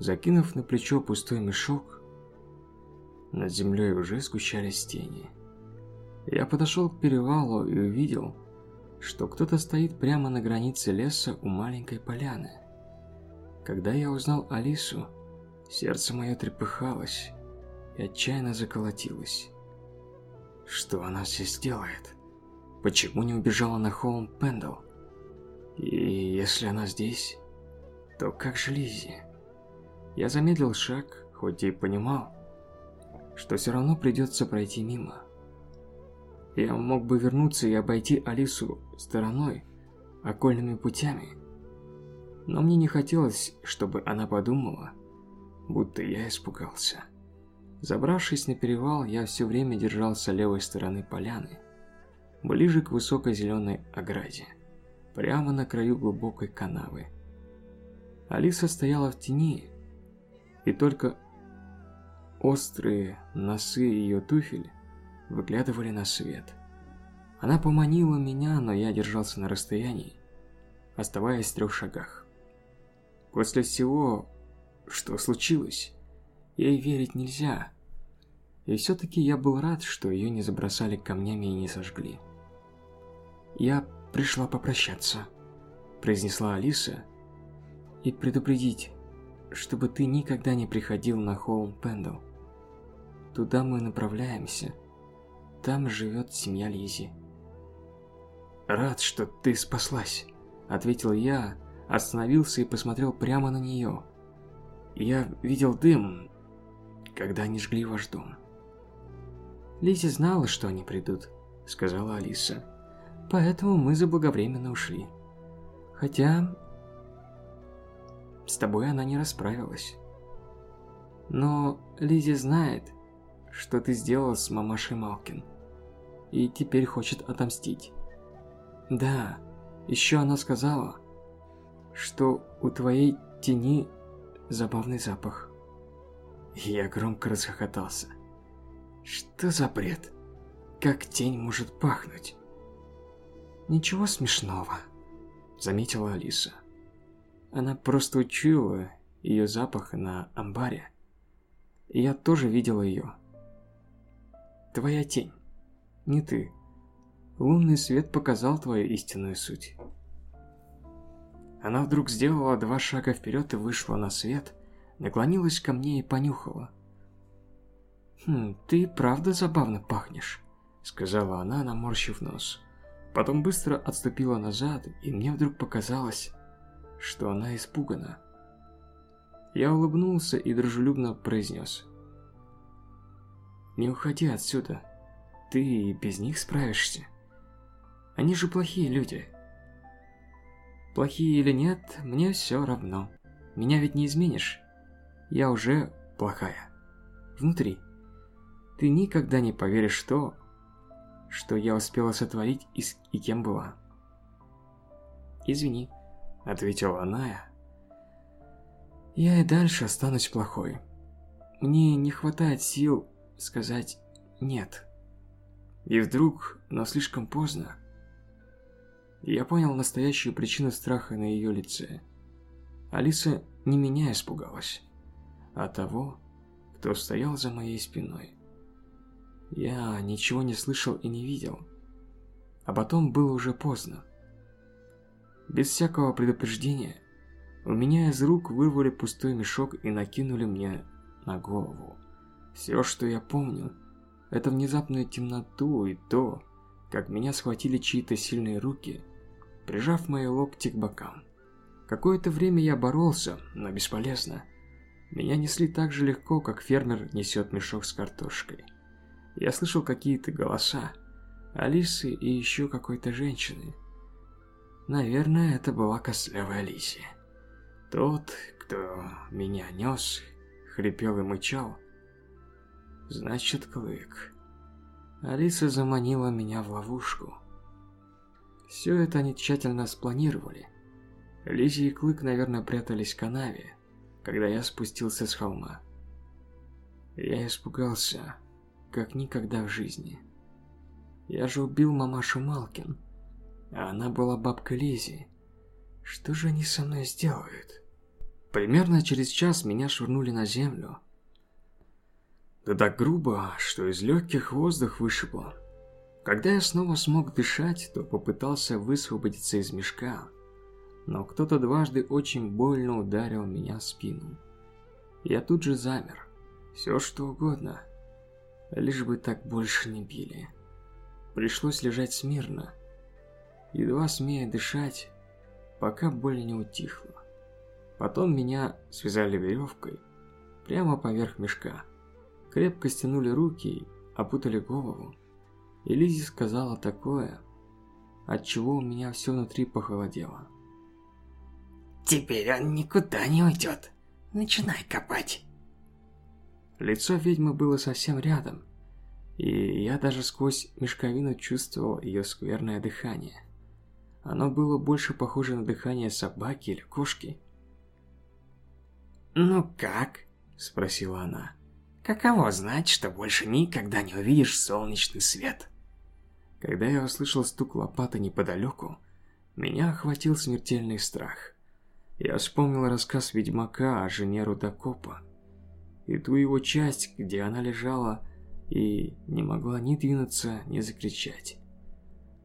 Закинув на плечо пустой мешок, над землей уже сгущались тени. Я подошел к перевалу и увидел, что кто-то стоит прямо на границе леса у маленькой поляны. Когда я узнал Алису, сердце мое трепыхалось и отчаянно заколотилось. Что она здесь делает? Почему не убежала на холм Пендл? И если она здесь, то как же Лиззи? Я замедлил шаг, хоть и понимал, что все равно придется пройти мимо. Я мог бы вернуться и обойти Алису стороной, окольными путями. Но мне не хотелось, чтобы она подумала, будто я испугался. Забравшись на перевал, я все время держался левой стороны поляны, ближе к высокой зеленой ограде, прямо на краю глубокой канавы. Алиса стояла в тени, и только острые носы ее туфель выглядывали на свет. Она поманила меня, но я держался на расстоянии, оставаясь в трех шагах. После всего, что случилось, ей верить нельзя. И все-таки я был рад, что ее не забросали камнями и не сожгли. «Я пришла попрощаться», – произнесла Алиса, – «и предупредить, чтобы ты никогда не приходил на холм Пендл. Туда мы направляемся. Там живет семья Лизи. «Рад, что ты спаслась», — ответил я, остановился и посмотрел прямо на нее. «Я видел дым, когда они жгли ваш дом». «Лизи знала, что они придут», — сказала Алиса. «Поэтому мы заблаговременно ушли. Хотя с тобой она не расправилась. Но Лизи знает, что ты сделал с мамашей Малкин. И теперь хочет отомстить. Да, еще она сказала, что у твоей тени забавный запах. Я громко расхохотался. Что за бред? Как тень может пахнуть? Ничего смешного, заметила Алиса. Она просто учуяла ее запах на амбаре. И я тоже видела ее. Твоя тень. Не ты. Лунный свет показал твою истинную суть. Она вдруг сделала два шага вперед и вышла на свет, наклонилась ко мне и понюхала. «Хм, ты правда забавно пахнешь», — сказала она, наморщив нос. Потом быстро отступила назад, и мне вдруг показалось, что она испугана. Я улыбнулся и дружелюбно произнес. «Не уходи отсюда. Ты и без них справишься. Они же плохие люди». Плохие или нет, мне все равно. Меня ведь не изменишь. Я уже плохая. Внутри. Ты никогда не поверишь в то, что я успела сотворить и, и кем была. «Извини», — ответила она. «Я и дальше останусь плохой. Мне не хватает сил сказать «нет». И вдруг, но слишком поздно, я понял настоящую причину страха на ее лице. Алиса не меня испугалась, а того, кто стоял за моей спиной. Я ничего не слышал и не видел. А потом было уже поздно. Без всякого предупреждения, у меня из рук вырвали пустой мешок и накинули мне на голову. Все, что я помню, это внезапную темноту и то, как меня схватили чьи-то сильные руки, прижав мои локти к бокам. Какое-то время я боролся, но бесполезно. Меня несли так же легко, как фермер несет мешок с картошкой. Я слышал какие-то голоса. Алисы и еще какой-то женщины. Наверное, это была костлявая Алисия. Тот, кто меня нес, хрипел и мычал. Значит, Клык. Алиса заманила меня в ловушку. Все это они тщательно спланировали. Лизи и Клык, наверное, прятались в канаве, когда я спустился с холма. Я испугался, как никогда в жизни. Я же убил мамашу Малкин, а она была бабкой Лизи. Что же они со мной сделают? Примерно через час меня швырнули на землю. Да так грубо, что из легких воздух вышибло. Когда я снова смог дышать, то попытался высвободиться из мешка, но кто-то дважды очень больно ударил меня в спину. Я тут же замер. Все что угодно, лишь бы так больше не били. Пришлось лежать смирно, едва смея дышать, пока боль не утихла. Потом меня связали веревкой прямо поверх мешка. Крепко стянули руки, опутали голову. И Лизи сказала такое, от чего у меня все внутри похолодело. «Теперь он никуда не уйдет. Начинай копать». Лицо ведьмы было совсем рядом, и я даже сквозь мешковину чувствовал ее скверное дыхание. Оно было больше похоже на дыхание собаки или кошки. «Ну как?» – спросила она. «Каково знать, что больше никогда не увидишь солнечный свет?» Когда я услышал стук лопаты неподалеку, меня охватил смертельный страх. Я вспомнил рассказ ведьмака о жене Рудокопа и ту его часть, где она лежала и не могла ни двинуться, ни закричать.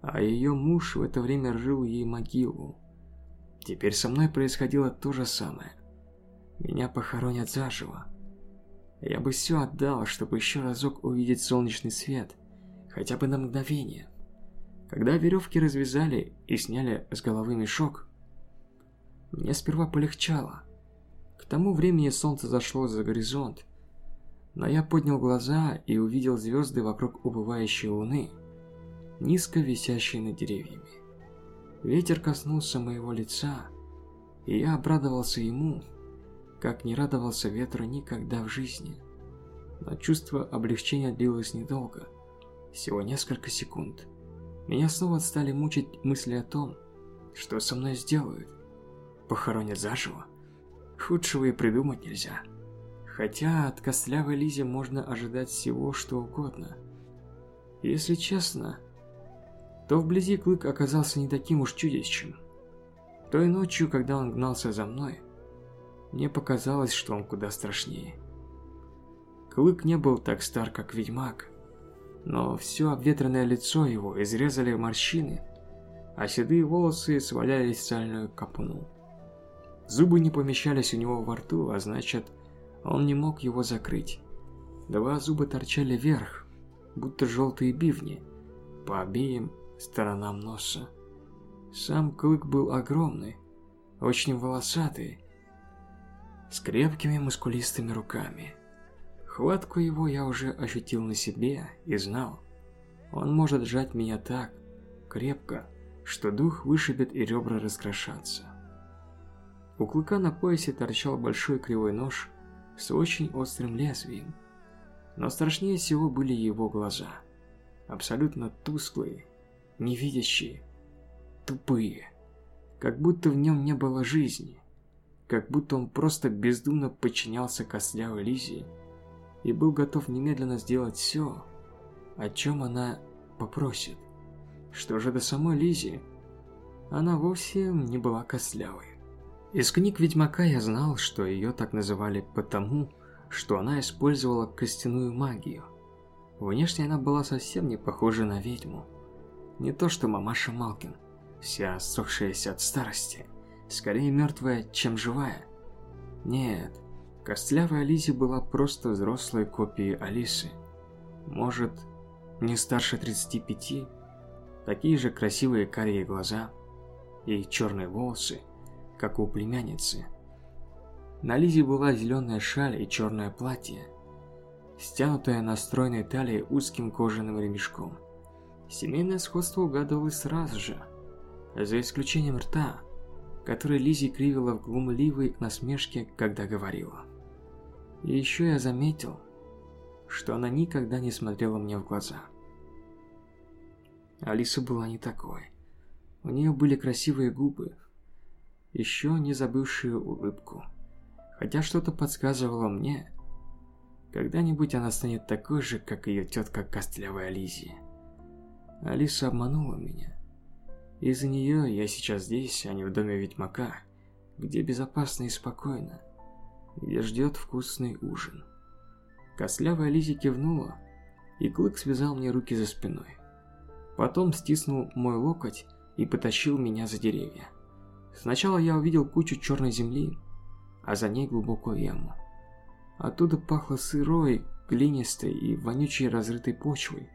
А ее муж в это время рыл ей могилу. Теперь со мной происходило то же самое. Меня похоронят заживо. Я бы все отдал, чтобы еще разок увидеть солнечный свет, хотя бы на мгновение. Когда веревки развязали и сняли с головы мешок, мне сперва полегчало. К тому времени солнце зашло за горизонт, но я поднял глаза и увидел звезды вокруг убывающей луны, низко висящие над деревьями. Ветер коснулся моего лица, и я обрадовался ему, как не радовался ветру никогда в жизни. Но чувство облегчения длилось недолго, всего несколько секунд. Меня снова стали мучить мысли о том, что со мной сделают. Похоронят заживо? Худшего и придумать нельзя. Хотя от костлявой Лизи можно ожидать всего, что угодно. Если честно, то вблизи Клык оказался не таким уж чудищем. Той ночью, когда он гнался за мной, мне показалось, что он куда страшнее. Клык не был так стар, как ведьмак, но все обветренное лицо его изрезали морщины, а седые волосы свалялись в сальную капуну. Зубы не помещались у него во рту, а значит, он не мог его закрыть. Два зуба торчали вверх, будто желтые бивни, по обеим сторонам носа. Сам клык был огромный, очень волосатый, с крепкими мускулистыми руками. Хватку его я уже ощутил на себе и знал. Он может сжать меня так крепко, что дух вышибет и ребра раскрошатся. У клыка на поясе торчал большой кривой нож с очень острым лезвием. Но страшнее всего были его глаза. Абсолютно тусклые, невидящие, тупые. Как будто в нем не было жизни. Как будто он просто бездумно подчинялся костлявой Лизе и был готов немедленно сделать все, о чем она попросит. Что же до самой Лизи, она вовсе не была костлявой. Из книг Ведьмака я знал, что ее так называли потому, что она использовала костяную магию. Внешне она была совсем не похожа на ведьму. Не то что мамаша Малкин, вся сохшаяся от старости, скорее мертвая, чем живая. Нет, костлявая Лизи была просто взрослой копией Алисы. Может, не старше 35, такие же красивые карие глаза и черные волосы – как у племянницы. На Лизе была зеленая шаль и черное платье, стянутое на стройной талии узким кожаным ремешком. Семейное сходство угадывалось сразу же, за исключением рта, который Лизи кривила в глумливой насмешке, когда говорила. И еще я заметил, что она никогда не смотрела мне в глаза. Алиса была не такой. У нее были красивые губы, еще не забывшую улыбку. Хотя что-то подсказывало мне, когда-нибудь она станет такой же, как ее тетка Костлявая Лизи. Алиса обманула меня. Из-за нее я сейчас здесь, а не в доме Ведьмака, где безопасно и спокойно, где ждет вкусный ужин. Костлявая Лизи кивнула, и Клык связал мне руки за спиной. Потом стиснул мой локоть и потащил меня за деревья. Сначала я увидел кучу черной земли, а за ней глубокую яму. Оттуда пахло сырой, глинистой и вонючей разрытой почвой.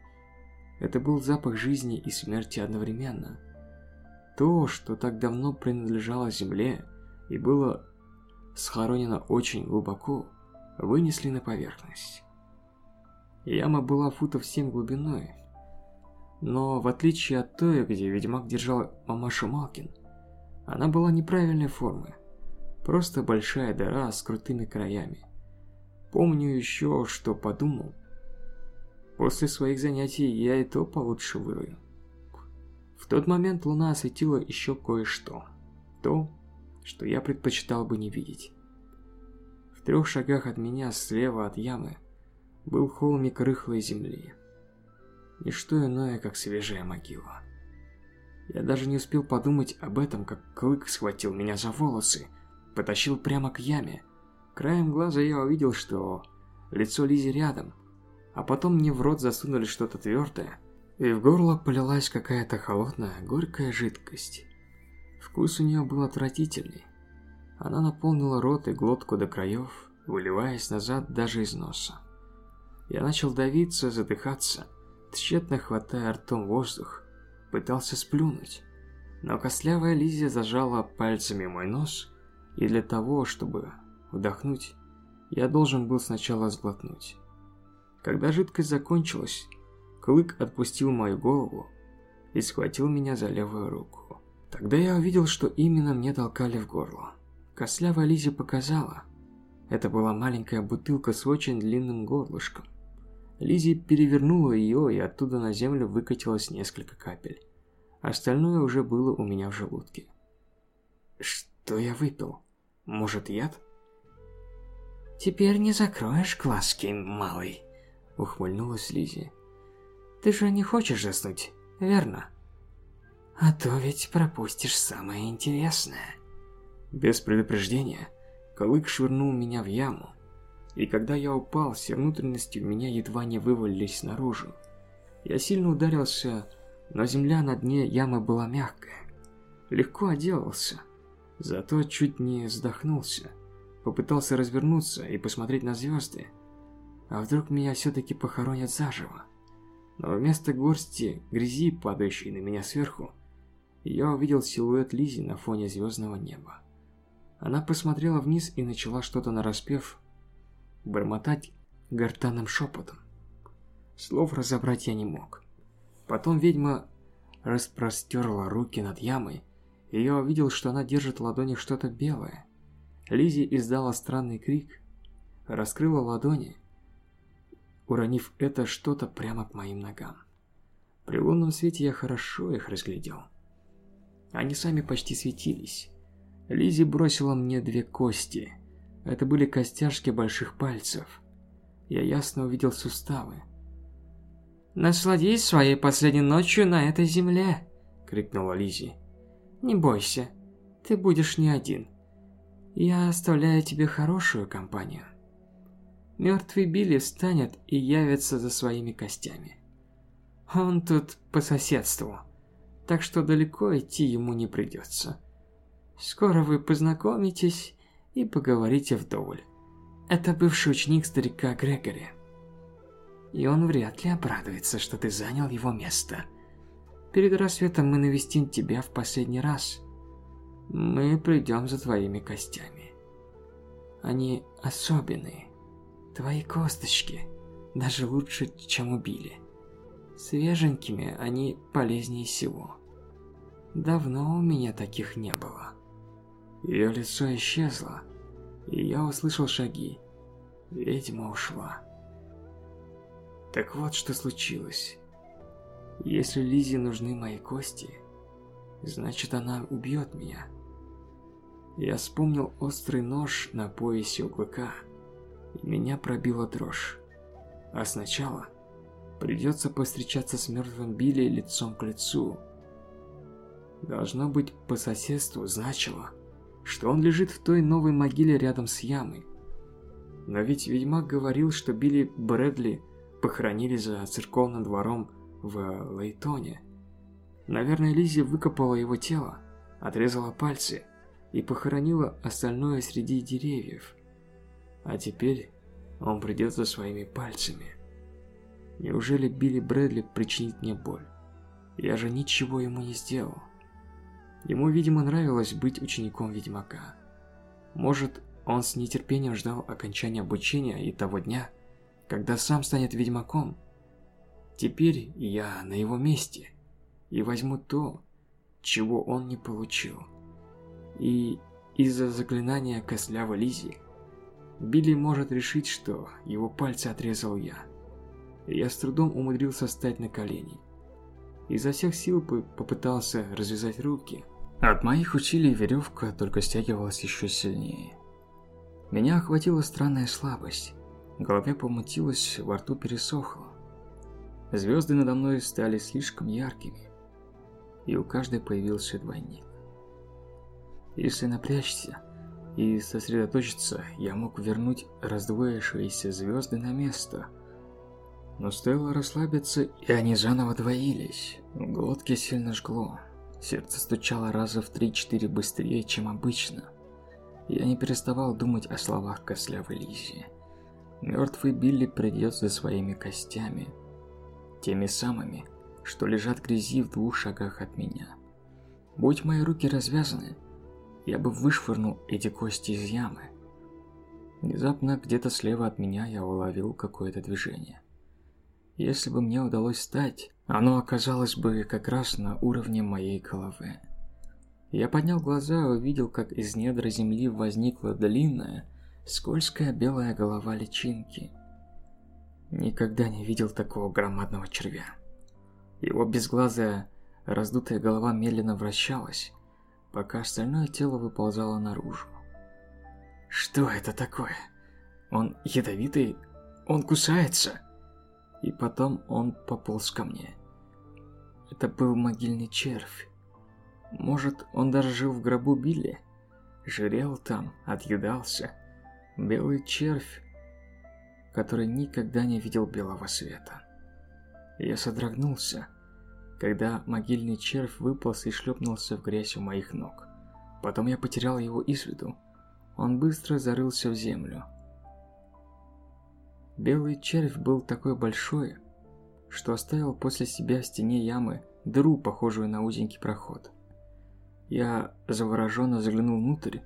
Это был запах жизни и смерти одновременно. То, что так давно принадлежало земле и было схоронено очень глубоко, вынесли на поверхность. Яма была футов семь глубиной, но в отличие от той, где ведьмак держал мамашу Малкин, она была неправильной формы. Просто большая дыра с крутыми краями. Помню еще, что подумал. После своих занятий я и то получше вырою. В тот момент луна осветила еще кое-что. То, что я предпочитал бы не видеть. В трех шагах от меня, слева от ямы, был холмик рыхлой земли. Ничто иное, как свежая могила. Я даже не успел подумать об этом, как Клык схватил меня за волосы, потащил прямо к яме. Краем глаза я увидел, что лицо Лизи рядом, а потом мне в рот засунули что-то твердое, и в горло полилась какая-то холодная, горькая жидкость. Вкус у нее был отвратительный. Она наполнила рот и глотку до краев, выливаясь назад даже из носа. Я начал давиться, задыхаться, тщетно хватая ртом воздух, пытался сплюнуть, но костлявая Лизия зажала пальцами мой нос, и для того, чтобы вдохнуть, я должен был сначала сглотнуть. Когда жидкость закончилась, Клык отпустил мою голову и схватил меня за левую руку. Тогда я увидел, что именно мне толкали в горло. Кослявая Лизия показала. Это была маленькая бутылка с очень длинным горлышком. Лизи перевернула ее, и оттуда на землю выкатилось несколько капель. Остальное уже было у меня в желудке. Что я выпил? Может, яд? «Теперь не закроешь глазки, малый», — ухмыльнулась Лизи. «Ты же не хочешь заснуть, верно? А то ведь пропустишь самое интересное». Без предупреждения, Калык швырнул меня в яму, и когда я упал, все внутренности у меня едва не вывалились наружу. Я сильно ударился, но земля на дне ямы была мягкая. Легко отделался, зато чуть не вздохнулся. Попытался развернуться и посмотреть на звезды. А вдруг меня все-таки похоронят заживо? Но вместо горсти грязи, падающей на меня сверху, я увидел силуэт Лизи на фоне звездного неба. Она посмотрела вниз и начала что-то нараспев бормотать гортанным шепотом. Слов разобрать я не мог. Потом ведьма распростерла руки над ямой, и я увидел, что она держит в ладони что-то белое. Лизи издала странный крик, раскрыла ладони, уронив это что-то прямо к моим ногам. При лунном свете я хорошо их разглядел. Они сами почти светились. Лизи бросила мне две кости. Это были костяшки больших пальцев. Я ясно увидел суставы. «Насладись своей последней ночью на этой земле!» — крикнула Лизи. «Не бойся, ты будешь не один. Я оставляю тебе хорошую компанию. Мертвый Билли встанет и явится за своими костями. Он тут по соседству, так что далеко идти ему не придется. Скоро вы познакомитесь и поговорите вдоволь. Это бывший ученик старика Грегори и он вряд ли обрадуется, что ты занял его место. Перед рассветом мы навестим тебя в последний раз. Мы придем за твоими костями. Они особенные. Твои косточки даже лучше, чем убили. Свеженькими они полезнее всего. Давно у меня таких не было. Ее лицо исчезло, и я услышал шаги. Ведьма ушла. Так вот, что случилось. Если Лизе нужны мои кости, значит она убьет меня. Я вспомнил острый нож на поясе у клыка, и меня пробила дрожь. А сначала придется повстречаться с мертвым Билли лицом к лицу. Должно быть, по соседству значило, что он лежит в той новой могиле рядом с ямой. Но ведь ведьмак говорил, что Билли Брэдли похоронили за церковным двором в Лейтоне. Наверное, Лизи выкопала его тело, отрезала пальцы и похоронила остальное среди деревьев. А теперь он придет за своими пальцами. Неужели Билли Брэдли причинит мне боль? Я же ничего ему не сделал. Ему, видимо, нравилось быть учеником ведьмака. Может, он с нетерпением ждал окончания обучения и того дня, когда сам станет ведьмаком. Теперь я на его месте и возьму то, чего он не получил. И из-за заклинания Кослява Лизи Билли может решить, что его пальцы отрезал я. Я с трудом умудрился встать на колени. Изо всех сил попытался развязать руки. От моих усилий веревка только стягивалась еще сильнее. Меня охватила странная слабость. В голове помутилось, во рту пересохло. Звезды надо мной стали слишком яркими, и у каждой появился двойник. Если напрячься и сосредоточиться, я мог вернуть раздвоившиеся звезды на место. Но стоило расслабиться, и они заново двоились. В глотке сильно жгло. Сердце стучало раза в 3-4 быстрее, чем обычно. Я не переставал думать о словах Кослявой Лизи. Мертвый Билли придет за своими костями. Теми самыми, что лежат грязи в двух шагах от меня. Будь мои руки развязаны, я бы вышвырнул эти кости из ямы. Внезапно где-то слева от меня я уловил какое-то движение. Если бы мне удалось встать, оно оказалось бы как раз на уровне моей головы. Я поднял глаза и увидел, как из недра земли возникла длинная, скользкая белая голова личинки. Никогда не видел такого громадного червя. Его безглазая, раздутая голова медленно вращалась, пока остальное тело выползало наружу. Что это такое? Он ядовитый? Он кусается? И потом он пополз ко мне. Это был могильный червь. Может, он даже жил в гробу Билли? Жрел там, отъедался. Белый червь, который никогда не видел белого света. Я содрогнулся, когда могильный червь выполз и шлепнулся в грязь у моих ног. Потом я потерял его из виду. Он быстро зарылся в землю. Белый червь был такой большой, что оставил после себя в стене ямы дыру, похожую на узенький проход. Я завороженно заглянул внутрь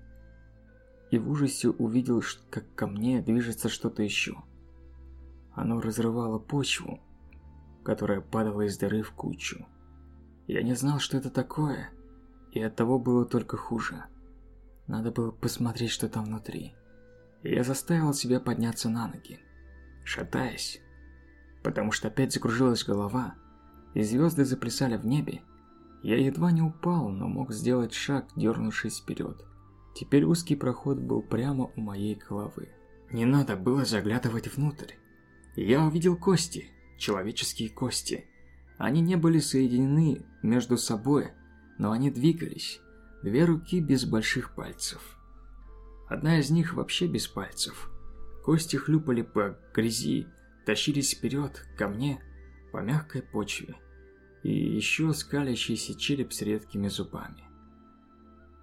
и в ужасе увидел, как ко мне движется что-то еще. Оно разрывало почву, которая падала из дыры в кучу. Я не знал, что это такое, и от того было только хуже. Надо было посмотреть, что там внутри. я заставил себя подняться на ноги, шатаясь, потому что опять закружилась голова, и звезды заплясали в небе. Я едва не упал, но мог сделать шаг, дернувшись вперед. Теперь узкий проход был прямо у моей головы. Не надо было заглядывать внутрь. Я увидел кости, человеческие кости. Они не были соединены между собой, но они двигались. Две руки без больших пальцев. Одна из них вообще без пальцев. Кости хлюпали по грязи, тащились вперед, ко мне, по мягкой почве. И еще скалящийся череп с редкими зубами.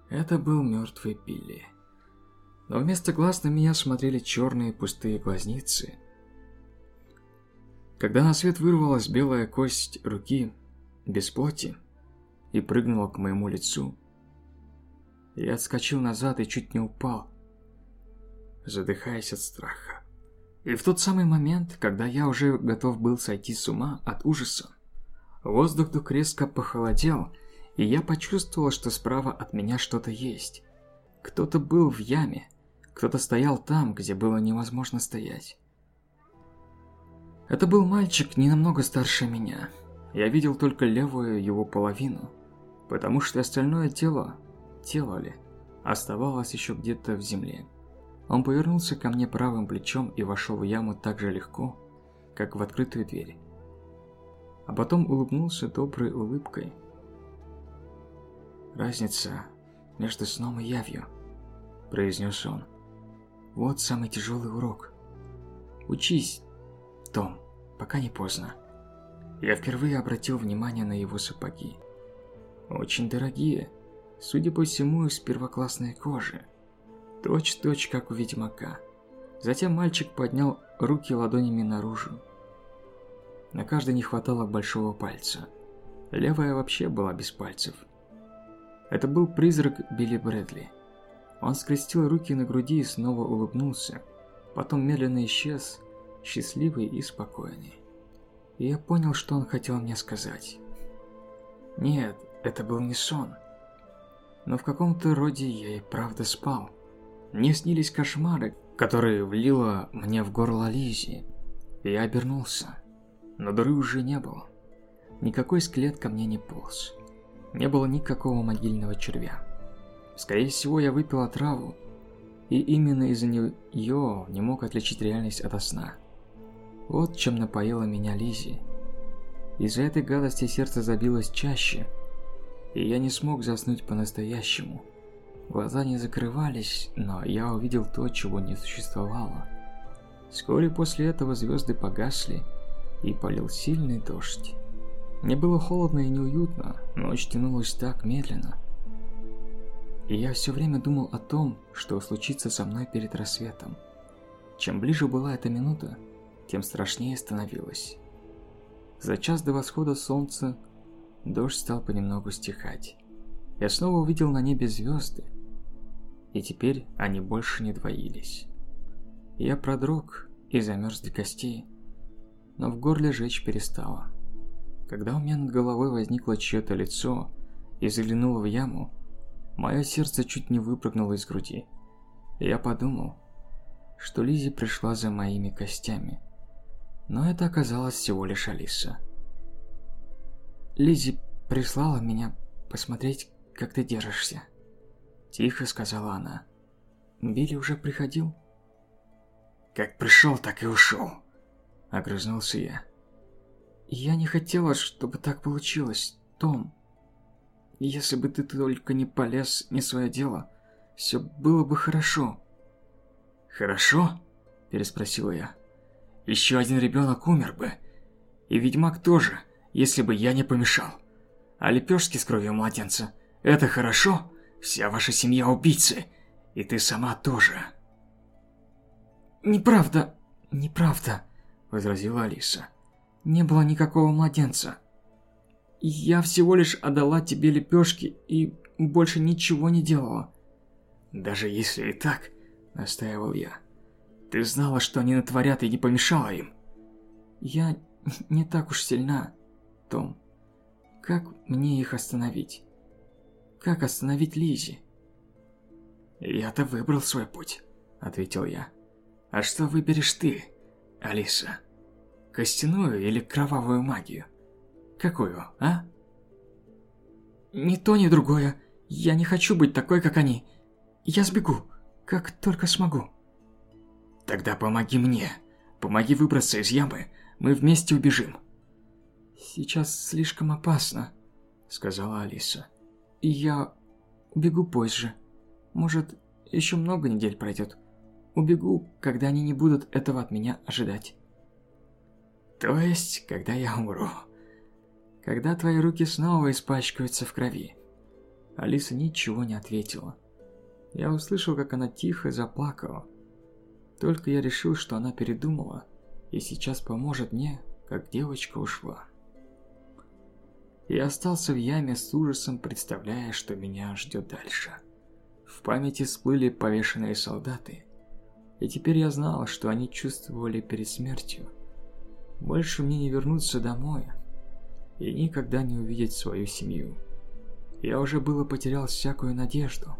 Это был мертвый Билли. Но вместо глаз на меня смотрели черные пустые глазницы. Когда на свет вырвалась белая кость руки, без плоти, и прыгнула к моему лицу, я отскочил назад и чуть не упал, задыхаясь от страха. И в тот самый момент, когда я уже готов был сойти с ума от ужаса, воздух вдруг резко похолодел, и я почувствовал, что справа от меня что-то есть. Кто-то был в яме, кто-то стоял там, где было невозможно стоять. Это был мальчик не намного старше меня. Я видел только левую его половину, потому что остальное тело, тело ли, оставалось еще где-то в земле. Он повернулся ко мне правым плечом и вошел в яму так же легко, как в открытую дверь. А потом улыбнулся доброй улыбкой, Разница между сном и явью, произнес он. Вот самый тяжелый урок. Учись, Том, пока не поздно. Я впервые обратил внимание на его сапоги. Очень дорогие, судя по всему, из первоклассной кожи. Точь-точь, как у ведьмака. Затем мальчик поднял руки ладонями наружу. На каждой не хватало большого пальца. Левая вообще была без пальцев. Это был призрак Билли Брэдли. Он скрестил руки на груди и снова улыбнулся. Потом медленно исчез, счастливый и спокойный. И я понял, что он хотел мне сказать. Нет, это был не сон. Но в каком-то роде я и правда спал. Мне снились кошмары, которые влила мне в горло Лизи. Я обернулся. Но дыры уже не было. Никакой скелет ко мне не полз не было никакого могильного червя. Скорее всего, я выпил отраву, и именно из-за нее не мог отличить реальность от сна. Вот чем напоила меня Лизи. Из-за этой гадости сердце забилось чаще, и я не смог заснуть по-настоящему. Глаза не закрывались, но я увидел то, чего не существовало. Вскоре после этого звезды погасли, и полил сильный дождь. Мне было холодно и неуютно, ночь тянулась так медленно. И я все время думал о том, что случится со мной перед рассветом. Чем ближе была эта минута, тем страшнее становилось. За час до восхода солнца дождь стал понемногу стихать. Я снова увидел на небе звезды, и теперь они больше не двоились. Я продрог и замерз до костей, но в горле жечь перестало. Когда у меня над головой возникло чье-то лицо и заглянуло в яму, мое сердце чуть не выпрыгнуло из груди. Я подумал, что Лизи пришла за моими костями. Но это оказалось всего лишь Алиса. Лизи прислала меня посмотреть, как ты держишься. Тихо сказала она. Билли уже приходил? Как пришел, так и ушел. Огрызнулся я. Я не хотела, чтобы так получилось, Том. Если бы ты только не полез не свое дело, все было бы хорошо. Хорошо? Переспросила я. Еще один ребенок умер бы. И ведьмак тоже, если бы я не помешал. А лепешки с кровью младенца – это хорошо? Вся ваша семья убийцы. И ты сама тоже. Неправда. неправда», – возразила Алиса. «Не было никакого младенца. Я всего лишь отдала тебе лепешки и больше ничего не делала». «Даже если и так», – настаивал я, – «ты знала, что они натворят и не помешала им». «Я не так уж сильна, Том. Как мне их остановить? Как остановить Лизи? «Я-то выбрал свой путь», – ответил я. «А что выберешь ты, Алиса? Костяную или кровавую магию? Какую, а?» «Ни то, ни другое. Я не хочу быть такой, как они. Я сбегу, как только смогу». «Тогда помоги мне. Помоги выбраться из ямы. Мы вместе убежим». «Сейчас слишком опасно», — сказала Алиса. «И я убегу позже. Может, еще много недель пройдет. Убегу, когда они не будут этого от меня ожидать». «То есть, когда я умру?» «Когда твои руки снова испачкаются в крови». Алиса ничего не ответила. Я услышал, как она тихо заплакала. Только я решил, что она передумала и сейчас поможет мне, как девочка ушла. Я остался в яме с ужасом, представляя, что меня ждет дальше. В памяти всплыли повешенные солдаты, и теперь я знал, что они чувствовали перед смертью. Больше мне не вернуться домой и никогда не увидеть свою семью. Я уже было потерял всякую надежду.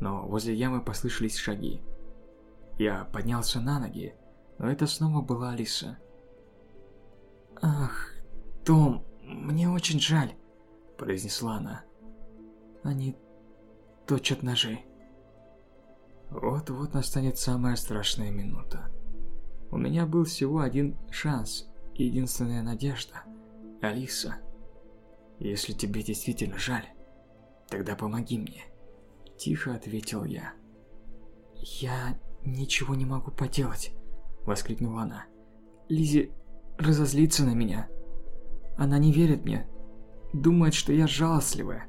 Но возле ямы послышались шаги. Я поднялся на ноги, но это снова была Алиса. «Ах, Том, мне очень жаль», – произнесла она. «Они точат ножи». Вот-вот настанет самая страшная минута. У меня был всего один шанс, единственная надежда. Алиса, если тебе действительно жаль, тогда помоги мне. Тихо ответил я. Я ничего не могу поделать, воскликнула она. Лизи разозлится на меня. Она не верит мне. Думает, что я жалостливая.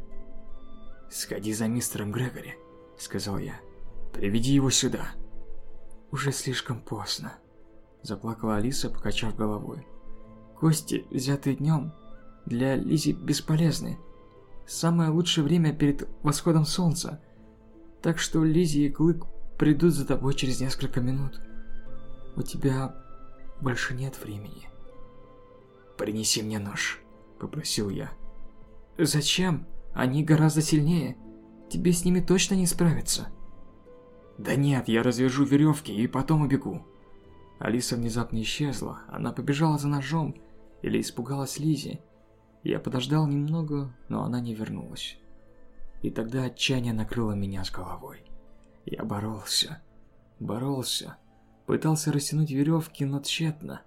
«Сходи за мистером Грегори», — сказал я. «Приведи его сюда». «Уже слишком поздно», — заплакала Алиса, покачав головой. «Кости, взятые днем, для Лизи бесполезны. Самое лучшее время перед восходом солнца. Так что Лизи и Клык придут за тобой через несколько минут. У тебя больше нет времени». «Принеси мне нож», — попросил я. «Зачем? Они гораздо сильнее. Тебе с ними точно не справиться». «Да нет, я развяжу веревки и потом убегу». Алиса внезапно исчезла. Она побежала за ножом или испугалась Лизи. Я подождал немного, но она не вернулась. И тогда отчаяние накрыло меня с головой. Я боролся, боролся, пытался растянуть веревки, но тщетно.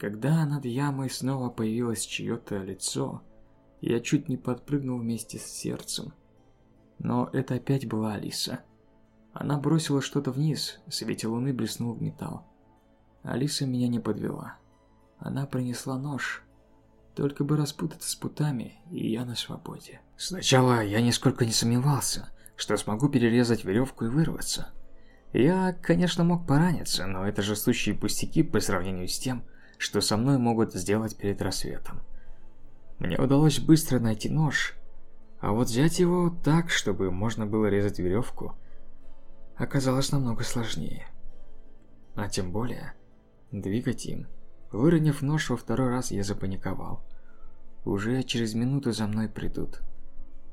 Когда над ямой снова появилось чье-то лицо, я чуть не подпрыгнул вместе с сердцем. Но это опять была Алиса. Она бросила что-то вниз, в свете луны блеснул металл. Алиса меня не подвела. Она принесла нож. Только бы распутаться с путами, и я на свободе. Сначала я нисколько не сомневался, что смогу перерезать веревку и вырваться. Я, конечно, мог пораниться, но это же сущие пустяки по сравнению с тем, что со мной могут сделать перед рассветом. Мне удалось быстро найти нож, а вот взять его так, чтобы можно было резать веревку, оказалось намного сложнее. А тем более, двигать им. Выронив нож во второй раз, я запаниковал. Уже через минуту за мной придут.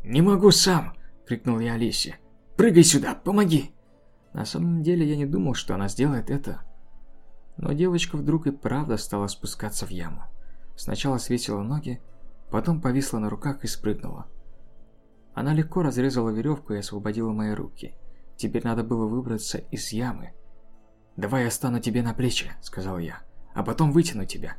«Не могу сам!» – крикнул я Алисе. «Прыгай сюда, помоги!» На самом деле я не думал, что она сделает это. Но девочка вдруг и правда стала спускаться в яму. Сначала свесила ноги, потом повисла на руках и спрыгнула. Она легко разрезала веревку и освободила мои руки. Теперь надо было выбраться из ямы. «Давай я стану тебе на плечи», — сказал я, — «а потом вытяну тебя».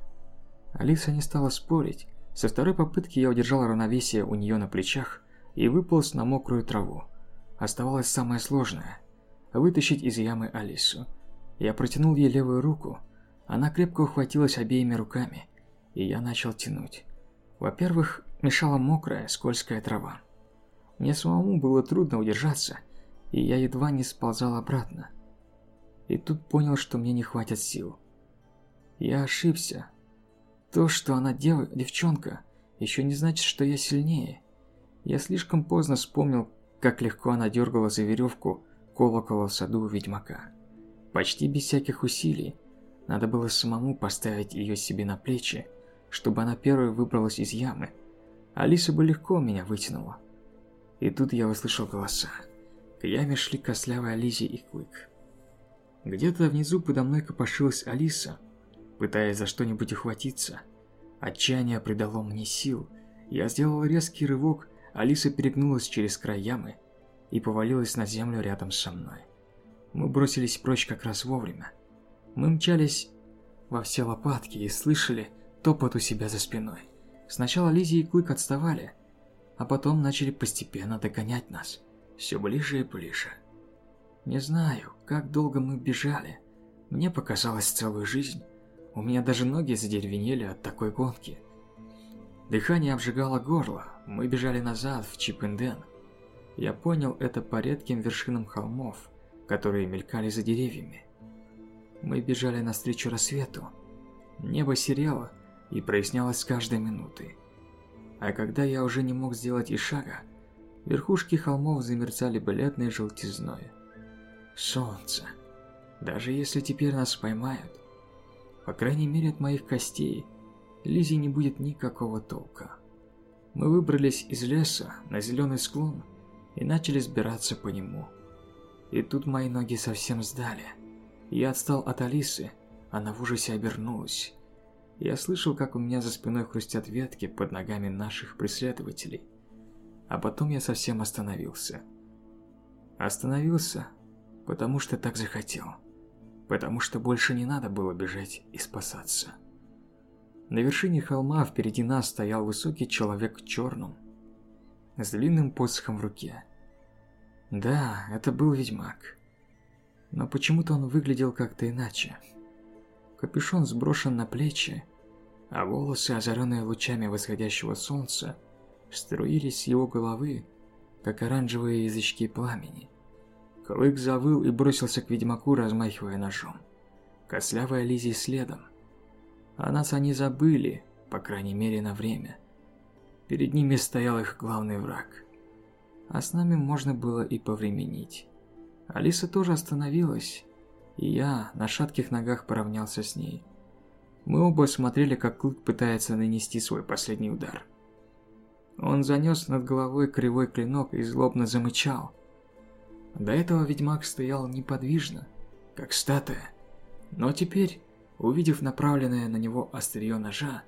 Алиса не стала спорить. Со второй попытки я удержал равновесие у нее на плечах и выполз на мокрую траву. Оставалось самое сложное – вытащить из ямы Алису. Я протянул ей левую руку. Она крепко ухватилась обеими руками, и я начал тянуть. Во-первых, мешала мокрая, скользкая трава. Мне самому было трудно удержаться, и я едва не сползал обратно. И тут понял, что мне не хватит сил. Я ошибся. То, что она дев... девчонка, еще не значит, что я сильнее. Я слишком поздно вспомнил, как легко она дергала за веревку колокола в саду ведьмака. Почти без всяких усилий. Надо было самому поставить ее себе на плечи, чтобы она первой выбралась из ямы. Алиса бы легко меня вытянула. И тут я услышал голоса. К яме шли кослявая Лизи и Клык. Где-то внизу подо мной копошилась Алиса, пытаясь за что-нибудь ухватиться. Отчаяние придало мне сил. Я сделал резкий рывок, Алиса перегнулась через край ямы и повалилась на землю рядом со мной. Мы бросились прочь как раз вовремя. Мы мчались во все лопатки и слышали топот у себя за спиной. Сначала Лизи и Клык отставали, а потом начали постепенно догонять нас, все ближе и ближе. Не знаю, как долго мы бежали. Мне показалось целую жизнь. У меня даже ноги задеревенели от такой гонки. Дыхание обжигало горло. Мы бежали назад, в Чипенден. Я понял это по редким вершинам холмов, которые мелькали за деревьями. Мы бежали навстречу рассвету. Небо серело и прояснялось с каждой минутой. А когда я уже не мог сделать и шага, верхушки холмов замерцали бледной желтизной. Солнце. Даже если теперь нас поймают, по крайней мере от моих костей, Лизе не будет никакого толка. Мы выбрались из леса на зеленый склон и начали сбираться по нему. И тут мои ноги совсем сдали. Я отстал от Алисы, она в ужасе обернулась. Я слышал, как у меня за спиной хрустят ветки под ногами наших преследователей. А потом я совсем остановился. Остановился, потому что так захотел. Потому что больше не надо было бежать и спасаться. На вершине холма впереди нас стоял высокий человек в черном, с длинным посохом в руке. Да, это был ведьмак. Но почему-то он выглядел как-то иначе. Капюшон сброшен на плечи, а волосы, озаренные лучами восходящего солнца, струились с его головы, как оранжевые язычки пламени. Клык завыл и бросился к ведьмаку, размахивая ножом. Кослявая Лизи следом. О нас они забыли, по крайней мере на время. Перед ними стоял их главный враг. А с нами можно было и повременить. Алиса тоже остановилась, и я на шатких ногах поравнялся с ней. Мы оба смотрели, как Клык пытается нанести свой последний удар. Он занес над головой кривой клинок и злобно замычал. До этого ведьмак стоял неподвижно, как статуя. Но теперь, увидев направленное на него острие ножа,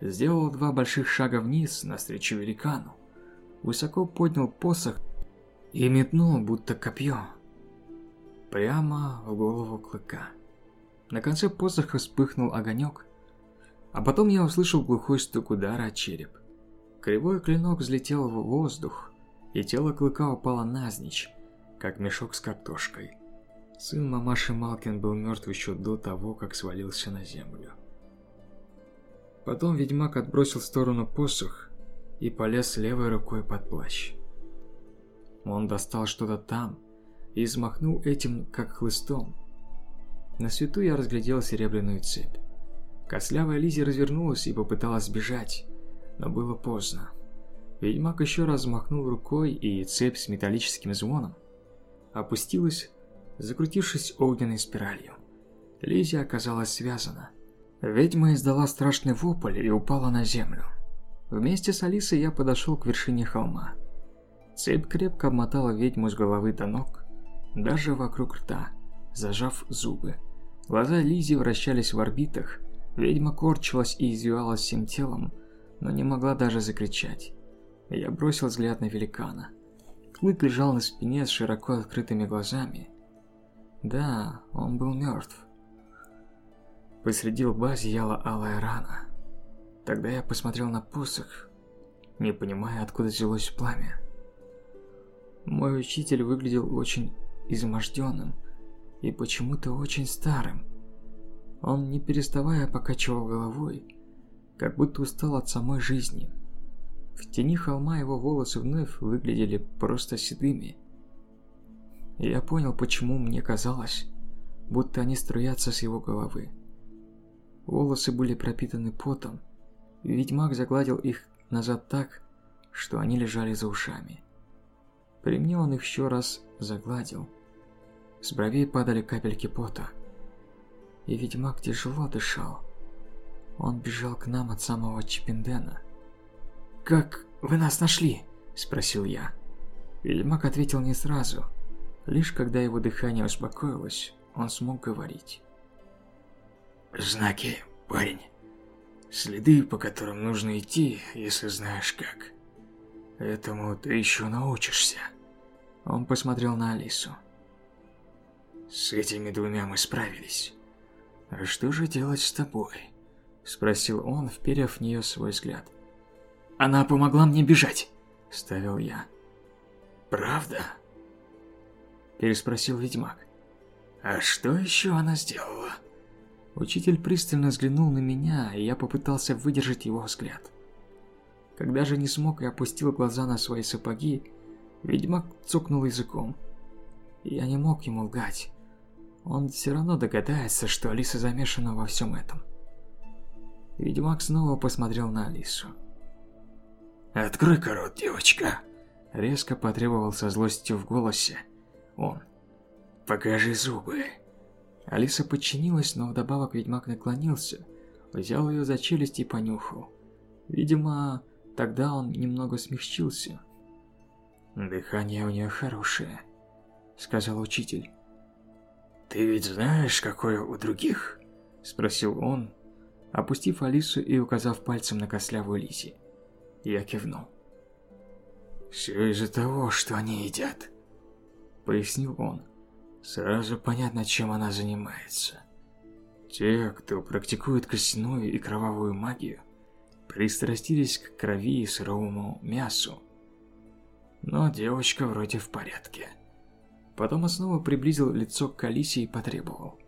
сделал два больших шага вниз навстречу великану. Высоко поднял посох и метнул, будто копье, прямо в голову клыка. На конце посоха вспыхнул огонек, а потом я услышал глухой стук удара о череп. Кривой клинок взлетел в воздух, и тело клыка упало навзничь, как мешок с картошкой. Сын мамаши Малкин был мертв еще до того, как свалился на землю. Потом ведьмак отбросил в сторону посох и полез левой рукой под плащ. Он достал что-то там и взмахнул этим, как хлыстом. На свету я разглядел серебряную цепь. Кослявая Лизи развернулась и попыталась сбежать, но было поздно. Ведьмак еще раз взмахнул рукой, и цепь с металлическим звоном опустилась, закрутившись огненной спиралью. Лизия оказалась связана. Ведьма издала страшный вопль и упала на землю. Вместе с Алисой я подошел к вершине холма. Цепь крепко обмотала ведьму с головы до ног, даже вокруг рта, зажав зубы. Глаза Лизи вращались в орбитах, ведьма корчилась и извивалась всем телом, но не могла даже закричать. Я бросил взгляд на великана – Клык лежал на спине с широко открытыми глазами. Да, он был мертв. Посреди лба зияла алая рана. Тогда я посмотрел на посох, не понимая, откуда взялось пламя. Мой учитель выглядел очень изможденным и почему-то очень старым. Он, не переставая, покачивал головой, как будто устал от самой жизни. В тени холма его волосы вновь выглядели просто седыми. Я понял, почему мне казалось, будто они струятся с его головы. Волосы были пропитаны потом, ведьмак загладил их назад так, что они лежали за ушами. При мне он их еще раз загладил. С бровей падали капельки пота. И ведьмак тяжело дышал. Он бежал к нам от самого Чипендена. «Как вы нас нашли?» – спросил я. Ведьмак ответил не сразу. Лишь когда его дыхание успокоилось, он смог говорить. «Знаки, парень. Следы, по которым нужно идти, если знаешь как. Этому ты еще научишься». Он посмотрел на Алису. «С этими двумя мы справились. А что же делать с тобой?» Спросил он, вперев в нее свой взгляд. «Она помогла мне бежать!» – ставил я. «Правда?» Переспросил ведьмак. «А что еще она сделала?» Учитель пристально взглянул на меня, и я попытался выдержать его взгляд. Когда же не смог и опустил глаза на свои сапоги, ведьмак цокнул языком. Я не мог ему лгать. Он все равно догадается, что Алиса замешана во всем этом. Ведьмак снова посмотрел на Алису. «Открой-ка рот, девочка!» Резко потребовал со злостью в голосе он. «Покажи зубы!» Алиса подчинилась, но вдобавок ведьмак наклонился, взял ее за челюсть и понюхал. Видимо, тогда он немного смягчился. «Дыхание у нее хорошее», — сказал учитель. «Ты ведь знаешь, какое у других?» — спросил он, опустив Алису и указав пальцем на костлявую Лизи. Я кивнул. «Все из-за того, что они едят», — пояснил он. «Сразу понятно, чем она занимается. Те, кто практикует костяную и кровавую магию, пристрастились к крови и сырому мясу. Но девочка вроде в порядке». Потом он снова приблизил лицо к Алисе и потребовал.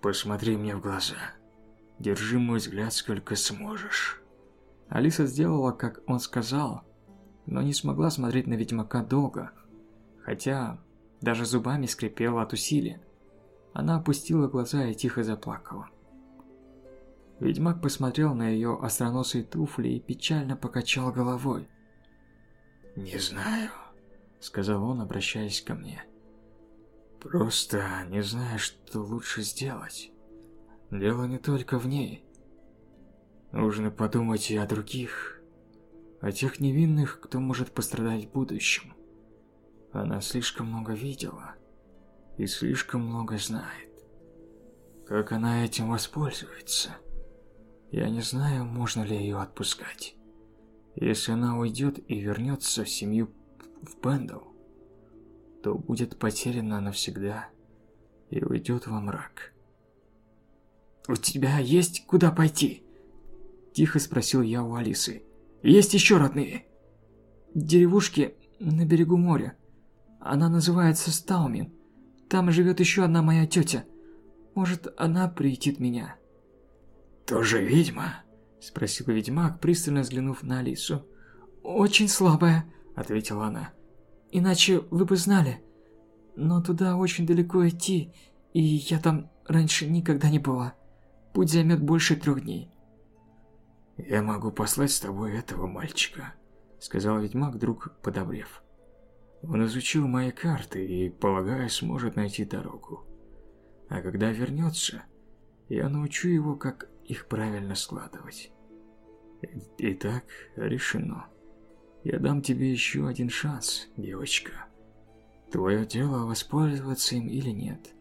«Посмотри мне в глаза. Держи мой взгляд сколько сможешь». Алиса сделала, как он сказал, но не смогла смотреть на ведьмака долго, хотя даже зубами скрипела от усилия. Она опустила глаза и тихо заплакала. Ведьмак посмотрел на ее остроносые туфли и печально покачал головой. «Не знаю», — сказал он, обращаясь ко мне. «Просто не знаю, что лучше сделать. Дело не только в ней. Нужно подумать и о других, о тех невинных, кто может пострадать в будущем. Она слишком много видела и слишком много знает. Как она этим воспользуется? Я не знаю, можно ли ее отпускать. Если она уйдет и вернется в семью в Бендл, то будет потеряна навсегда и уйдет во мрак. «У тебя есть куда пойти?» Тихо спросил я у Алисы. «Есть еще родные?» «Деревушки на берегу моря. Она называется Стаумин. Там живет еще одна моя тетя. Может, она приютит меня?» «Тоже ведьма?» Спросил ведьмак, пристально взглянув на Алису. «Очень слабая», — ответила она. «Иначе вы бы знали. Но туда очень далеко идти, и я там раньше никогда не была. Путь займет больше трех дней». «Я могу послать с тобой этого мальчика», — сказал ведьмак, вдруг подобрев. «Он изучил мои карты и, полагаю, сможет найти дорогу. А когда вернется, я научу его, как их правильно складывать. Итак, решено. Я дам тебе еще один шанс, девочка. Твое дело воспользоваться им или нет.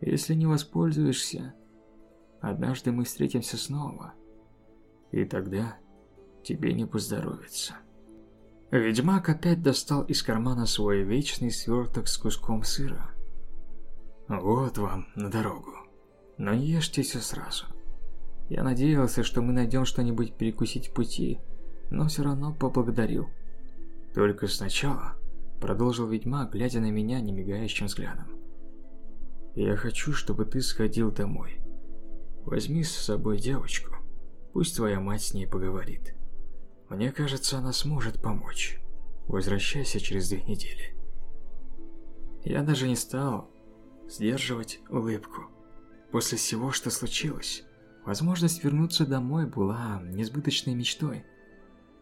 Если не воспользуешься, однажды мы встретимся снова» И тогда тебе не поздоровится. Ведьмак опять достал из кармана свой вечный сверток с куском сыра. Вот вам на дорогу. Но ешьте все сразу. Я надеялся, что мы найдем что-нибудь перекусить в пути, но все равно поблагодарил. Только сначала, продолжил ведьмак, глядя на меня немигающим взглядом. Я хочу, чтобы ты сходил домой. Возьми с собой девочку. Пусть твоя мать с ней поговорит. Мне кажется, она сможет помочь. Возвращайся через две недели. Я даже не стал сдерживать улыбку. После всего, что случилось, возможность вернуться домой была несбыточной мечтой.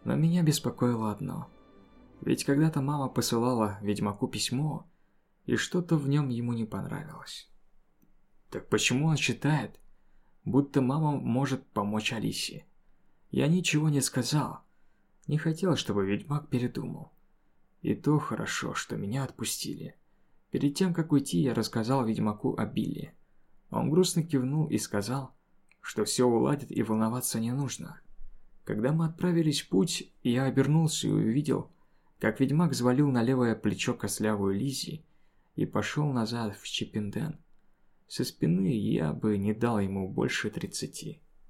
Но меня беспокоило одно. Ведь когда-то мама посылала ведьмаку письмо, и что-то в нем ему не понравилось. Так почему он считает, будто мама может помочь Алисе? Я ничего не сказал. Не хотел, чтобы ведьмак передумал. И то хорошо, что меня отпустили. Перед тем, как уйти, я рассказал ведьмаку о Билли. Он грустно кивнул и сказал, что все уладит и волноваться не нужно. Когда мы отправились в путь, я обернулся и увидел, как ведьмак завалил на левое плечо кослявую Лизи и пошел назад в Чипенден. Со спины я бы не дал ему больше тридцати.